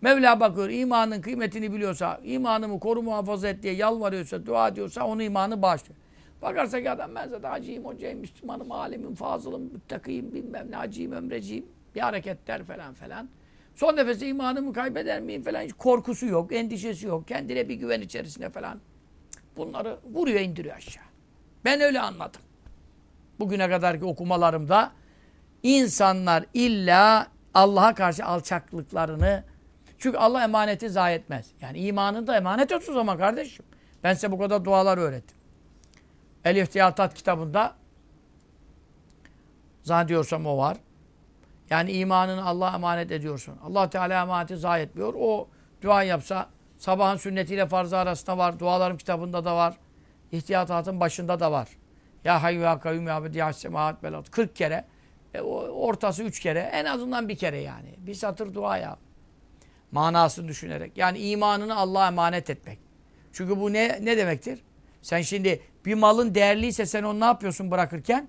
S1: Mevla bakıyor, imanın kıymetini biliyorsa, imanımı koru muhafaza et diye yalvarıyorsa, dua ediyorsa onu imanı bağışlıyor. Bakarsa ki adam ben zaten hacıyım, hocayım, Müslümanım, alimim, fazılım, müttakiyim, bilmem ne, hacıyım, ömreciyim. Bir hareketler falan falan. Son nefeste imanımı kaybeder miyim falan hiç korkusu yok, endişesi yok. Kendine bir güven içerisinde falan. Bunları vuruyor indiriyor aşağı. Ben öyle anladım. Bugüne kadarki okumalarımda insanlar illa Allah'a karşı alçaklıklarını çünkü Allah emaneti zayi etmez. Yani imanını da emanet olsun zaman kardeşim. Ben size bu kadar dualar öğrettim. El İhtiyatat kitabında zannediyorsam o var. Yani imanını Allah'a emanet ediyorsun. Allah Teala emaneti zayi etmiyor. O dua yapsa sabahın sünnetiyle farzı arasında var. Dualarım kitabında da var. İhtiyatatın başında da var. Ya hayyu ya kayyum ya bedi ya belat. 40 kere. E, ortası 3 kere. En azından bir kere yani. Bir satır dua ya. Manasını düşünerek. Yani imanını Allah'a emanet etmek. Çünkü bu ne, ne demektir? Sen şimdi bir malın değerliyse sen onu ne yapıyorsun bırakırken?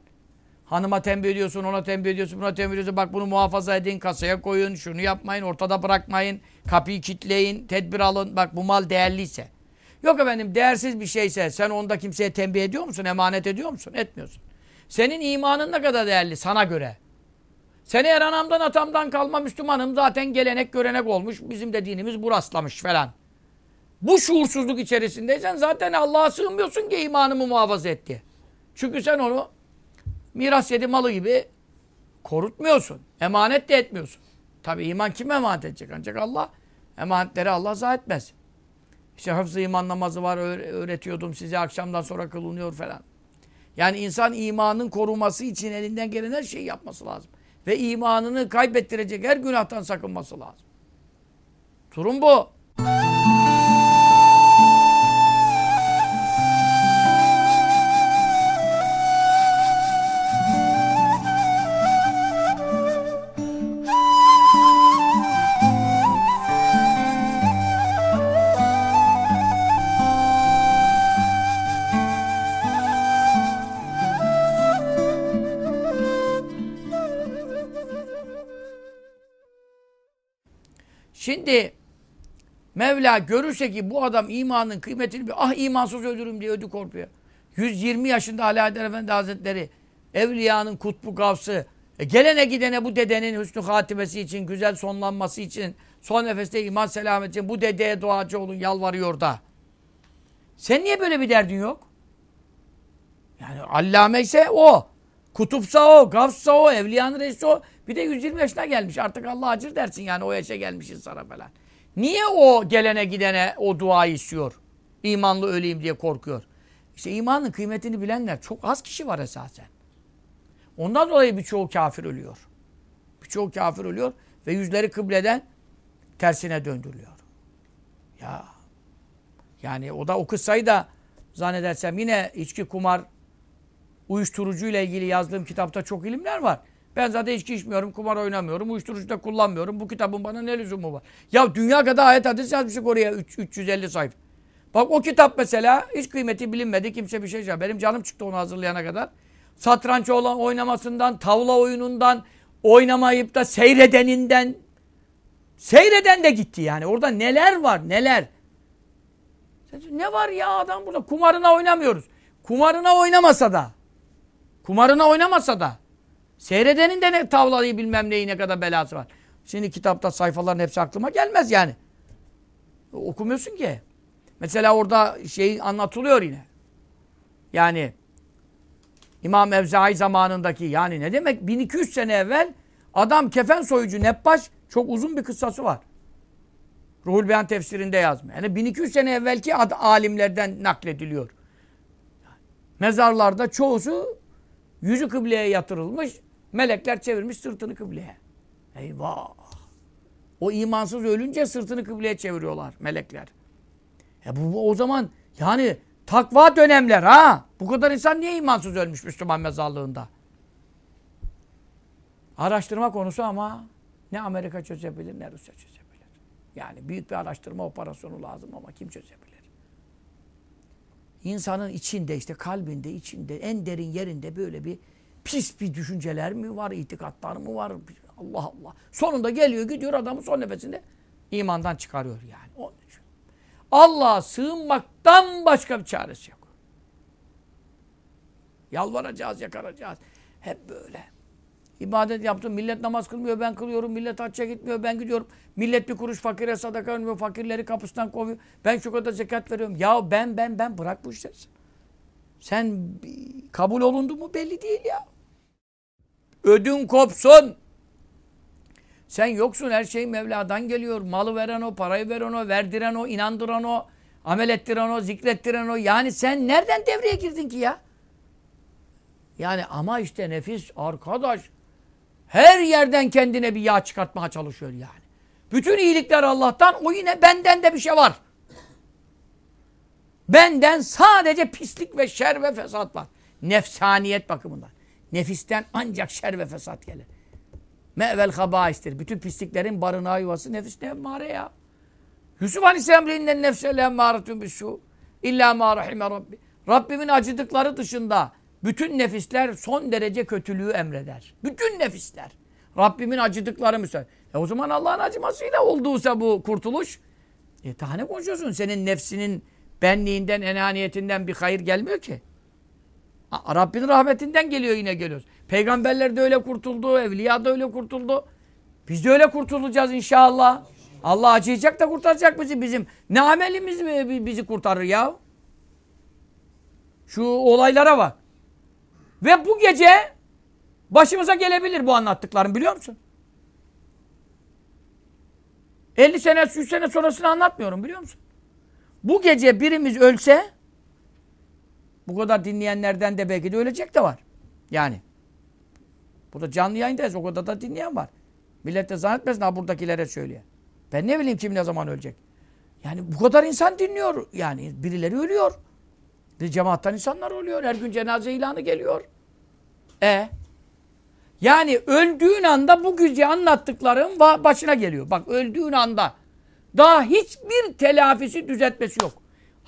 S1: Hanıma tembih ediyorsun, ona tembih ediyorsun, buna tembih ediyorsun. Bak bunu muhafaza edin, kasaya koyun, şunu yapmayın, ortada bırakmayın, kapıyı kilitleyin, tedbir alın. Bak bu mal değerliyse. Yok efendim değersiz bir şeyse sen onda kimseye tembih ediyor musun, emanet ediyor musun? Etmiyorsun. Senin imanın ne kadar değerli sana göre? Seni eğer anamdan atamdan kalma Müslümanım zaten gelenek görenek olmuş. Bizim de dinimiz bu rastlamış falan. Bu şuursuzluk içerisindeysen zaten Allah'a sığınmıyorsun ki imanımı muhafaza etti. Çünkü sen onu miras yedi malı gibi korutmuyorsun. Emanet de etmiyorsun. Tabi iman kim emanet edecek? Ancak Allah. Emanetleri Allah zayi etmez. İşte hafız iman namazı var öğretiyordum size akşamdan sonra kılınıyor falan. Yani insan imanın koruması için elinden gelen her şeyi yapması lazım. Ve imanını kaybettirecek her günahtan sakınması lazım. Durum bu. Şimdi Mevla görürse ki bu adam imanın kıymetini bir ah imansız ölürüm diye ödü korkuyor. 120 yaşında Haydar Efendi Hazretleri evliyanın kutbu gavsı e gelene gidene bu dedenin hüsnü hatimesi için, güzel sonlanması için, son nefeste iman selamet için bu dedeye duacı olun yalvarıyor da. Sen niye böyle bir derdin yok? Yani allame ise o. Kutupsa o, gavssa o, evliyanın reisi o. Bir de 120 yaşına gelmiş. Artık Allah acır dersin yani o yaşa gelmişsin sana falan. Niye o gelene gidene o duayı istiyor? İmanlı öleyim diye korkuyor. İşte imanın kıymetini bilenler çok az kişi var esasen. Ondan dolayı birçoğu kafir ölüyor. Birçoğu kafir ölüyor ve yüzleri kıbleden tersine döndürülüyor. Ya yani o da o kıssayı da zannedersem yine içki, kumar, uyuşturucu ile ilgili yazdığım kitapta çok ilimler var. Ben zaten içki içmiyorum, kumar oynamıyorum, uyuşturucu da kullanmıyorum. Bu kitabın bana ne lüzumu var? Ya dünya kadar ayet hadis yazmışık oraya 3, 350 sayfa. Bak o kitap mesela hiç kıymeti bilinmedi. Kimse bir şey söylemiyor. Benim canım çıktı onu hazırlayana kadar. Satranç olan oynamasından, tavla oyunundan, oynamayıp da seyredeninden seyreden de gitti yani. Orada neler var neler. Ne var ya adam burada kumarına oynamıyoruz. Kumarına oynamasa da kumarına oynamasa da Seyredenin de ne tavlayı bilmem neyi ne kadar belası var. Şimdi kitapta sayfaların hepsi aklıma gelmez yani. Okumuyorsun ki. Mesela orada şey anlatılıyor yine. Yani İmam Evzai zamanındaki yani ne demek 1200 sene evvel adam kefen soyucu Nebbaş çok uzun bir kıssası var. Ruhul Beyan tefsirinde yazmış. Yani 1200 sene evvelki alimlerden naklediliyor. Mezarlarda çoğusu yüzü kıbleye yatırılmış. Melekler çevirmiş sırtını kıbleye. Eyvah! O imansız ölünce sırtını kıbleye çeviriyorlar melekler. E bu, bu o zaman yani takva dönemler ha. Bu kadar insan niye imansız ölmüş Müslüman mezarlığında? Araştırma konusu ama ne Amerika çözebilir ne Rusya çözebilir. Yani büyük bir araştırma operasyonu lazım ama kim çözebilir? İnsanın içinde işte kalbinde, içinde, en derin yerinde böyle bir Pis bir düşünceler mi var, itikatlar mı var? Allah Allah. Sonunda geliyor gidiyor adamı son nefesinde imandan çıkarıyor yani. Onun için. Allah'a sığınmaktan başka bir çaresi yok. Yalvaracağız, yakaracağız. Hep böyle. İbadet yaptım. Millet namaz kılmıyor. Ben kılıyorum. Millet hacca gitmiyor. Ben gidiyorum. Millet bir kuruş fakire sadaka vermiyor. Fakirleri kapısından kovuyor. Ben şu kadar zekat veriyorum. Ya ben ben ben bırak bu işleri. Sen kabul olundu mu belli değil ya. Ödün kopsun. Sen yoksun her şey Mevla'dan geliyor. Malı veren o, parayı veren o, verdiren o, inandıran o, amel ettiren o, zikrettiren o. Yani sen nereden devreye girdin ki ya? Yani ama işte nefis arkadaş her yerden kendine bir yağ çıkartmaya çalışıyor yani. Bütün iyilikler Allah'tan o yine benden de bir şey var. Benden sadece pislik ve şer ve fesat var. Nefsaniyet bakımından. Nefisten ancak şer ve fesat gelir. Me'vel habaistir. Bütün pisliklerin barınağı yuvası nefis emmare ya. Yusuf Aleyhisselam innen nefse lemmâretun bisû. İllâ mâ rahime rabbi. Rabbimin acıdıkları dışında bütün nefisler son derece kötülüğü emreder. Bütün nefisler. Rabbimin acıdıkları müsaade. E o zaman Allah'ın acımasıyla olduysa bu kurtuluş. E daha konuşuyorsun? Senin nefsinin benliğinden, enaniyetinden bir hayır gelmiyor ki. Rabbinin rahmetinden geliyor yine geliyoruz. Peygamberler de öyle kurtuldu, evliya da öyle kurtuldu. Biz de öyle kurtulacağız inşallah. Allah acıyacak da kurtaracak bizi bizim. Ne amelimiz mi bizi kurtarır ya? Şu olaylara bak. Ve bu gece Başımıza gelebilir bu anlattıklarım biliyor musun? 50 sene, 100 sene sonrasını anlatmıyorum biliyor musun? Bu gece birimiz ölse bu kadar dinleyenlerden de belki de ölecek de var. Yani. Burada canlı yayındayız. O kadar da dinleyen var. Millet de zannetmesin ha buradakilere söylüyor. Ben ne bileyim kim ne zaman ölecek. Yani bu kadar insan dinliyor. Yani birileri ölüyor. Bir cemaattan insanlar oluyor. Her gün cenaze ilanı geliyor. E yani öldüğün anda bu gece anlattıklarım başına geliyor. Bak öldüğün anda daha hiçbir telafisi düzeltmesi yok.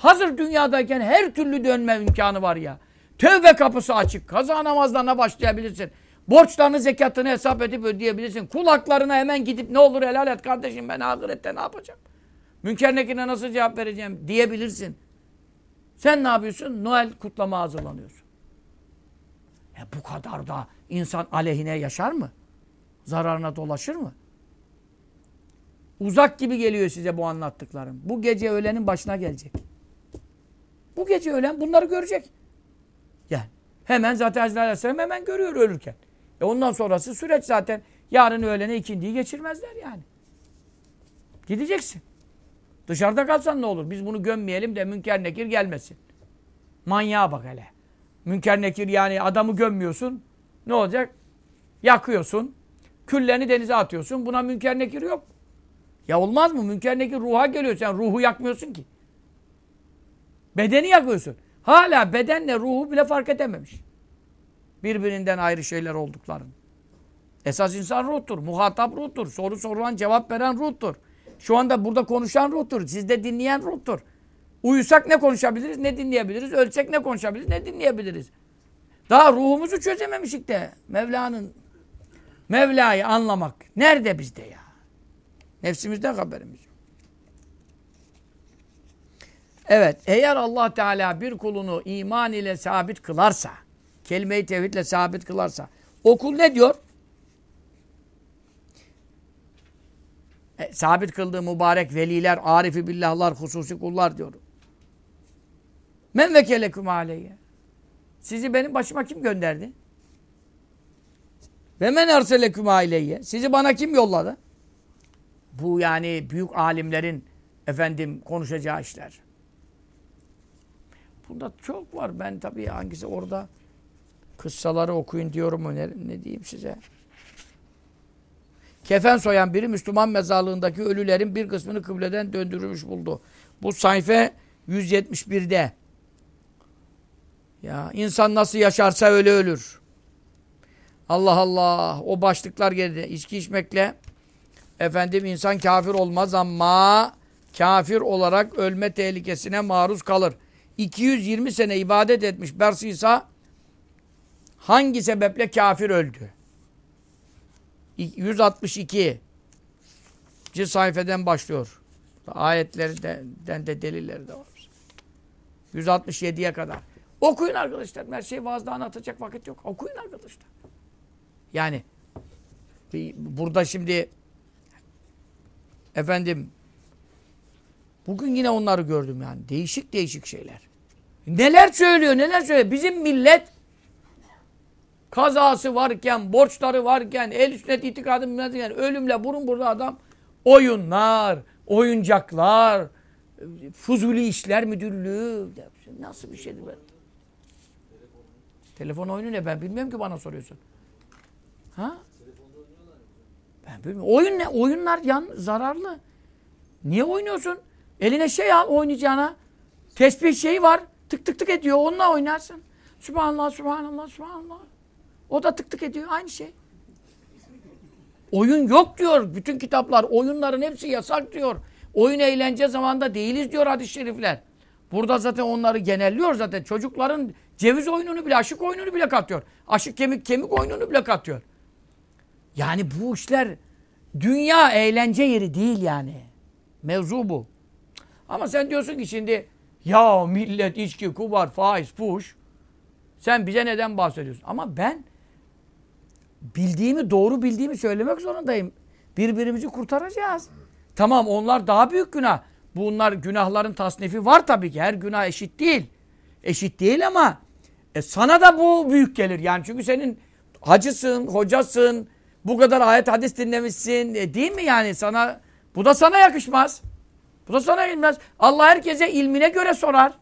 S1: Hazır dünyadayken her türlü dönme imkanı var ya. Tövbe kapısı açık. Kaza namazlarına başlayabilirsin. Borçlarını, zekatını hesap edip ödeyebilirsin. Kulaklarına hemen gidip ne olur helal et kardeşim ben ahirette ne yapacağım? Münker nekine nasıl cevap vereceğim diyebilirsin. Sen ne yapıyorsun? Noel kutlama hazırlanıyorsun. E bu kadar da insan aleyhine yaşar mı? Zararına dolaşır mı? Uzak gibi geliyor size bu anlattıklarım. Bu gece öğlenin başına gelecek. Bu gece ölen bunları görecek. Yani hemen zaten Hazreti Aleyhisselam hemen görüyor ölürken. E ondan sonrası süreç zaten yarın öğlene ikindiyi geçirmezler yani. Gideceksin. Dışarıda kalsan ne olur? Biz bunu gömmeyelim de münker nekir gelmesin. Manyağa bak hele. Münker nekir yani adamı gömmüyorsun. Ne olacak? Yakıyorsun. Küllerini denize atıyorsun. Buna münker nekir yok. Ya olmaz mı? Münker nekir ruha geliyor. Sen ruhu yakmıyorsun ki. Bedeni yakıyorsun. Hala bedenle ruhu bile fark edememiş. Birbirinden ayrı şeyler olduklarını. Esas insan ruhtur. Muhatap ruhtur. Soru sorulan cevap veren ruhtur. Şu anda burada konuşan ruhtur. Sizde dinleyen ruhtur. Uyusak ne konuşabiliriz, ne dinleyebiliriz. Ölsek ne konuşabiliriz, ne dinleyebiliriz. Daha ruhumuzu çözememişik de. Mevla'nın Mevla'yı anlamak nerede bizde ya? Nefsimizden haberimiz yok. Evet, eğer Allah Teala bir kulunu iman ile sabit kılarsa, kelime-i tevhidle sabit kılarsa, o kul ne diyor? E, sabit kıldığı mübarek veliler, arifi billahlar, hususi kullar diyor. Men vekeleküm aleyye. Sizi benim başıma kim gönderdi? Ve men erseleküm aleyye. Sizi bana kim yolladı? Bu yani büyük alimlerin efendim konuşacağı işler. Bunda çok var. Ben tabii hangisi orada kıssaları okuyun diyorum ne, ne diyeyim size. Kefen soyan biri Müslüman mezarlığındaki ölülerin bir kısmını kıbleden döndürülmüş buldu. Bu sayfa 171'de. Ya insan nasıl yaşarsa öyle ölür. Allah Allah. O başlıklar geldi. İçki içmekle efendim insan kafir olmaz ama kafir olarak ölme tehlikesine maruz kalır. 220 sene ibadet etmiş Bers İsa hangi sebeple kafir öldü? 162 sayfeden başlıyor. Ayetlerden de delilleri de var. 167'ye kadar. Okuyun arkadaşlar. Her şey vaazda anlatacak vakit yok. Okuyun arkadaşlar. Yani burada şimdi efendim bugün yine onları gördüm yani. Değişik değişik şeyler. Neler söylüyor, neler söylüyor. Bizim millet kazası varken, borçları varken, el sünnet itikadı varken, ölümle burun burada adam oyunlar, oyuncaklar, fuzuli işler müdürlüğü. Nasıl bir şeydi be? Telefon oyunu ne? Ben bilmiyorum ki bana soruyorsun. Ha? Ben bilmiyorum. Oyun ne? Oyunlar yan, zararlı. Niye oynuyorsun? Eline şey al oynayacağına. Tesbih şeyi var. Tık tık tık ediyor. Onunla oynarsın. Subhanallah, subhanallah, subhanallah. O da tık tık ediyor. Aynı şey. Oyun yok diyor. Bütün kitaplar. Oyunların hepsi yasak diyor. Oyun eğlence zamanda değiliz diyor hadis-i şerifler. Burada zaten onları genelliyor zaten. Çocukların ceviz oyununu bile, aşık oyununu bile katıyor. Aşık kemik kemik oyununu bile katıyor. Yani bu işler dünya eğlence yeri değil yani. Mevzu bu. Ama sen diyorsun ki şimdi ya millet içki, kubar, faiz, fuş. Sen bize neden bahsediyorsun? Ama ben bildiğimi, doğru bildiğimi söylemek zorundayım. Birbirimizi kurtaracağız. Tamam onlar daha büyük günah. Bunlar günahların tasnifi var tabii ki. Her günah eşit değil. Eşit değil ama e, sana da bu büyük gelir. Yani çünkü senin hacısın, hocasın, bu kadar ayet hadis dinlemişsin. E, değil mi yani sana? Bu da sana yakışmaz. Bu da sana yakışmaz. Allah herkese ilmine göre sorar.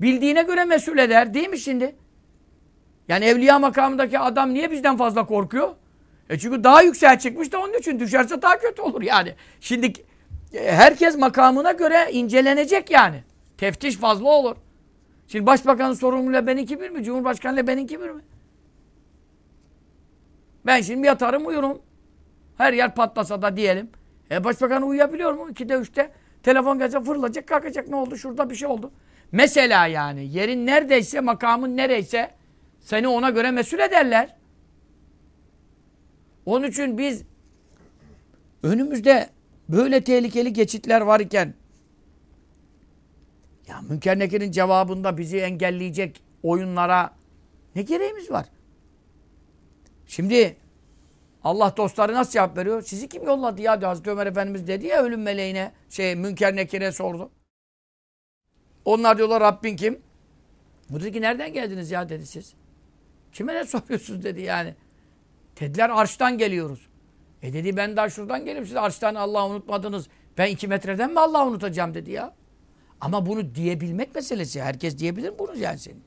S1: Bildiğine göre mesul eder. Değil mi şimdi? Yani evliya makamındaki adam niye bizden fazla korkuyor? E çünkü daha yüksek çıkmış da onun için düşerse daha kötü olur yani. Şimdi e, herkes makamına göre incelenecek yani. Teftiş fazla olur. Şimdi başbakanın sorumluluğuyla benimki bir mi? Cumhurbaşkanıyla benimki bir mi? Ben şimdi yatarım uyurum. Her yer patlasa da diyelim. E başbakan uyuyabiliyor mu? 2'de 3'te telefon gelse fırlayacak kalkacak. Ne oldu? Şurada bir şey oldu. Mesela yani yerin neredeyse makamın nereyse seni ona göre mesul ederler. Onun için biz önümüzde böyle tehlikeli geçitler varken ya Münker Nekir'in cevabında bizi engelleyecek oyunlara ne gereğimiz var? Şimdi Allah dostları nasıl cevap veriyor? Sizi kim yolladı ya? Diyor. Hazreti Ömer Efendimiz dedi ya ölüm meleğine şey Münker Nekir'e sordu. Onlar diyorlar Rabbin kim? Bu dedi ki nereden geldiniz ya dedi siz. Kime ne soruyorsunuz dedi yani. Dediler arştan geliyoruz. E dedi ben daha şuradan geliyorum siz arştan Allah'ı unutmadınız. Ben iki metreden mi Allah'ı unutacağım dedi ya. Ama bunu diyebilmek meselesi. Herkes diyebilir bunu yani senin.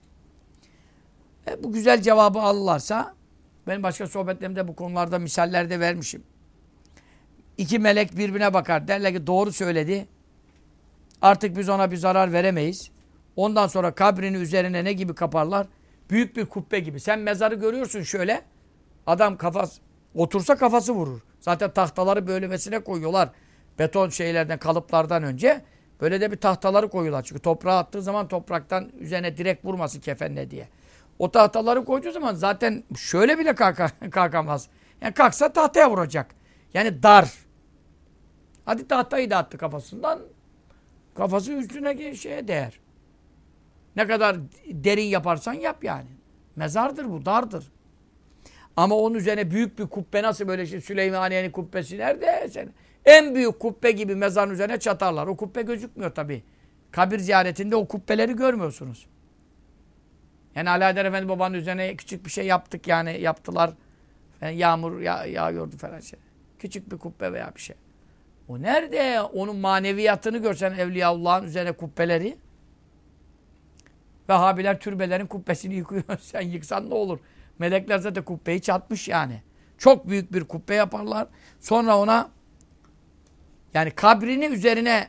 S1: E, bu güzel cevabı alırlarsa ben başka sohbetlerimde bu konularda misaller de vermişim. İki melek birbirine bakar. Derler ki doğru söyledi. Artık biz ona bir zarar veremeyiz. Ondan sonra kabrini üzerine ne gibi kaparlar? Büyük bir kubbe gibi. Sen mezarı görüyorsun şöyle. Adam kafası otursa kafası vurur. Zaten tahtaları böylemesine koyuyorlar. Beton şeylerden, kalıplardan önce. Böyle de bir tahtaları koyuyorlar. Çünkü toprağa attığı zaman topraktan üzerine direkt vurmasın kefenle diye. O tahtaları koyduğu zaman zaten şöyle bile [laughs] kalkamaz. Yani kalksa tahtaya vuracak. Yani dar. Hadi tahtayı da attı kafasından. Kafası üstüne şeye değer. Ne kadar derin yaparsan yap yani. Mezardır bu, dardır. Ama onun üzerine büyük bir kubbe nasıl böyle şey Süleymaniye'nin kubbesi nerede? Sen, en büyük kubbe gibi mezarın üzerine çatarlar. O kubbe gözükmüyor tabi. Kabir ziyaretinde o kubbeleri görmüyorsunuz. Yani Alaeddin Efendi babanın üzerine küçük bir şey yaptık yani yaptılar. Yani yağmur yağ, yağıyordu falan şey. Küçük bir kubbe veya bir şey. O nerede? Onun maneviyatını görsen Evliyaullah'ın üzerine kubbeleri. Vehhabiler türbelerin kubbesini yıkıyor. [laughs] Sen yıksan ne olur? Melekler zaten kubbeyi çatmış yani. Çok büyük bir kubbe yaparlar. Sonra ona yani kabrini üzerine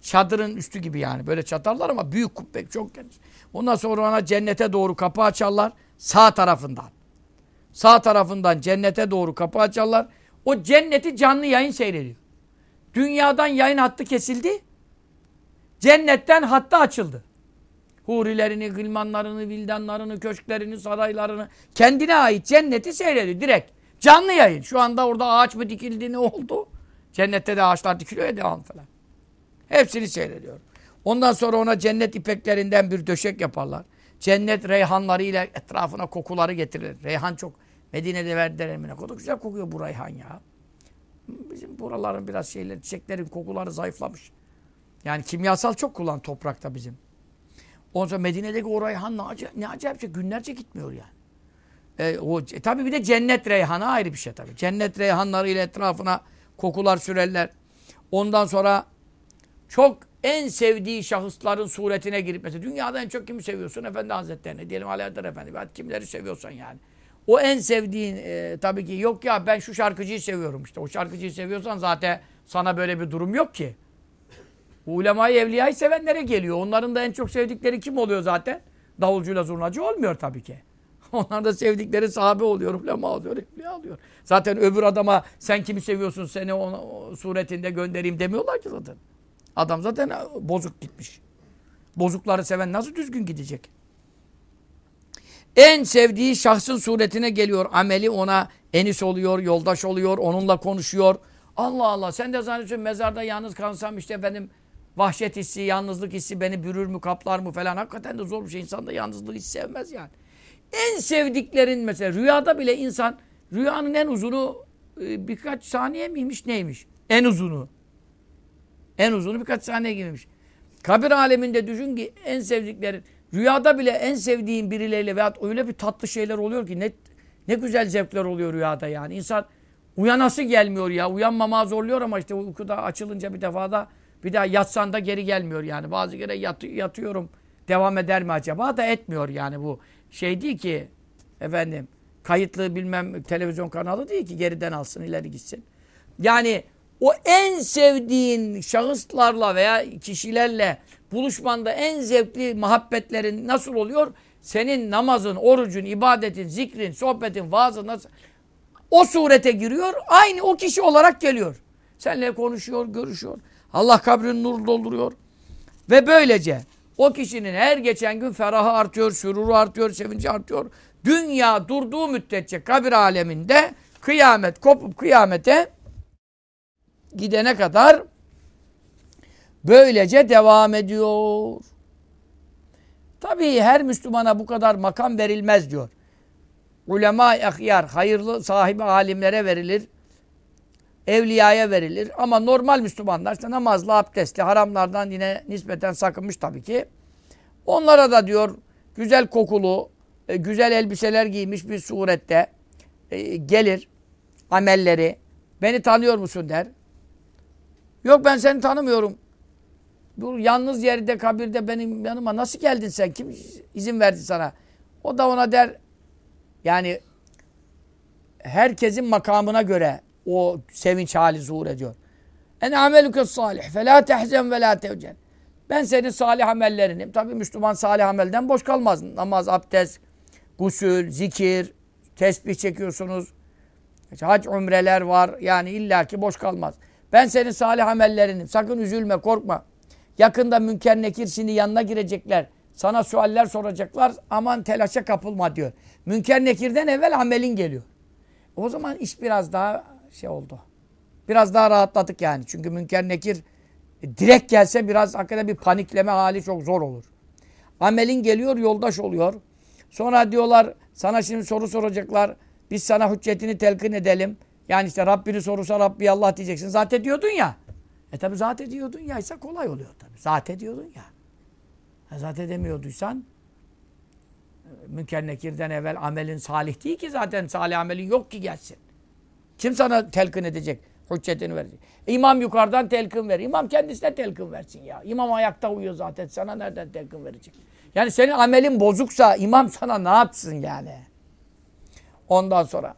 S1: çadırın üstü gibi yani. Böyle çatarlar ama büyük kubbe çok geniş. Ondan sonra ona cennete doğru kapı açarlar. Sağ tarafından. Sağ tarafından cennete doğru kapı açarlar. O cenneti canlı yayın seyrediyor. Dünyadan yayın hattı kesildi. Cennetten hattı açıldı. Hurilerini, gılmanlarını, vildanlarını, köşklerini, saraylarını kendine ait cenneti seyrediyor direkt. Canlı yayın. Şu anda orada ağaç mı dikildi ne oldu? Cennette de ağaçlar dikiliyor ya devam falan. Hepsini seyrediyor. Ondan sonra ona cennet ipeklerinden bir döşek yaparlar. Cennet reyhanlarıyla etrafına kokuları getirilir. Reyhan çok Medine'de verdiler emine. Kadar güzel kokuyor bu reyhan ya. Bizim buraların biraz şeyler, çiçeklerin kokuları zayıflamış. Yani kimyasal çok kullan toprakta bizim. Ondan sonra Medine'deki o reyhan ne acayip, ne acayip şey. Günlerce gitmiyor yani. E, o, e, tabii bir de cennet reyhanı ayrı bir şey tabii. Cennet reyhanlarıyla etrafına kokular sürerler. Ondan sonra çok en sevdiği şahısların suretine girip mesela dünyada en çok kimi seviyorsun? Efendi Hazretlerini diyelim Alaaddin Efendi. Hadi kimleri seviyorsan yani. O en sevdiğin e, tabii ki yok ya ben şu şarkıcıyı seviyorum işte. O şarkıcıyı seviyorsan zaten sana böyle bir durum yok ki. Ulemayı evliyayı sevenlere geliyor. Onların da en çok sevdikleri kim oluyor zaten? Davulcuyla zurnacı olmuyor tabii ki. [laughs] Onlar da sevdikleri sahabe oluyor, ulema oluyor, evliya oluyor. Zaten öbür adama sen kimi seviyorsun seni ona, suretinde göndereyim demiyorlar ki zaten. Adam zaten bozuk gitmiş. Bozukları seven nasıl düzgün gidecek? En sevdiği şahsın suretine geliyor. Ameli ona enis oluyor, yoldaş oluyor, onunla konuşuyor. Allah Allah sen de zannediyorsun mezarda yalnız kalsam işte benim vahşet hissi, yalnızlık hissi beni bürür mü, kaplar mı falan. Hakikaten de zor bir şey. İnsan da yalnızlığı hiç sevmez yani. En sevdiklerin mesela rüyada bile insan rüyanın en uzunu e, birkaç saniye miymiş neymiş? En uzunu. En uzunu birkaç saniye girmiş. Kabir aleminde düşün ki en sevdiklerin rüyada bile en sevdiğin birileriyle veya öyle bir tatlı şeyler oluyor ki ne Ne güzel zevkler oluyor rüyada yani. İnsan uyanası gelmiyor ya. Uyanmama zorluyor ama işte uykuda açılınca bir defa da bir daha yatsan da geri gelmiyor yani. Bazı kere yat, yatıyorum. Devam eder mi acaba da etmiyor yani bu. Şey değil ki efendim kayıtlı bilmem televizyon kanalı değil ki geriden alsın ileri gitsin. Yani o en sevdiğin şahıslarla veya kişilerle buluşmanda en zevkli muhabbetlerin nasıl oluyor? Senin namazın, orucun, ibadetin, zikrin, sohbetin, vaazın nasıl? O surete giriyor. Aynı o kişi olarak geliyor. Seninle konuşuyor, görüşüyor. Allah kabrini nur dolduruyor. Ve böylece o kişinin her geçen gün ferahı artıyor, süruru artıyor, sevinci artıyor. Dünya durduğu müddetçe kabir aleminde kıyamet kopup kıyamete gidene kadar böylece devam ediyor. Tabii her Müslümana bu kadar makam verilmez diyor. Ulema ahyar, hayırlı sahibi alimlere verilir. Evliyaya verilir. Ama normal Müslümanlar işte namazlı, abdestli, haramlardan yine nispeten sakınmış tabii ki. Onlara da diyor güzel kokulu, e, güzel elbiseler giymiş bir surette e, gelir amelleri. Beni tanıyor musun der. Yok ben seni tanımıyorum. Bu yalnız yerde kabirde benim yanıma nasıl geldin sen? Kim izin verdi sana? O da ona der yani herkesin makamına göre o sevinç hali zuhur ediyor. En ameluke salih fe la tehzen ve la tevcen. Ben senin salih amellerinim. Tabi Müslüman salih amelden boş kalmaz. Namaz, abdest, gusül, zikir, tesbih çekiyorsunuz. Hac, umreler var. Yani illaki boş kalmaz. Ben senin salih amellerinim. Sakın üzülme, korkma. Yakında münker nekir şimdi yanına girecekler. Sana sualler soracaklar. Aman telaşa kapılma diyor. Münker nekirden evvel amelin geliyor. O zaman iş biraz daha şey oldu. Biraz daha rahatladık yani. Çünkü münker nekir e, direkt gelse biraz hakikaten bir panikleme hali çok zor olur. Amelin geliyor, yoldaş oluyor. Sonra diyorlar sana şimdi soru soracaklar. Biz sana hüccetini telkin edelim. Yani işte Rabbini sorursa Rabbi Allah diyeceksin. Zaten ediyordun ya. E tabi zat ediyordun ya ise kolay oluyor tabi. Zat ediyordun ya. E zat edemiyorduysan e, münker nekirden evvel amelin salih değil ki zaten salih amelin yok ki gelsin. Kim sana telkin edecek? Hüccetini verecek. İmam yukarıdan telkin ver. İmam kendisine telkin versin ya. İmam ayakta uyuyor zaten. Sana nereden telkin verecek? Yani senin amelin bozuksa imam sana ne yapsın yani? Ondan sonra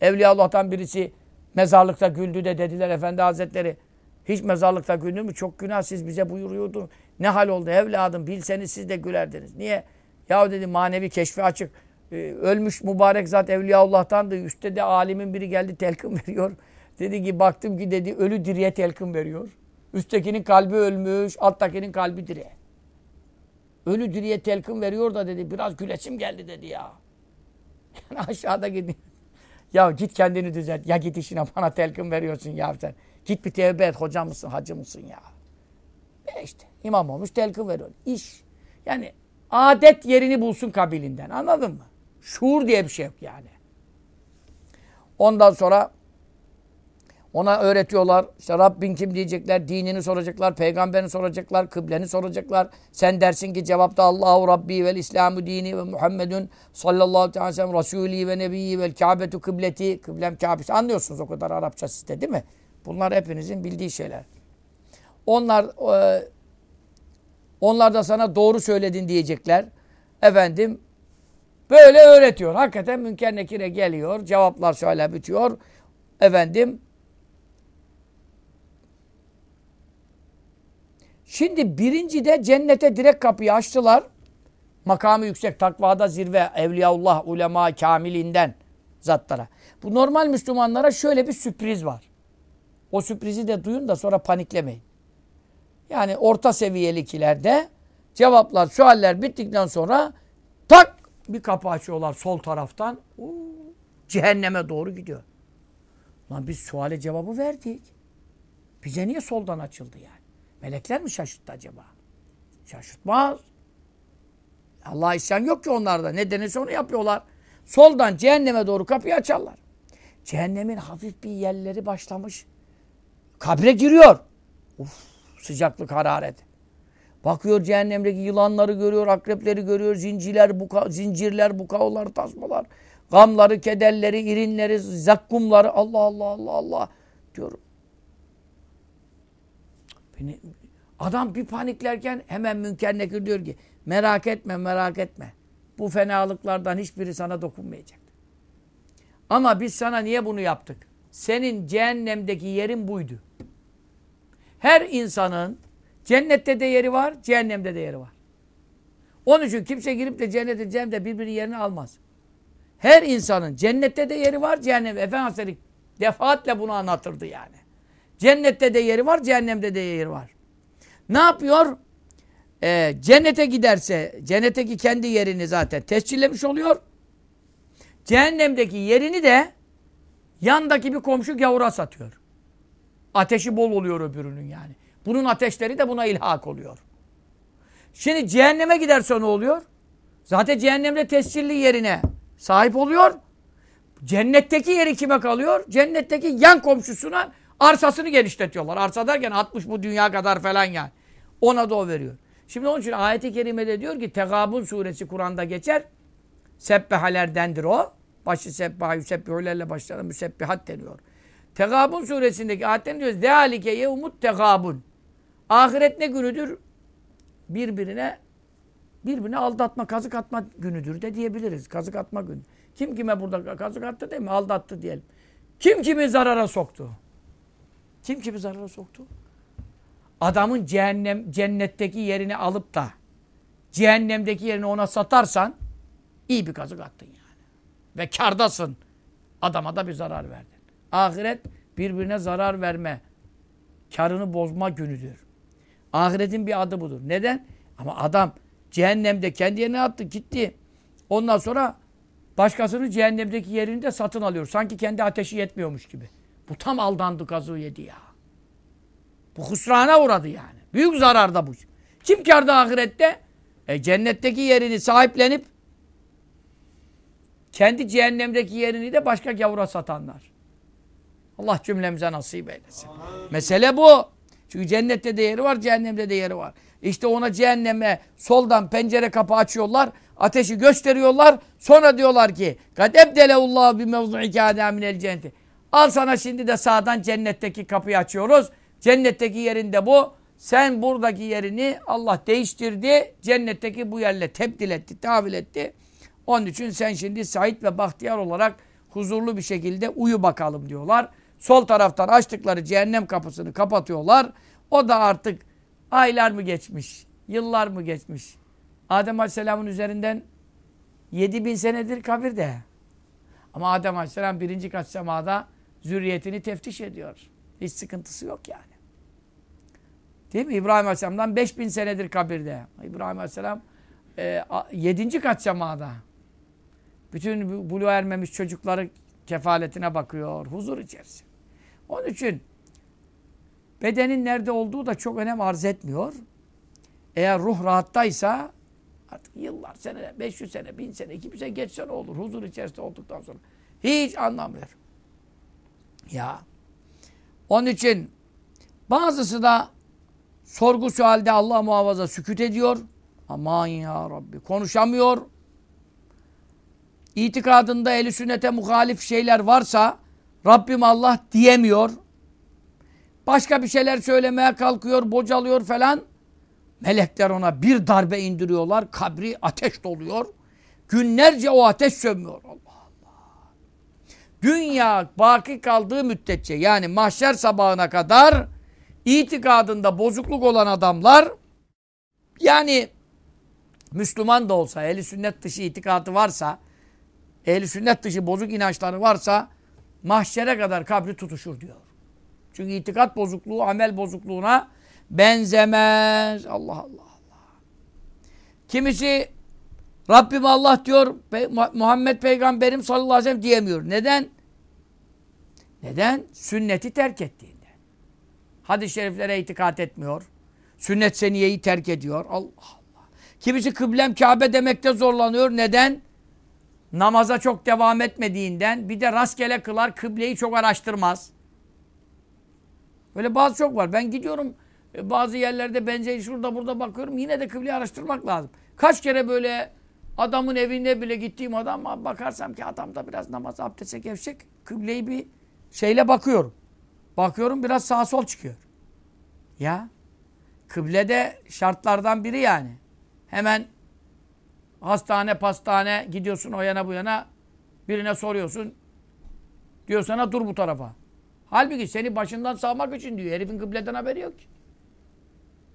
S1: Evliya Allah'tan birisi mezarlıkta güldü de dediler Efendi Hazretleri hiç mezarlıkta güldü mü? Çok günah siz bize buyuruyordun. Ne hal oldu evladım bilseniz siz de gülerdiniz. Niye? Ya dedi manevi keşfi açık. Ee, ölmüş mübarek zat Evliya Allah'tandı. Üstte de alimin biri geldi telkin [laughs] veriyor. Dedi ki baktım ki dedi ölü diriye telkin veriyor. Üsttekinin kalbi ölmüş, alttakinin kalbi diri. Ölü diriye telkin veriyor da dedi biraz gülesim geldi dedi ya. [laughs] Yani aşağıda gidiyor. Ya git kendini düzelt. Ya git işine [laughs] bana telkin veriyorsun ya sen. Git bir tevbe et. Hoca mısın, hacı mısın ya? E işte imam olmuş telkin veriyor. İş. Yani adet yerini bulsun kabilinden. Anladın mı? Şuur diye bir şey yok yani. Ondan sonra ona öğretiyorlar. İşte Rabbin kim diyecekler, dinini soracaklar, peygamberini soracaklar, kıbleni soracaklar. Sen dersin ki cevapta Allahu Rabbi vel İslamu dini ve Muhammedun sallallahu aleyhi ve sellem Resulü ve Nebiyyi vel Kabetu kıbleti. Kıblem Kabe'si. Anlıyorsunuz o kadar Arapça sizde değil mi? Bunlar hepinizin bildiği şeyler. Onlar e, onlar da sana doğru söyledin diyecekler. Efendim böyle öğretiyor. Hakikaten münker nekire geliyor. Cevaplar şöyle bitiyor. Efendim Şimdi birinci de cennete direkt kapıyı açtılar. Makamı yüksek, takvada zirve, evliyaullah, ulema, kamilinden zatlara. Bu normal Müslümanlara şöyle bir sürpriz var. O sürprizi de duyun da sonra paniklemeyin. Yani orta seviyelikilerde cevaplar, sualler bittikten sonra tak bir kapı açıyorlar sol taraftan. Oo, cehenneme doğru gidiyor. Lan biz suale cevabı verdik. Bize niye soldan açıldı yani? Melekler mi şaşırttı acaba? Şaşırtmaz. Allah isyan yok ki onlarda. Ne denirse onu yapıyorlar. Soldan cehenneme doğru kapıyı açarlar. Cehennemin hafif bir yerleri başlamış. Kabre giriyor. Uf, sıcaklık, hararet. Bakıyor cehennemdeki yılanları görüyor, akrepleri görüyor, zincirler, buka, zincirler, bukavlar, tasmalar. gamları, kederleri, irinleri, zakkumları Allah Allah Allah Allah diyorum. Adam bir paniklerken hemen Münker Nekir diyor ki merak etme merak etme. Bu fenalıklardan hiçbiri sana dokunmayacak. Ama biz sana niye bunu yaptık? Senin cehennemdeki yerin buydu. Her insanın cennette de yeri var, cehennemde de yeri var. Onun için kimse girip de cennete, cehennemde birbirinin yerini almaz. Her insanın cennette de yeri var, cehennemde. Efendimiz defaatle bunu anlatırdı yani. Cennette de yeri var, cehennemde de yeri var. Ne yapıyor? Ee, cennete giderse, cennetteki kendi yerini zaten tescillemiş oluyor. Cehennemdeki yerini de yandaki bir komşu gavura satıyor. Ateşi bol oluyor öbürünün yani. Bunun ateşleri de buna ilhak oluyor. Şimdi cehenneme giderse ne oluyor? Zaten cehennemde tescilli yerine sahip oluyor. Cennetteki yeri kime kalıyor? Cennetteki yan komşusuna arsasını genişletiyorlar. Arsa derken 60 bu dünya kadar falan yani. Ona da o veriyor. Şimdi onun için ayet-i kerimede diyor ki Tegabun suresi Kur'an'da geçer. Sebbehalerdendir o. Başı sebbeha, yüsebbihulerle başlayan müsebbihat deniyor. Tegabun suresindeki ayetten diyor. Zealike yevmut tegabun. Ahiret ne günüdür? Birbirine birbirine aldatma, kazık atma günüdür de diyebiliriz. Kazık atma günü. Kim kime burada kazık attı değil mi? Aldattı diyelim. Kim kimi zarara soktu? Kim kimi zarara soktu? Adamın cehennem, cennetteki yerini alıp da cehennemdeki yerini ona satarsan iyi bir kazık attın yani. Ve kardasın. Adama da bir zarar verdin. Ahiret birbirine zarar verme, karını bozma günüdür. Ahiretin bir adı budur. Neden? Ama adam cehennemde kendi yerine attı, gitti. Ondan sonra başkasının cehennemdeki yerini de satın alıyor. Sanki kendi ateşi yetmiyormuş gibi. Bu tam aldandı kazığı yedi ya. Bu husrana uğradı yani. Büyük zararda bu. Kim karda ahirette? E, cennetteki yerini sahiplenip kendi cehennemdeki yerini de başka gavura satanlar. Allah cümlemize nasip eylesin. Amin. Mesele bu. Çünkü cennette de yeri var, cehennemde de yeri var. İşte ona cehenneme soldan pencere kapı açıyorlar. Ateşi gösteriyorlar. Sonra diyorlar ki kad ebdeleullahu bi mevzu'ike minel cenneti. Al sana şimdi de sağdan cennetteki kapıyı açıyoruz. Cennetteki yerinde bu. Sen buradaki yerini Allah değiştirdi. Cennetteki bu yerle tebdil etti, tahvil etti. Onun için sen şimdi Said ve Bahtiyar olarak huzurlu bir şekilde uyu bakalım diyorlar. Sol taraftan açtıkları cehennem kapısını kapatıyorlar. O da artık aylar mı geçmiş, yıllar mı geçmiş. Adem Aleyhisselam'ın üzerinden 7000 senedir kabirde. Ama Adem Aleyhisselam birinci kat semada zürriyetini teftiş ediyor. Hiç sıkıntısı yok yani. Değil mi? İbrahim Aleyhisselam'dan 5000 senedir kabirde. İbrahim Aleyhisselam e, 7. kat semada. Bütün buluğa ermemiş çocukları kefaletine bakıyor. Huzur içerisinde. Onun için bedenin nerede olduğu da çok önem arz etmiyor. Eğer ruh rahattaysa artık yıllar, seneler, 500 sene, 1000 sene, 2000 sene geçse ne olur? Huzur içerisinde olduktan sonra. Hiç anlamıyor. Ya. Onun için bazısı da sorgu sualde Allah muhafaza sükut ediyor. Aman ya Rabbi konuşamıyor. İtikadında eli sünnete muhalif şeyler varsa Rabbim Allah diyemiyor. Başka bir şeyler söylemeye kalkıyor, bocalıyor falan. Melekler ona bir darbe indiriyorlar. Kabri ateş doluyor. Günlerce o ateş sönmüyor. Allah. Dünya baki kaldığı müddetçe yani mahşer sabahına kadar itikadında bozukluk olan adamlar yani Müslüman da olsa, ehli sünnet dışı itikadı varsa, ehli sünnet dışı bozuk inançları varsa mahşere kadar kabri tutuşur diyor. Çünkü itikat bozukluğu amel bozukluğuna benzemez. Allah Allah Allah. Kimisi Rabbim Allah diyor, Muhammed Peygamberim sallallahu aleyhi ve sellem diyemiyor. Neden? Neden? Sünneti terk ettiğinde. Hadis-i şeriflere itikat etmiyor. Sünnet seniyeyi terk ediyor. Allah Allah. Kimisi kıblem Kabe demekte zorlanıyor. Neden? namaza çok devam etmediğinden bir de rastgele kılar, kıbleyi çok araştırmaz. Böyle bazı çok var. Ben gidiyorum e, bazı yerlerde benzeri şurada burada bakıyorum. Yine de kıbleyi araştırmak lazım. Kaç kere böyle Adamın evine bile gittiğim adam bakarsam ki adamda biraz namaz abdeste gevşek. Kıbleyi bir şeyle bakıyorum. Bakıyorum biraz sağ sol çıkıyor. Ya kıblede şartlardan biri yani. Hemen hastane pastane gidiyorsun o yana bu yana birine soruyorsun. Diyor sana dur bu tarafa. Halbuki seni başından sağmak için diyor. Herifin kıbleden haberi yok ki.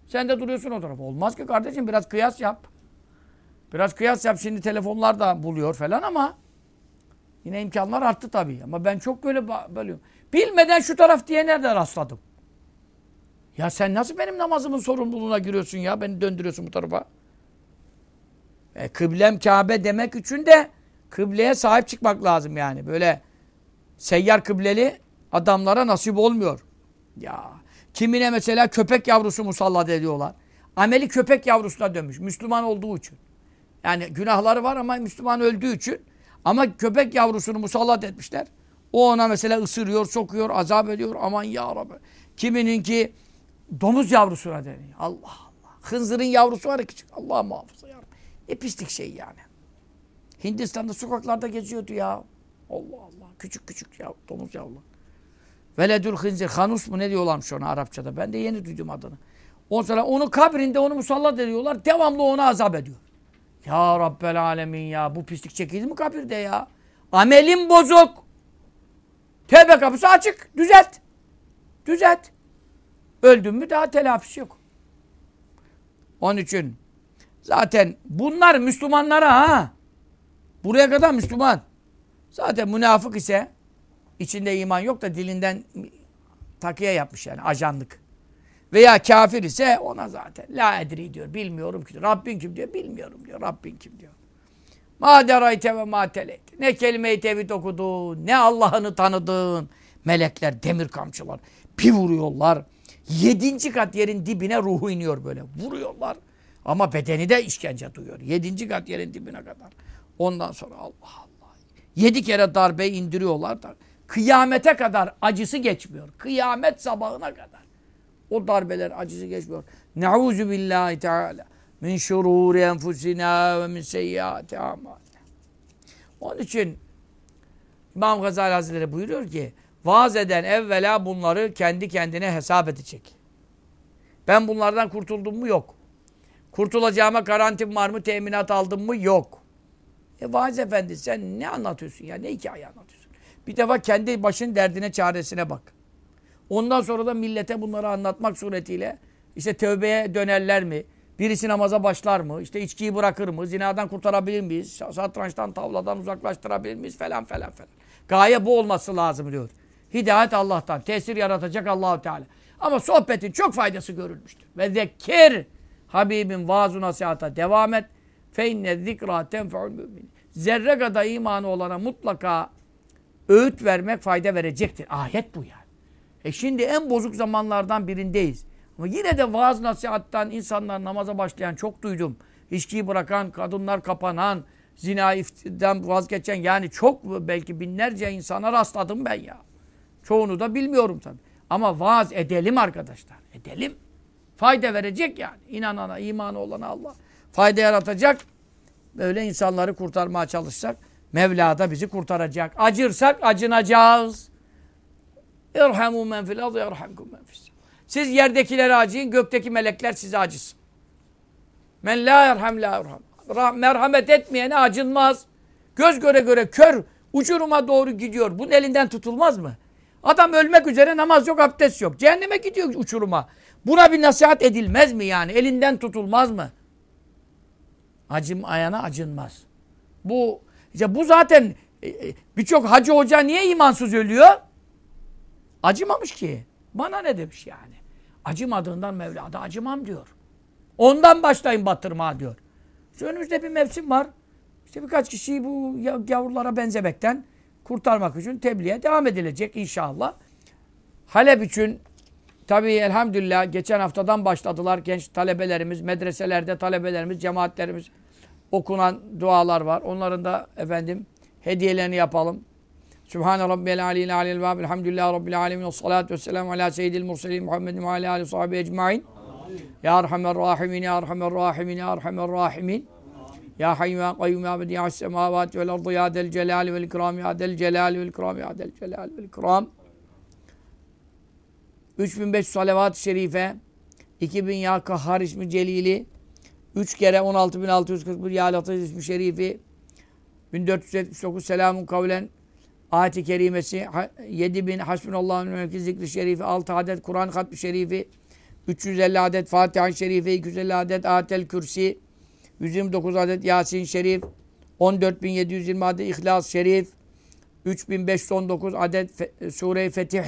S1: Sen de duruyorsun o tarafa. Olmaz ki kardeşim biraz kıyas yap. Biraz kıyas yap. Şimdi telefonlar da buluyor falan ama yine imkanlar arttı tabii. Ama ben çok böyle bölüyorum. Bilmeden şu taraf diye nerede rastladım? Ya sen nasıl benim namazımın sorumluluğuna giriyorsun ya? Beni döndürüyorsun bu tarafa. E, kıblem Kabe demek için de kıbleye sahip çıkmak lazım yani. Böyle seyyar kıbleli adamlara nasip olmuyor. Ya kimine mesela köpek yavrusu musallat ediyorlar. Ameli köpek yavrusuna dönmüş. Müslüman olduğu için. Yani günahları var ama Müslüman öldüğü için. Ama köpek yavrusunu musallat etmişler. O ona mesela ısırıyor, sokuyor, azap ediyor. Aman ya Rabbi. Kimininki domuz yavrusuna deniyor. Allah Allah. Hınzırın yavrusu var küçük. Allah muhafaza ya Rabbi. Ne pislik şey yani. Hindistan'da sokaklarda geziyordu ya. Allah Allah. Küçük küçük ya, domuz yavrular. Veledül hınzir. Hanus mu ne diyorlarmış ona Arapçada. Ben de yeni duydum adını. Ondan sonra onu kabrinde onu musallat ediyorlar. Devamlı ona azap ediyor. Ya Rabbel Alemin ya. Bu pislik çekildi mi kabirde ya? Amelin bozuk. Tevbe kapısı açık. Düzelt. Düzelt. Öldün mü daha telafisi yok. Onun için zaten bunlar Müslümanlara ha. Buraya kadar Müslüman. Zaten münafık ise içinde iman yok da dilinden takiye yapmış yani ajanlık. Veya kafir ise ona zaten la edri diyor. Bilmiyorum ki. Rabbin kim diyor. Bilmiyorum diyor. Rabbin kim diyor. Ma derayte ve ma. Ne kelime-i tevhid okudun, ne Allah'ını tanıdın. Melekler, demir kamçılar bir vuruyorlar. Yedinci kat yerin dibine ruhu iniyor böyle. Vuruyorlar. Ama bedeni de işkence duyuyor. Yedinci kat yerin dibine kadar. Ondan sonra Allah Allah. Yedi kere darbe indiriyorlar da. Kıyamete kadar acısı geçmiyor. Kıyamet sabahına kadar. O darbeler acısı geçmiyor. Nauzu billahi teala min şururi enfusina ve min seyyiati amal. Onun için İmam Gazali Hazretleri buyuruyor ki vaaz eden evvela bunları kendi kendine hesap edecek. Ben bunlardan kurtuldum mu? Yok. Kurtulacağıma garantim var mı? Teminat aldım mı? Yok. E vaaz efendi sen ne anlatıyorsun ya? Ne hikaye anlatıyorsun? Bir defa kendi başın derdine çaresine bak. Ondan sonra da millete bunları anlatmak suretiyle işte tövbeye dönerler mi? Birisi namaza başlar mı? İşte içkiyi bırakır mı? Zinadan kurtarabilir miyiz? Satrançtan, tavladan uzaklaştırabilir miyiz? Falan falan falan. Gaye bu olması lazım diyor. Hidayet Allah'tan. Tesir yaratacak Allahu Teala. Ama sohbetin çok faydası görülmüştür. Ve zekkir Habibin vaaz nasihata devam et. Fe inne zikra tenfe'ul mümin. Zerre kadar imanı olana mutlaka öğüt vermek fayda verecektir. Ayet bu yani. E şimdi en bozuk zamanlardan birindeyiz. Ama yine de vaaz nasihattan insanlar namaza başlayan çok duydum. İçkiyi bırakan, kadınlar kapanan, zina iftidan vazgeçen yani çok belki binlerce insana rastladım ben ya. Çoğunu da bilmiyorum tabii. Ama vaaz edelim arkadaşlar. Edelim. Fayda verecek yani. İnanana, imanı olana Allah. Fayda yaratacak. Böyle insanları kurtarmaya çalışsak Mevla da bizi kurtaracak. Acırsak acınacağız. İrhamu men fil ardı yerhamkum men fis. Siz yerdekileri acıyın, gökteki melekler size acısın. Men la yerham la yerham. Merhamet etmeyene acınmaz. Göz göre göre kör uçuruma doğru gidiyor. Bunun elinden tutulmaz mı? Adam ölmek üzere namaz yok, abdest yok. Cehenneme gidiyor uçuruma. Buna bir nasihat edilmez mi yani? Elinden tutulmaz mı? Acım ayana acınmaz. Bu işte bu zaten e, e, birçok hacı hoca niye imansız ölüyor? Acımamış ki. Bana ne demiş yani? Acımadığından Mevla da acımam diyor. Ondan başlayın batırma diyor. İşte önümüzde bir mevsim var. İşte birkaç kişiyi bu yavrulara benzemekten kurtarmak için tebliğe devam edilecek inşallah. Halep için tabii elhamdülillah geçen haftadan başladılar genç talebelerimiz, medreselerde talebelerimiz, cemaatlerimiz okunan dualar var. Onların da efendim hediyelerini yapalım. Sübhane Rabbiyel Aliyyil Aleyhil Vâb. Elhamdülillahi Rabbil Alemin. Salatu vesselamu ala seyyidil murselin Muhammedin ve ala aleyhi sahibi ecmain. Ya Erhamer Rahimin, Ya Erhamer Rahimin, Ya Erhamer Rahimin. Ya hayyu ya kayyum ya bedi'as semavati vel ardı ya del celali vel ikram ya del celali vel ikram ya del celali vel ikram. 3500 salavat-ı şerife, 2000 ya kahhar ismi celili, 3 kere 16641 ya latif ismi şerifi, 1479 selamun kavlen ayet-i kerimesi, 7000 hasbunallahu mevki zikri şerifi, 6 adet Kur'an hatmi şerifi, 350 adet Fatiha-i şerife, 250 adet ayetel kürsi, 129 adet Yasin şerif, 14720 adet İhlas şerif, 3519 adet Sure-i Fetih,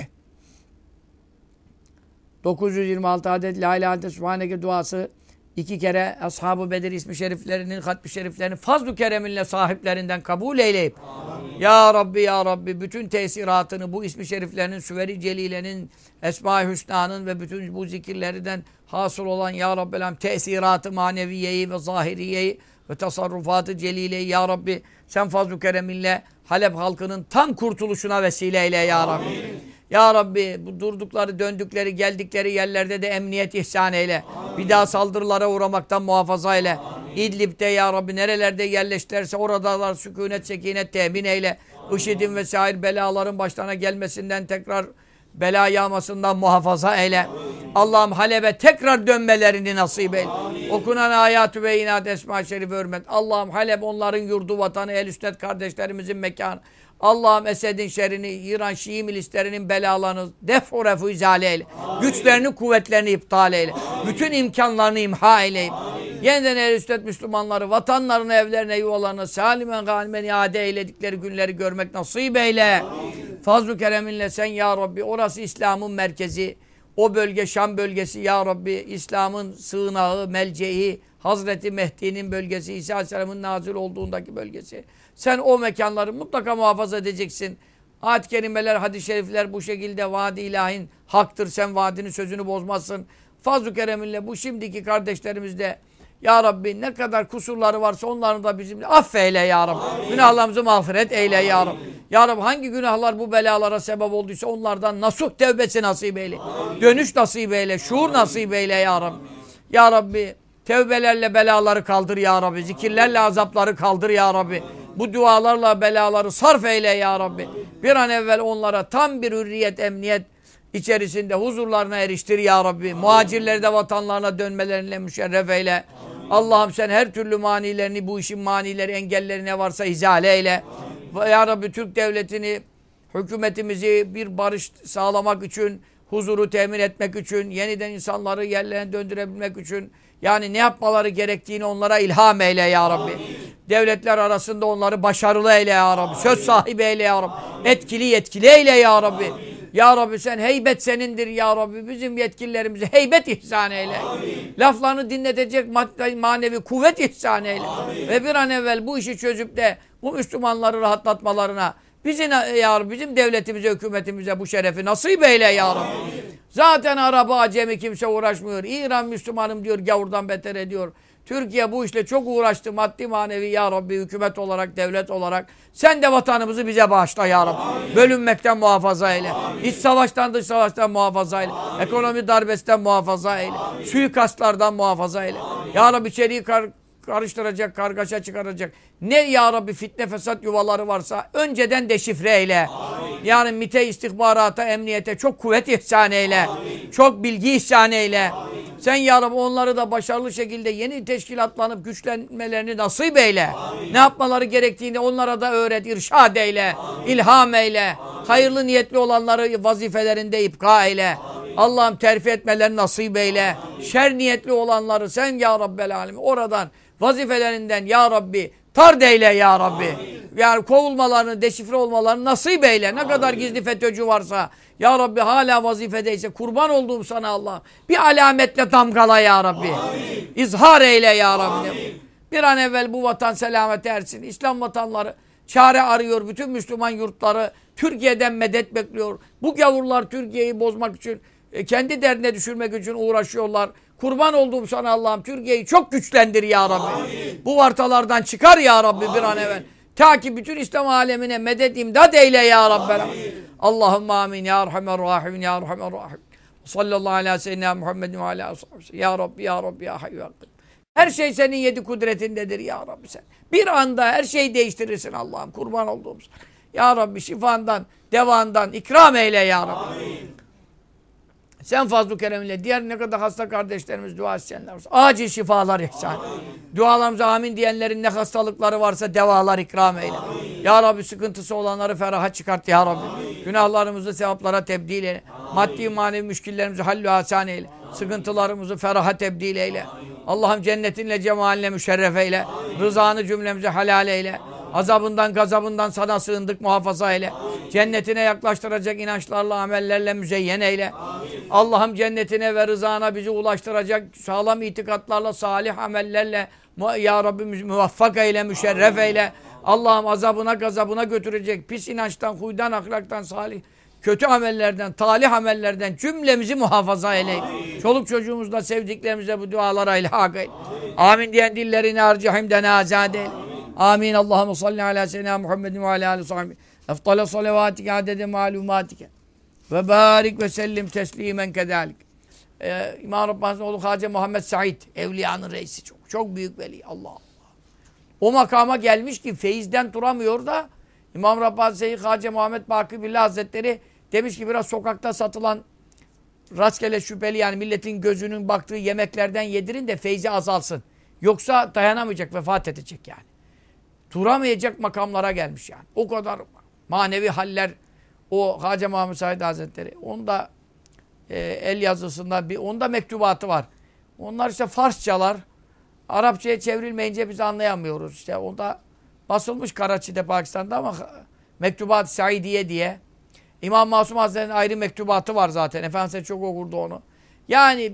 S1: 926 adet La ilahe subhaneke duası, iki kere Ashab-ı Bedir ismi şeriflerinin, hatmi şeriflerinin fazl-ı kereminle sahiplerinden kabul eyleyip Amin. Ya Rabbi Ya Rabbi bütün tesiratını bu ismi şeriflerinin, Süveri Celile'nin, Esma-i Hüsna'nın ve bütün bu zikirlerden hasıl olan Ya Rabbi tesiratı maneviyeyi ve zahiriyeyi ve tasarrufatı celileyi Ya Rabbi sen fazl-ı kereminle Halep halkının tam kurtuluşuna vesile eyle Ya Rabbi. Amin. Ya Rabbi bu durdukları, döndükleri, geldikleri yerlerde de emniyet ihsan eyle. Amin. Bir daha saldırılara uğramaktan muhafaza eyle. Amin. İdlib'de ya Rabbi nerelerde yerleştilerse oradalar sükunet, sekinet temin eyle. Amin. IŞİD'in vesaire belaların başlarına gelmesinden tekrar bela yağmasından muhafaza eyle. Allah'ım Halep'e tekrar dönmelerini nasip eyle. Amin. Okunan ayatü ve inat esma-i şerif hürmet. Allah'ım Halep onların yurdu, vatanı, el üstet kardeşlerimizin mekanı. Allah'ım Esed'in şerrini, İran Şii milislerinin belalarını defu refu izale eyle. Amin. Güçlerini, kuvvetlerini iptal eyle. Amin. Bütün imkanlarını imha eyle. Yeniden el üstet Müslümanları, vatanlarını, evlerine, yuvalarına salimen galimen iade eyledikleri günleri görmek nasip eyle. Fazl-ı kereminle sen ya Rabbi, orası İslam'ın merkezi. O bölge Şam bölgesi ya Rabbi, İslam'ın sığınağı, melceği, Hazreti Mehdi'nin bölgesi, İsa Aleyhisselam'ın nazil olduğundaki bölgesi. Sen o mekanları mutlaka muhafaza edeceksin. Ayet-i kerimeler, hadis-i şerifler bu şekilde vaadi ilahin haktır. Sen vaadinin sözünü bozmazsın. Fazl-ı Kerem'inle bu şimdiki kardeşlerimiz de ya Rabbi ne kadar kusurları varsa onların da bizimle affeyle ya Rabbi. Amin. Günahlarımızı mağfiret eyle ya Rabbi. Ya Rabbi hangi günahlar bu belalara sebep olduysa onlardan nasuh tevbesi nasip eyle. Amin. Dönüş nasip eyle. Şuur nasip eyle ya Rabbi. Ya Rabbi tevbelerle belaları kaldır ya Rabbi. Zikirlerle azapları kaldır ya Rabbi. Bu dualarla belaları sarf eyle ya Rabbi. Bir an evvel onlara tam bir hürriyet, emniyet içerisinde huzurlarına eriştir ya Rabbi. Muhacirleri de vatanlarına dönmelerine müşerref eyle. Allah'ım sen her türlü manilerini, bu işin manileri, engelleri ne varsa izale eyle. Ya Rabbi Türk devletini, hükümetimizi bir barış sağlamak için, huzuru temin etmek için, yeniden insanları yerlerine döndürebilmek için, yani ne yapmaları gerektiğini onlara ilham eyle ya Rabbi. Amin. Devletler arasında onları başarılı eyle ya Rabbi. Amin. Söz sahibi eyle ya Rabbi. Amin. Etkili yetkili eyle ya Rabbi. Amin. Ya Rabbi sen heybet senindir ya Rabbi. Bizim yetkililerimize heybet ihsan eyle. Amin. Laflarını dinletecek maddi, manevi kuvvet ihsan eyle. Amin. Ve bir an evvel bu işi çözüp de bu Müslümanları rahatlatmalarına bizim, ya Rabbi, bizim devletimize, hükümetimize bu şerefi nasip eyle ya Rabbi. Amin. Zaten araba acemi kimse uğraşmıyor. İran Müslümanım diyor gavurdan beter ediyor. Türkiye bu işle çok uğraştı maddi manevi ya Rabbi hükümet olarak devlet olarak. Sen de vatanımızı bize bağışla ya Rabbi. Amin. Bölünmekten muhafaza eyle. Amin. İç savaştan dış savaştan muhafaza eyle. Amin. Ekonomi darbesinden muhafaza eyle. Amin. Suikastlardan muhafaza eyle. Amin. Ya Rabbi içeriği kar karıştıracak, kargaşa çıkaracak. Ne ya Rabbi fitne fesat yuvaları varsa önceden deşifre eyle. Amin. Yani MİT'e, istihbarata, emniyete çok kuvvet ihsan eyle. Amin. Çok bilgi ihsan eyle. Amin. Sen ya Rabbi onları da başarılı şekilde yeni teşkilatlanıp güçlenmelerini nasip eyle. Amin. Ne yapmaları gerektiğini onlara da öğret, irşad eyle, Amin. ilham eyle. Amin. Hayırlı niyetli olanları vazifelerinde ipka eyle. Allah'ım terfi etmelerini nasip eyle. Amin. Şer niyetli olanları sen ya Rabbel Alemin oradan vazifelerinden ya Rabbi tard eyle ya Rabbi. Amin. Yani kovulmalarını, deşifre olmalarını nasip eyle. Ne Amin. kadar gizli FETÖ'cü varsa ya Rabbi hala vazifedeyse kurban olduğum sana Allah. Bir alametle damgala ya Rabbi. Amin. İzhar eyle ya Rabbi. Amin. Bir an evvel bu vatan selamet ersin. İslam vatanları çare arıyor. Bütün Müslüman yurtları Türkiye'den medet bekliyor. Bu gavurlar Türkiye'yi bozmak için, e, kendi derdine düşürmek için uğraşıyorlar. Kurban olduğum sana Allah'ım Türkiye'yi çok güçlendir ya Rabbi. Amin. Bu vartalardan çıkar ya Rabbi Amin. bir an evvel. Ta ki bütün İslam alemine medet imdad eyle ya Rabbel. Allahümme amin ya Erhamer Rahim ya Erhamer Rahim. Sallallahu aleyhi ve sellem Muhammedin ve aleyhi ve. Ya Rabbi ya Rabbi ya Hayyu Her şey senin yedi kudretindedir ya Rabbi sen. Bir anda her şeyi değiştirirsin Allah'ım kurban olduğumuz. Ya Rabbi şifandan, devandan ikram eyle ya Rabbi. Amin. Sen fazl-ı kereminle diğer ne kadar hasta kardeşlerimiz dua isteyenler varsa acil şifalar ihsan. Dualarımıza amin diyenlerin ne hastalıkları varsa devalar ikram eyle. Amin. Ya Rabbi sıkıntısı olanları feraha çıkart ya Rabbi. Amin. Günahlarımızı sevaplara tebdil eyle. Amin. Maddi manevi müşkillerimizi hallü hasan eyle. Sıkıntılarımızı feraha tebdil eyle. Allah'ım cennetinle cemalinle müşerref eyle. Rızanı cümlemize halal eyle. Azabından gazabından sana sığındık muhafaza eyle. Amin. Cennetine yaklaştıracak inançlarla amellerle müzeyyen eyle. Allah'ım cennetine ve rızana bizi ulaştıracak sağlam itikatlarla salih amellerle ya Rabbi muvaffak eyle müşerref eyle. Allah'ım azabına gazabına götürecek pis inançtan, huydan, ahlaktan, salih kötü amellerden, talih amellerden cümlemizi muhafaza eyle. Amin. Çoluk çocuğumuzla, sevdiklerimize bu dualara ilhak eyle. Amin. Amin diyen dillerini harcahimden azade eyle. Amin. Allahümme salli ala seyyidina Muhammedin ve ala aleyhi sahibi. Eftale salavatike adede malumatike. Ve barik ve sellim teslimen kedalik. Ee, İmam Rabbani'nin oğlu Hacı Muhammed Said. Evliyanın reisi çok. Çok büyük veli. Allah Allah. O makama gelmiş ki feyizden duramıyor da İmam Rabbani Seyyid Hacı Muhammed Bakı Billah Hazretleri demiş ki biraz sokakta satılan rastgele şüpheli yani milletin gözünün baktığı yemeklerden yedirin de feyzi azalsın. Yoksa dayanamayacak, vefat edecek yani. Duramayacak makamlara gelmiş yani. O kadar manevi haller o Hacı Muhammed Said Hazretleri. Onda e, el yazısında bir onda mektubatı var. Onlar işte Farsçalar. Arapçaya çevrilmeyince biz anlayamıyoruz. İşte onda basılmış Karachi'de Pakistan'da ama Mektubat Saidiye diye. İmam Masum Hazretleri'nin ayrı mektubatı var zaten. Efendimiz çok okurdu onu. Yani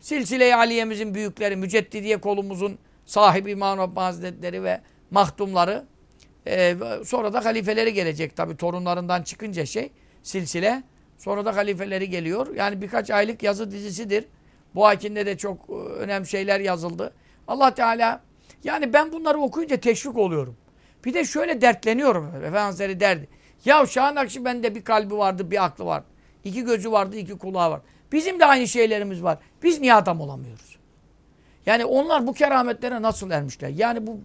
S1: Silsile-i Aliye'mizin büyükleri, Müceddidiye kolumuzun sahibi İmam Rabbani Hazretleri ve mahdumları ee, sonra da halifeleri gelecek tabi torunlarından çıkınca şey silsile. Sonra da halifeleri geliyor. Yani birkaç aylık yazı dizisidir. Bu akinde de çok e, önemli şeyler yazıldı. Allah Teala yani ben bunları okuyunca teşvik oluyorum. Bir de şöyle dertleniyorum. Efendimiz derdi. Ya Şah Nakşibendi'de bir kalbi vardı, bir aklı var. İki gözü vardı, iki kulağı var. Bizim de aynı şeylerimiz var. Biz niye adam olamıyoruz? Yani onlar bu kerametlere nasıl ermişler? Yani bu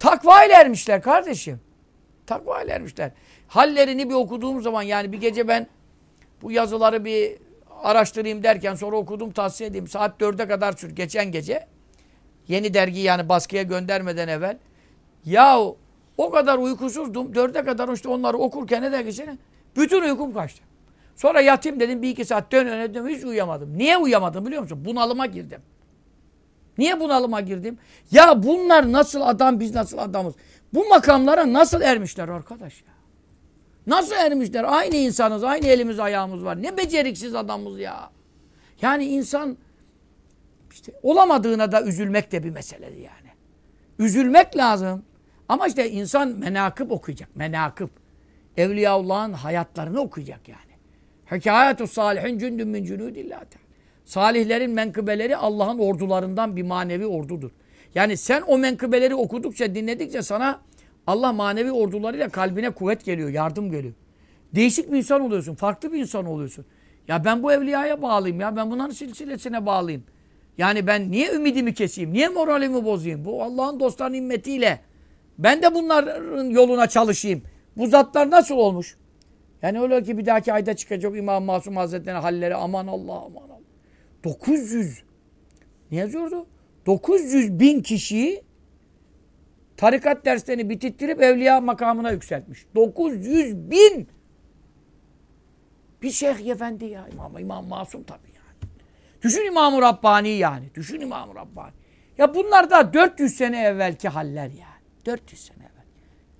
S1: Takva ile ermişler kardeşim. Takva ile ermişler. Hallerini bir okuduğum zaman yani bir gece ben bu yazıları bir araştırayım derken sonra okudum tavsiye edeyim. Saat dörde kadar sür geçen gece. Yeni dergi yani baskıya göndermeden evvel. Ya o kadar uykusuzdum. Dörde kadar işte onları okurken ne dergisine bütün uykum kaçtı. Sonra yatayım dedim bir iki saat dön öne dön hiç uyuyamadım. Niye uyuyamadım biliyor musun? Bunalıma girdim. Niye bunalıma girdim? Ya bunlar nasıl adam biz nasıl adamız? Bu makamlara nasıl ermişler arkadaş ya? Nasıl ermişler? Aynı insanız, aynı elimiz ayağımız var. Ne beceriksiz adamız ya. Yani insan işte olamadığına da üzülmek de bir meseledir yani. Üzülmek lazım. Ama işte insan menakıb okuyacak. Menakıb. Evliyaullah'ın hayatlarını okuyacak yani. Hikayetü salihin cündün min cünudillah Salihlerin menkıbeleri Allah'ın ordularından bir manevi ordudur. Yani sen o menkıbeleri okudukça, dinledikçe sana Allah manevi ordularıyla kalbine kuvvet geliyor, yardım geliyor. Değişik bir insan oluyorsun, farklı bir insan oluyorsun. Ya ben bu evliyaya bağlıyım ya, ben bunların silsilesine bağlıyım. Yani ben niye ümidimi keseyim, niye moralimi bozayım? Bu Allah'ın dostlarının himmetiyle. Ben de bunların yoluna çalışayım. Bu zatlar nasıl olmuş? Yani öyle ki bir dahaki ayda çıkacak İmam Masum Hazretleri'nin halleri aman Allah aman Allah. 900 ne yazıyordu? 900 bin kişiyi tarikat derslerini bitirttirip evliya makamına yükseltmiş. 900 bin! Bir şeyh efendi ya. İmam, İmam Masum tabii yani. Düşün İmam-ı Rabbani yani. Düşün İmam-ı Rabbani. Ya bunlar da 400 sene evvelki haller yani. 400 sene evvel.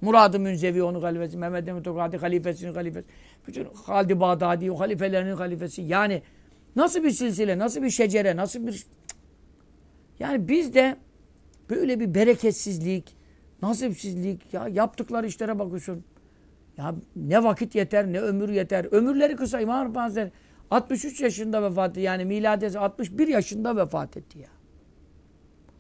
S1: Murad-ı Münzevi onun halifesi, Mehmet Emin Tokadi halifesinin halifesi, bütün Halid-i Bağdadi halifelerinin halifesi. Yani Nasıl bir silsile, nasıl bir şecere, nasıl bir... Yani biz de böyle bir bereketsizlik, nasipsizlik, ya yaptıkları işlere bakıyorsun. Ya ne vakit yeter, ne ömür yeter. Ömürleri kısa İmam Hazretleri 63 yaşında vefat etti. Yani miladesi 61 yaşında vefat etti ya.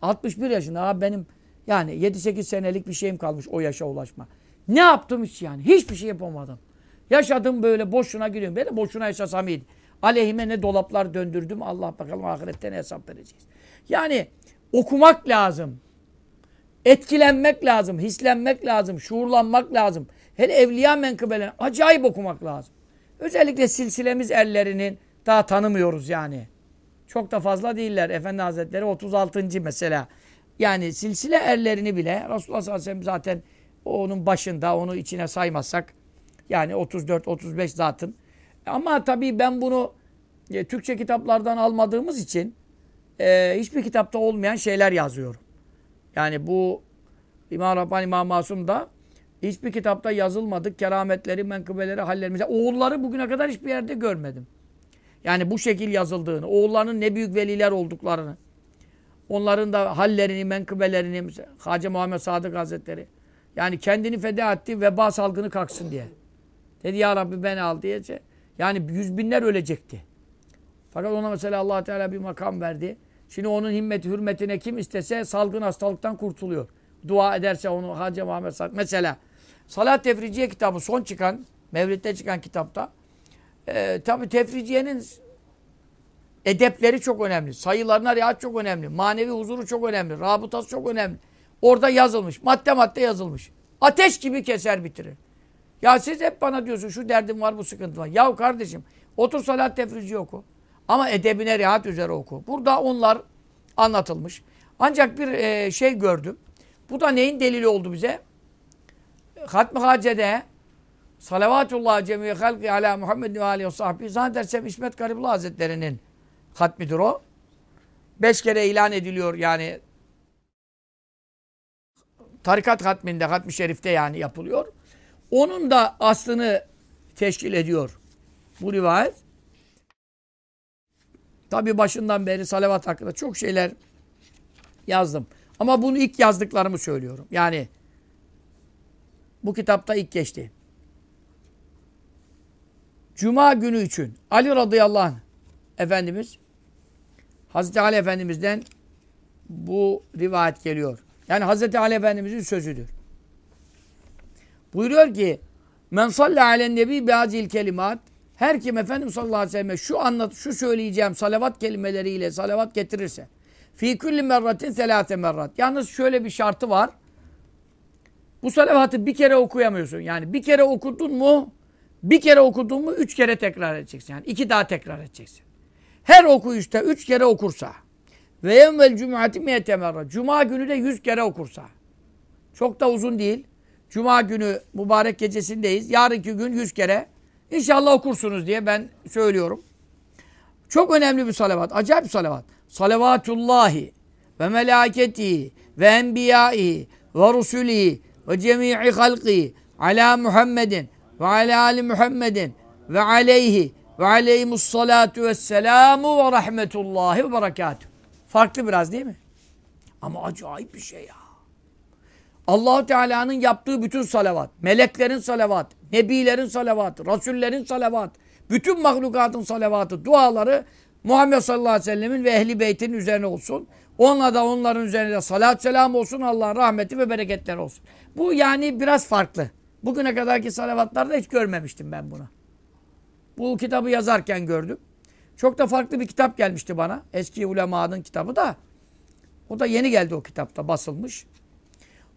S1: 61 yaşında. Abi benim yani 7-8 senelik bir şeyim kalmış o yaşa ulaşma. Ne yaptım hiç yani? Hiçbir şey yapamadım. Yaşadım böyle boşuna gidiyorum. Ben de boşuna yaşasam iyiydi. Aleyhime ne dolaplar döndürdüm. Allah bakalım ahirette ne hesap vereceğiz. Yani okumak lazım. Etkilenmek lazım. Hislenmek lazım. Şuurlanmak lazım. Hele evliya menkıbelerini acayip okumak lazım. Özellikle silsilemiz erlerinin daha tanımıyoruz yani. Çok da fazla değiller. Efendi Hazretleri 36. mesela. Yani silsile erlerini bile Resulullah sallallahu aleyhi ve sellem zaten onun başında onu içine saymazsak yani 34-35 zatın. Ama tabii ben bunu e, Türkçe kitaplardan almadığımız için e, hiçbir kitapta olmayan şeyler yazıyorum. Yani bu İmam Rabbani İmam Masum da hiçbir kitapta yazılmadık kerametleri, menkıbeleri, halleri. Oğulları bugüne kadar hiçbir yerde görmedim. Yani bu şekil yazıldığını, oğullarının ne büyük veliler olduklarını, onların da hallerini, menkıbelerini, Hacı Muhammed Sadık Hazretleri, yani kendini feda etti veba salgını kalksın diye. Dedi ya Rabbi beni al diye. Yani yüz binler ölecekti. Fakat ona mesela allah Teala bir makam verdi. Şimdi onun himmeti, hürmetine kim istese salgın hastalıktan kurtuluyor. Dua ederse onu Hacı Muhammed Sadık. Mesela Salat Tefriciye kitabı son çıkan, Mevlid'de çıkan kitapta e, tabi tefriciyenin edepleri çok önemli. Sayılarına riayet çok önemli. Manevi huzuru çok önemli. Rabıtası çok önemli. Orada yazılmış. Madde madde yazılmış. Ateş gibi keser bitirir. Ya siz hep bana diyorsunuz şu derdim var bu sıkıntı var. Yahu kardeşim otur salat tefrici oku. Ama edebine riayet üzere oku. Burada onlar anlatılmış. Ancak bir e, şey gördüm. Bu da neyin delili oldu bize? Hatmi Hace'de Salavatullah cemiye halki ala Muhammed ve aleyhi ve sahbihi zannedersem İsmet Garibullah Hazretleri'nin hatmidir o. Beş kere ilan ediliyor yani tarikat hatminde, hatmi şerifte yani yapılıyor. Onun da aslını teşkil ediyor bu rivayet. Tabi başından beri salavat hakkında çok şeyler yazdım. Ama bunu ilk yazdıklarımı söylüyorum. Yani bu kitapta ilk geçti. Cuma günü için Ali radıyallahu anh Efendimiz Hazreti Ali Efendimiz'den bu rivayet geliyor. Yani Hazreti Ali Efendimiz'in sözüdür. Buyuruyor ki Men salli alen nebi biazil kelimat her kim Efendimiz sallallahu aleyhi ve sellem şu anlat, şu söyleyeceğim salavat kelimeleriyle salavat getirirse fi kulli merratin selate merrat. Yalnız şöyle bir şartı var. Bu salavatı bir kere okuyamıyorsun. Yani bir kere okudun mu bir kere okudun mu üç kere tekrar edeceksin. Yani iki daha tekrar edeceksin. Her okuyuşta üç kere okursa ve yevmel cum'ati miyete merra. Cuma günü de yüz kere okursa. Çok da uzun değil. Cuma günü mübarek gecesindeyiz. Yarınki gün yüz kere. İnşallah okursunuz diye ben söylüyorum. Çok önemli bir salavat. Acayip bir salavat. Salavatullahi ve melaketi ve enbiyai ve rusulihi ve cemi'i halqi ala Muhammedin ve ala ali Muhammedin ve aleyhi ve aleyhimus salatu vesselamu ve rahmetullahi ve berekatuhu. Farklı biraz değil mi? Ama acayip bir şey ya. Allahu Teala'nın yaptığı bütün salavat, meleklerin salavat, nebilerin salavatı, rasullerin salavat, bütün mahlukatın salavatı, duaları Muhammed sallallahu aleyhi ve sellemin ve ehli beytinin üzerine olsun. Onunla da onların üzerine de salat selam olsun. Allah'ın rahmeti ve bereketleri olsun. Bu yani biraz farklı. Bugüne kadarki salavatlarda hiç görmemiştim ben bunu. Bu kitabı yazarken gördüm. Çok da farklı bir kitap gelmişti bana. Eski ulemanın kitabı da. O da yeni geldi o kitapta basılmış.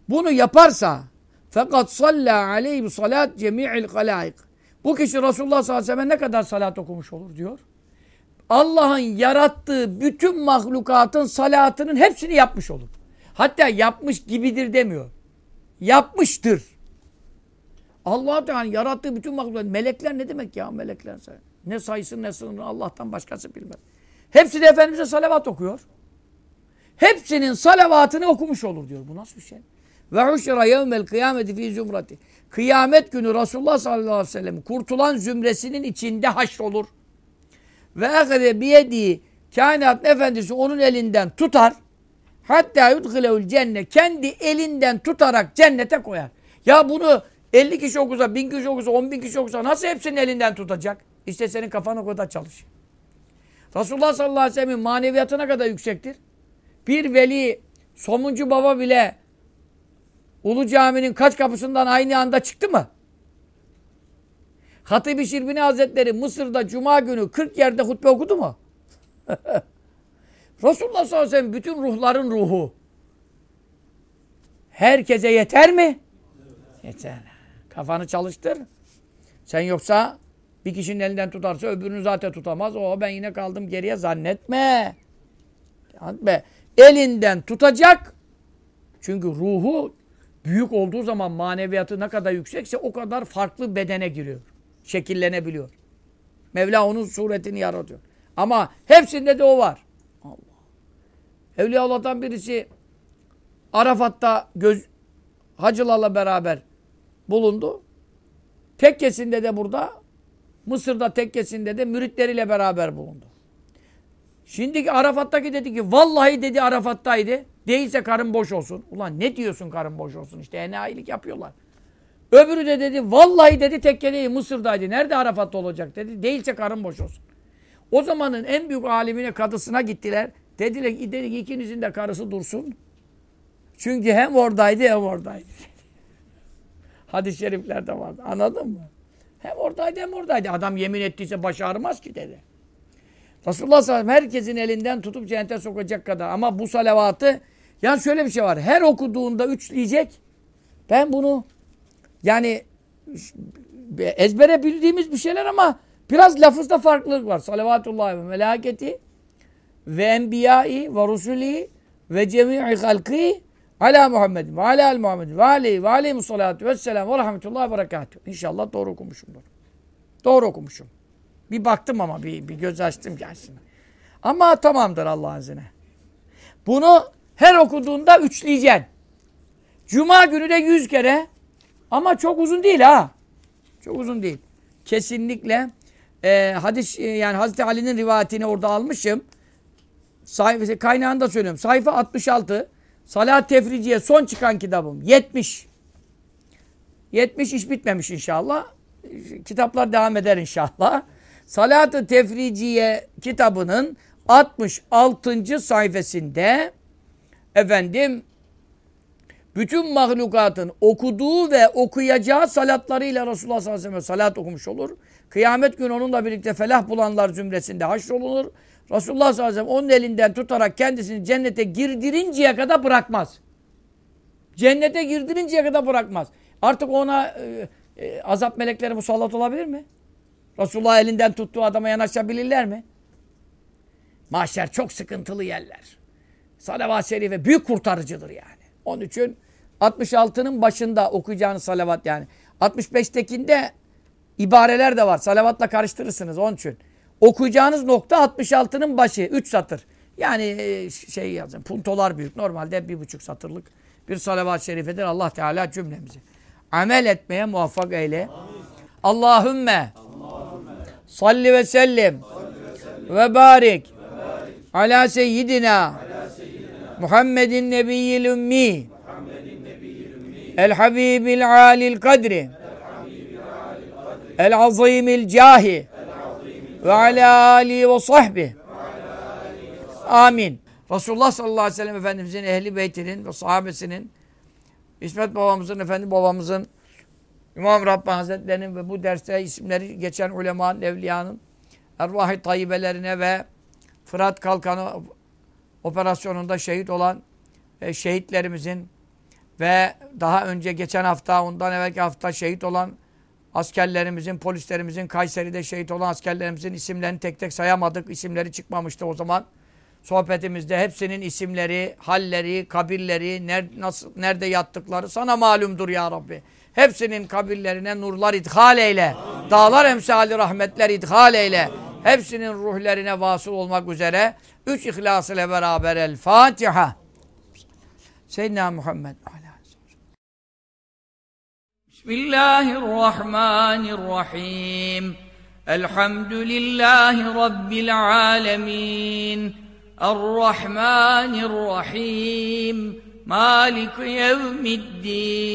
S1: Bunu yaparsa fakat salla aleyhi salat cemi'il halaik. Bu kişi Resulullah sallallahu aleyhi ve sellem ne kadar salat okumuş olur diyor. Allah'ın yarattığı bütün mahlukatın salatının hepsini yapmış olur. Hatta yapmış gibidir demiyor. Yapmıştır. Allah Teala yarattığı bütün mahlukatın melekler ne demek ya melekler? Ne sayısı ne sınırı Allah'tan başkası bilmez. Hepsi de Efendimiz'e salavat okuyor. Hepsinin salavatını okumuş olur diyor. Bu nasıl bir şey? Ve huşra yevmel kıyameti fi zümrati. Kıyamet günü Resulullah sallallahu aleyhi ve sellem kurtulan zümresinin içinde haşrolur. Ve ehde biyedi kainat efendisi onun elinden tutar. Hatta yudhilevül cennet. Kendi elinden tutarak cennete koyar. Ya bunu 50 kişi okusa, 1000 kişi okusa, 10 bin kişi okusa nasıl hepsinin elinden tutacak? İşte senin kafan o kadar çalış. Resulullah sallallahu aleyhi ve sellem'in maneviyatına kadar yüksektir. Bir veli, somuncu baba bile Ulu Cami'nin kaç kapısından aynı anda çıktı mı? Hatip-i Şirbini Hazretleri Mısır'da Cuma günü 40 yerde hutbe okudu mu? [laughs] Resulullah sallallahu aleyhi ve sellem bütün ruhların ruhu. Herkese yeter mi? Yeter. Kafanı çalıştır. Sen yoksa bir kişinin elinden tutarsa öbürünü zaten tutamaz. O ben yine kaldım geriye zannetme. Zannetme. Elinden tutacak. Çünkü ruhu büyük olduğu zaman maneviyatı ne kadar yüksekse o kadar farklı bedene giriyor. Şekillenebiliyor. Mevla onun suretini yaratıyor. Ama hepsinde de o var. Allah. Evliyaullah'tan birisi Arafat'ta göz, hacılarla beraber bulundu. Tekkesinde de burada, Mısır'da tekkesinde de müritleriyle beraber bulundu. Şimdiki Arafat'taki dedi ki vallahi dedi Arafat'taydı. Değilse karın boş olsun. Ulan ne diyorsun karın boş olsun? İşte enayilik yapıyorlar. Öbürü de dedi vallahi dedi tekkedeyi Mısır'daydı. Nerede Arafat'ta olacak dedi. Değilse karın boş olsun. O zamanın en büyük alimine kadısına gittiler. Dediler dedi ki ikinizin de karısı dursun. Çünkü hem oradaydı hem oradaydı. [laughs] Hadis-i şeriflerde vardı. Anladın mı? Hem oradaydı hem oradaydı. Adam yemin ettiyse baş ağrımaz ki dedi. Resulullah sallallahu aleyhi ve sellem herkesin elinden tutup cennete sokacak kadar. Ama bu salavatı yani şöyle bir şey var. Her okuduğunda üçleyecek. Ben bunu yani ezbere bildiğimiz bir şeyler ama biraz lafızda farklılık var. Salavatullah ve melaketi ve enbiyai ve rusuli ve cemi'i halki ala Muhammed ve ala al Muhammed ve aleyhi ve aleyhi salatu vesselam ve rahmetullahi ve berekatuhu. İnşallah doğru okumuşumdur. Doğru okumuşum. Bir baktım ama bir, bir göz açtım gelsin. Ama tamamdır Allah'ın izniyle. Bunu her okuduğunda üçleyeceksin. Cuma günü de yüz kere ama çok uzun değil ha. Çok uzun değil. Kesinlikle e, hadis e, yani Hazreti Ali'nin rivayetini orada almışım. Sayfa, kaynağında söylüyorum. Sayfa 66. Salat Tefriciye son çıkan kitabım. 70. 70 iş bitmemiş inşallah. Kitaplar devam eder inşallah. Salat-ı Tefriciye kitabının 66. sayfasında efendim bütün mahlukatın okuduğu ve okuyacağı salatlarıyla Resulullah sallallahu aleyhi ve sellem salat okumuş olur. Kıyamet günü onunla birlikte felah bulanlar zümresinde haşrolunur. Resulullah sallallahu aleyhi ve sellem onun elinden tutarak kendisini cennete girdirinceye kadar bırakmaz. Cennete girdirinceye kadar bırakmaz. Artık ona e, e, azap melekleri musallat olabilir mi? Resulullah elinden tuttuğu adama yanaşabilirler mi? Mahşer çok sıkıntılı yerler. Salavat-ı şerife büyük kurtarıcıdır yani. Onun için 66'nın başında okuyacağınız salavat yani. 65'tekinde ibareler de var. Salavatla karıştırırsınız onun için. Okuyacağınız nokta 66'nın başı. 3 satır. Yani e, şey yazın. Puntolar büyük. Normalde bir buçuk satırlık bir salavat-ı şerifedir. Allah Teala cümlemizi. Amel etmeye muvaffak eyle. Allahümme salli ve sellim ve barik ala seyyidina Muhammedin nebiyyil ümmi el habibil alil kadri el azimil cahi ve ala ali ve sahbi. Amin. Resulullah sallallahu aleyhi ve sellem Efendimizin ehli beytinin ve sahabesinin İsmet babamızın, efendi babamızın İmam Rabbani Hazretleri'nin ve bu derste isimleri geçen ulemanın, evliyanın ervah-ı tayyibelerine ve Fırat Kalkanı operasyonunda şehit olan e, şehitlerimizin ve daha önce geçen hafta, ondan evvelki hafta şehit olan askerlerimizin, polislerimizin, Kayseri'de şehit olan askerlerimizin isimlerini tek tek sayamadık. İsimleri çıkmamıştı o zaman. Sohbetimizde hepsinin isimleri, halleri, kabirleri, ner, nasıl, nerede yattıkları sana malumdur ya Rabbi. Hepsinin kabirlerine nurlar idhal eyle. Amin. Dağlar emsali rahmetler idhal eyle. Hepsinin ruhlerine vasıl olmak üzere üç ihlas ile beraber El Fatiha. Seyyidina Muhammed. Bismillahirrahmanirrahim. Elhamdülillahi Rabbil alemin. Errahmanirrahim. Malik yevmiddin.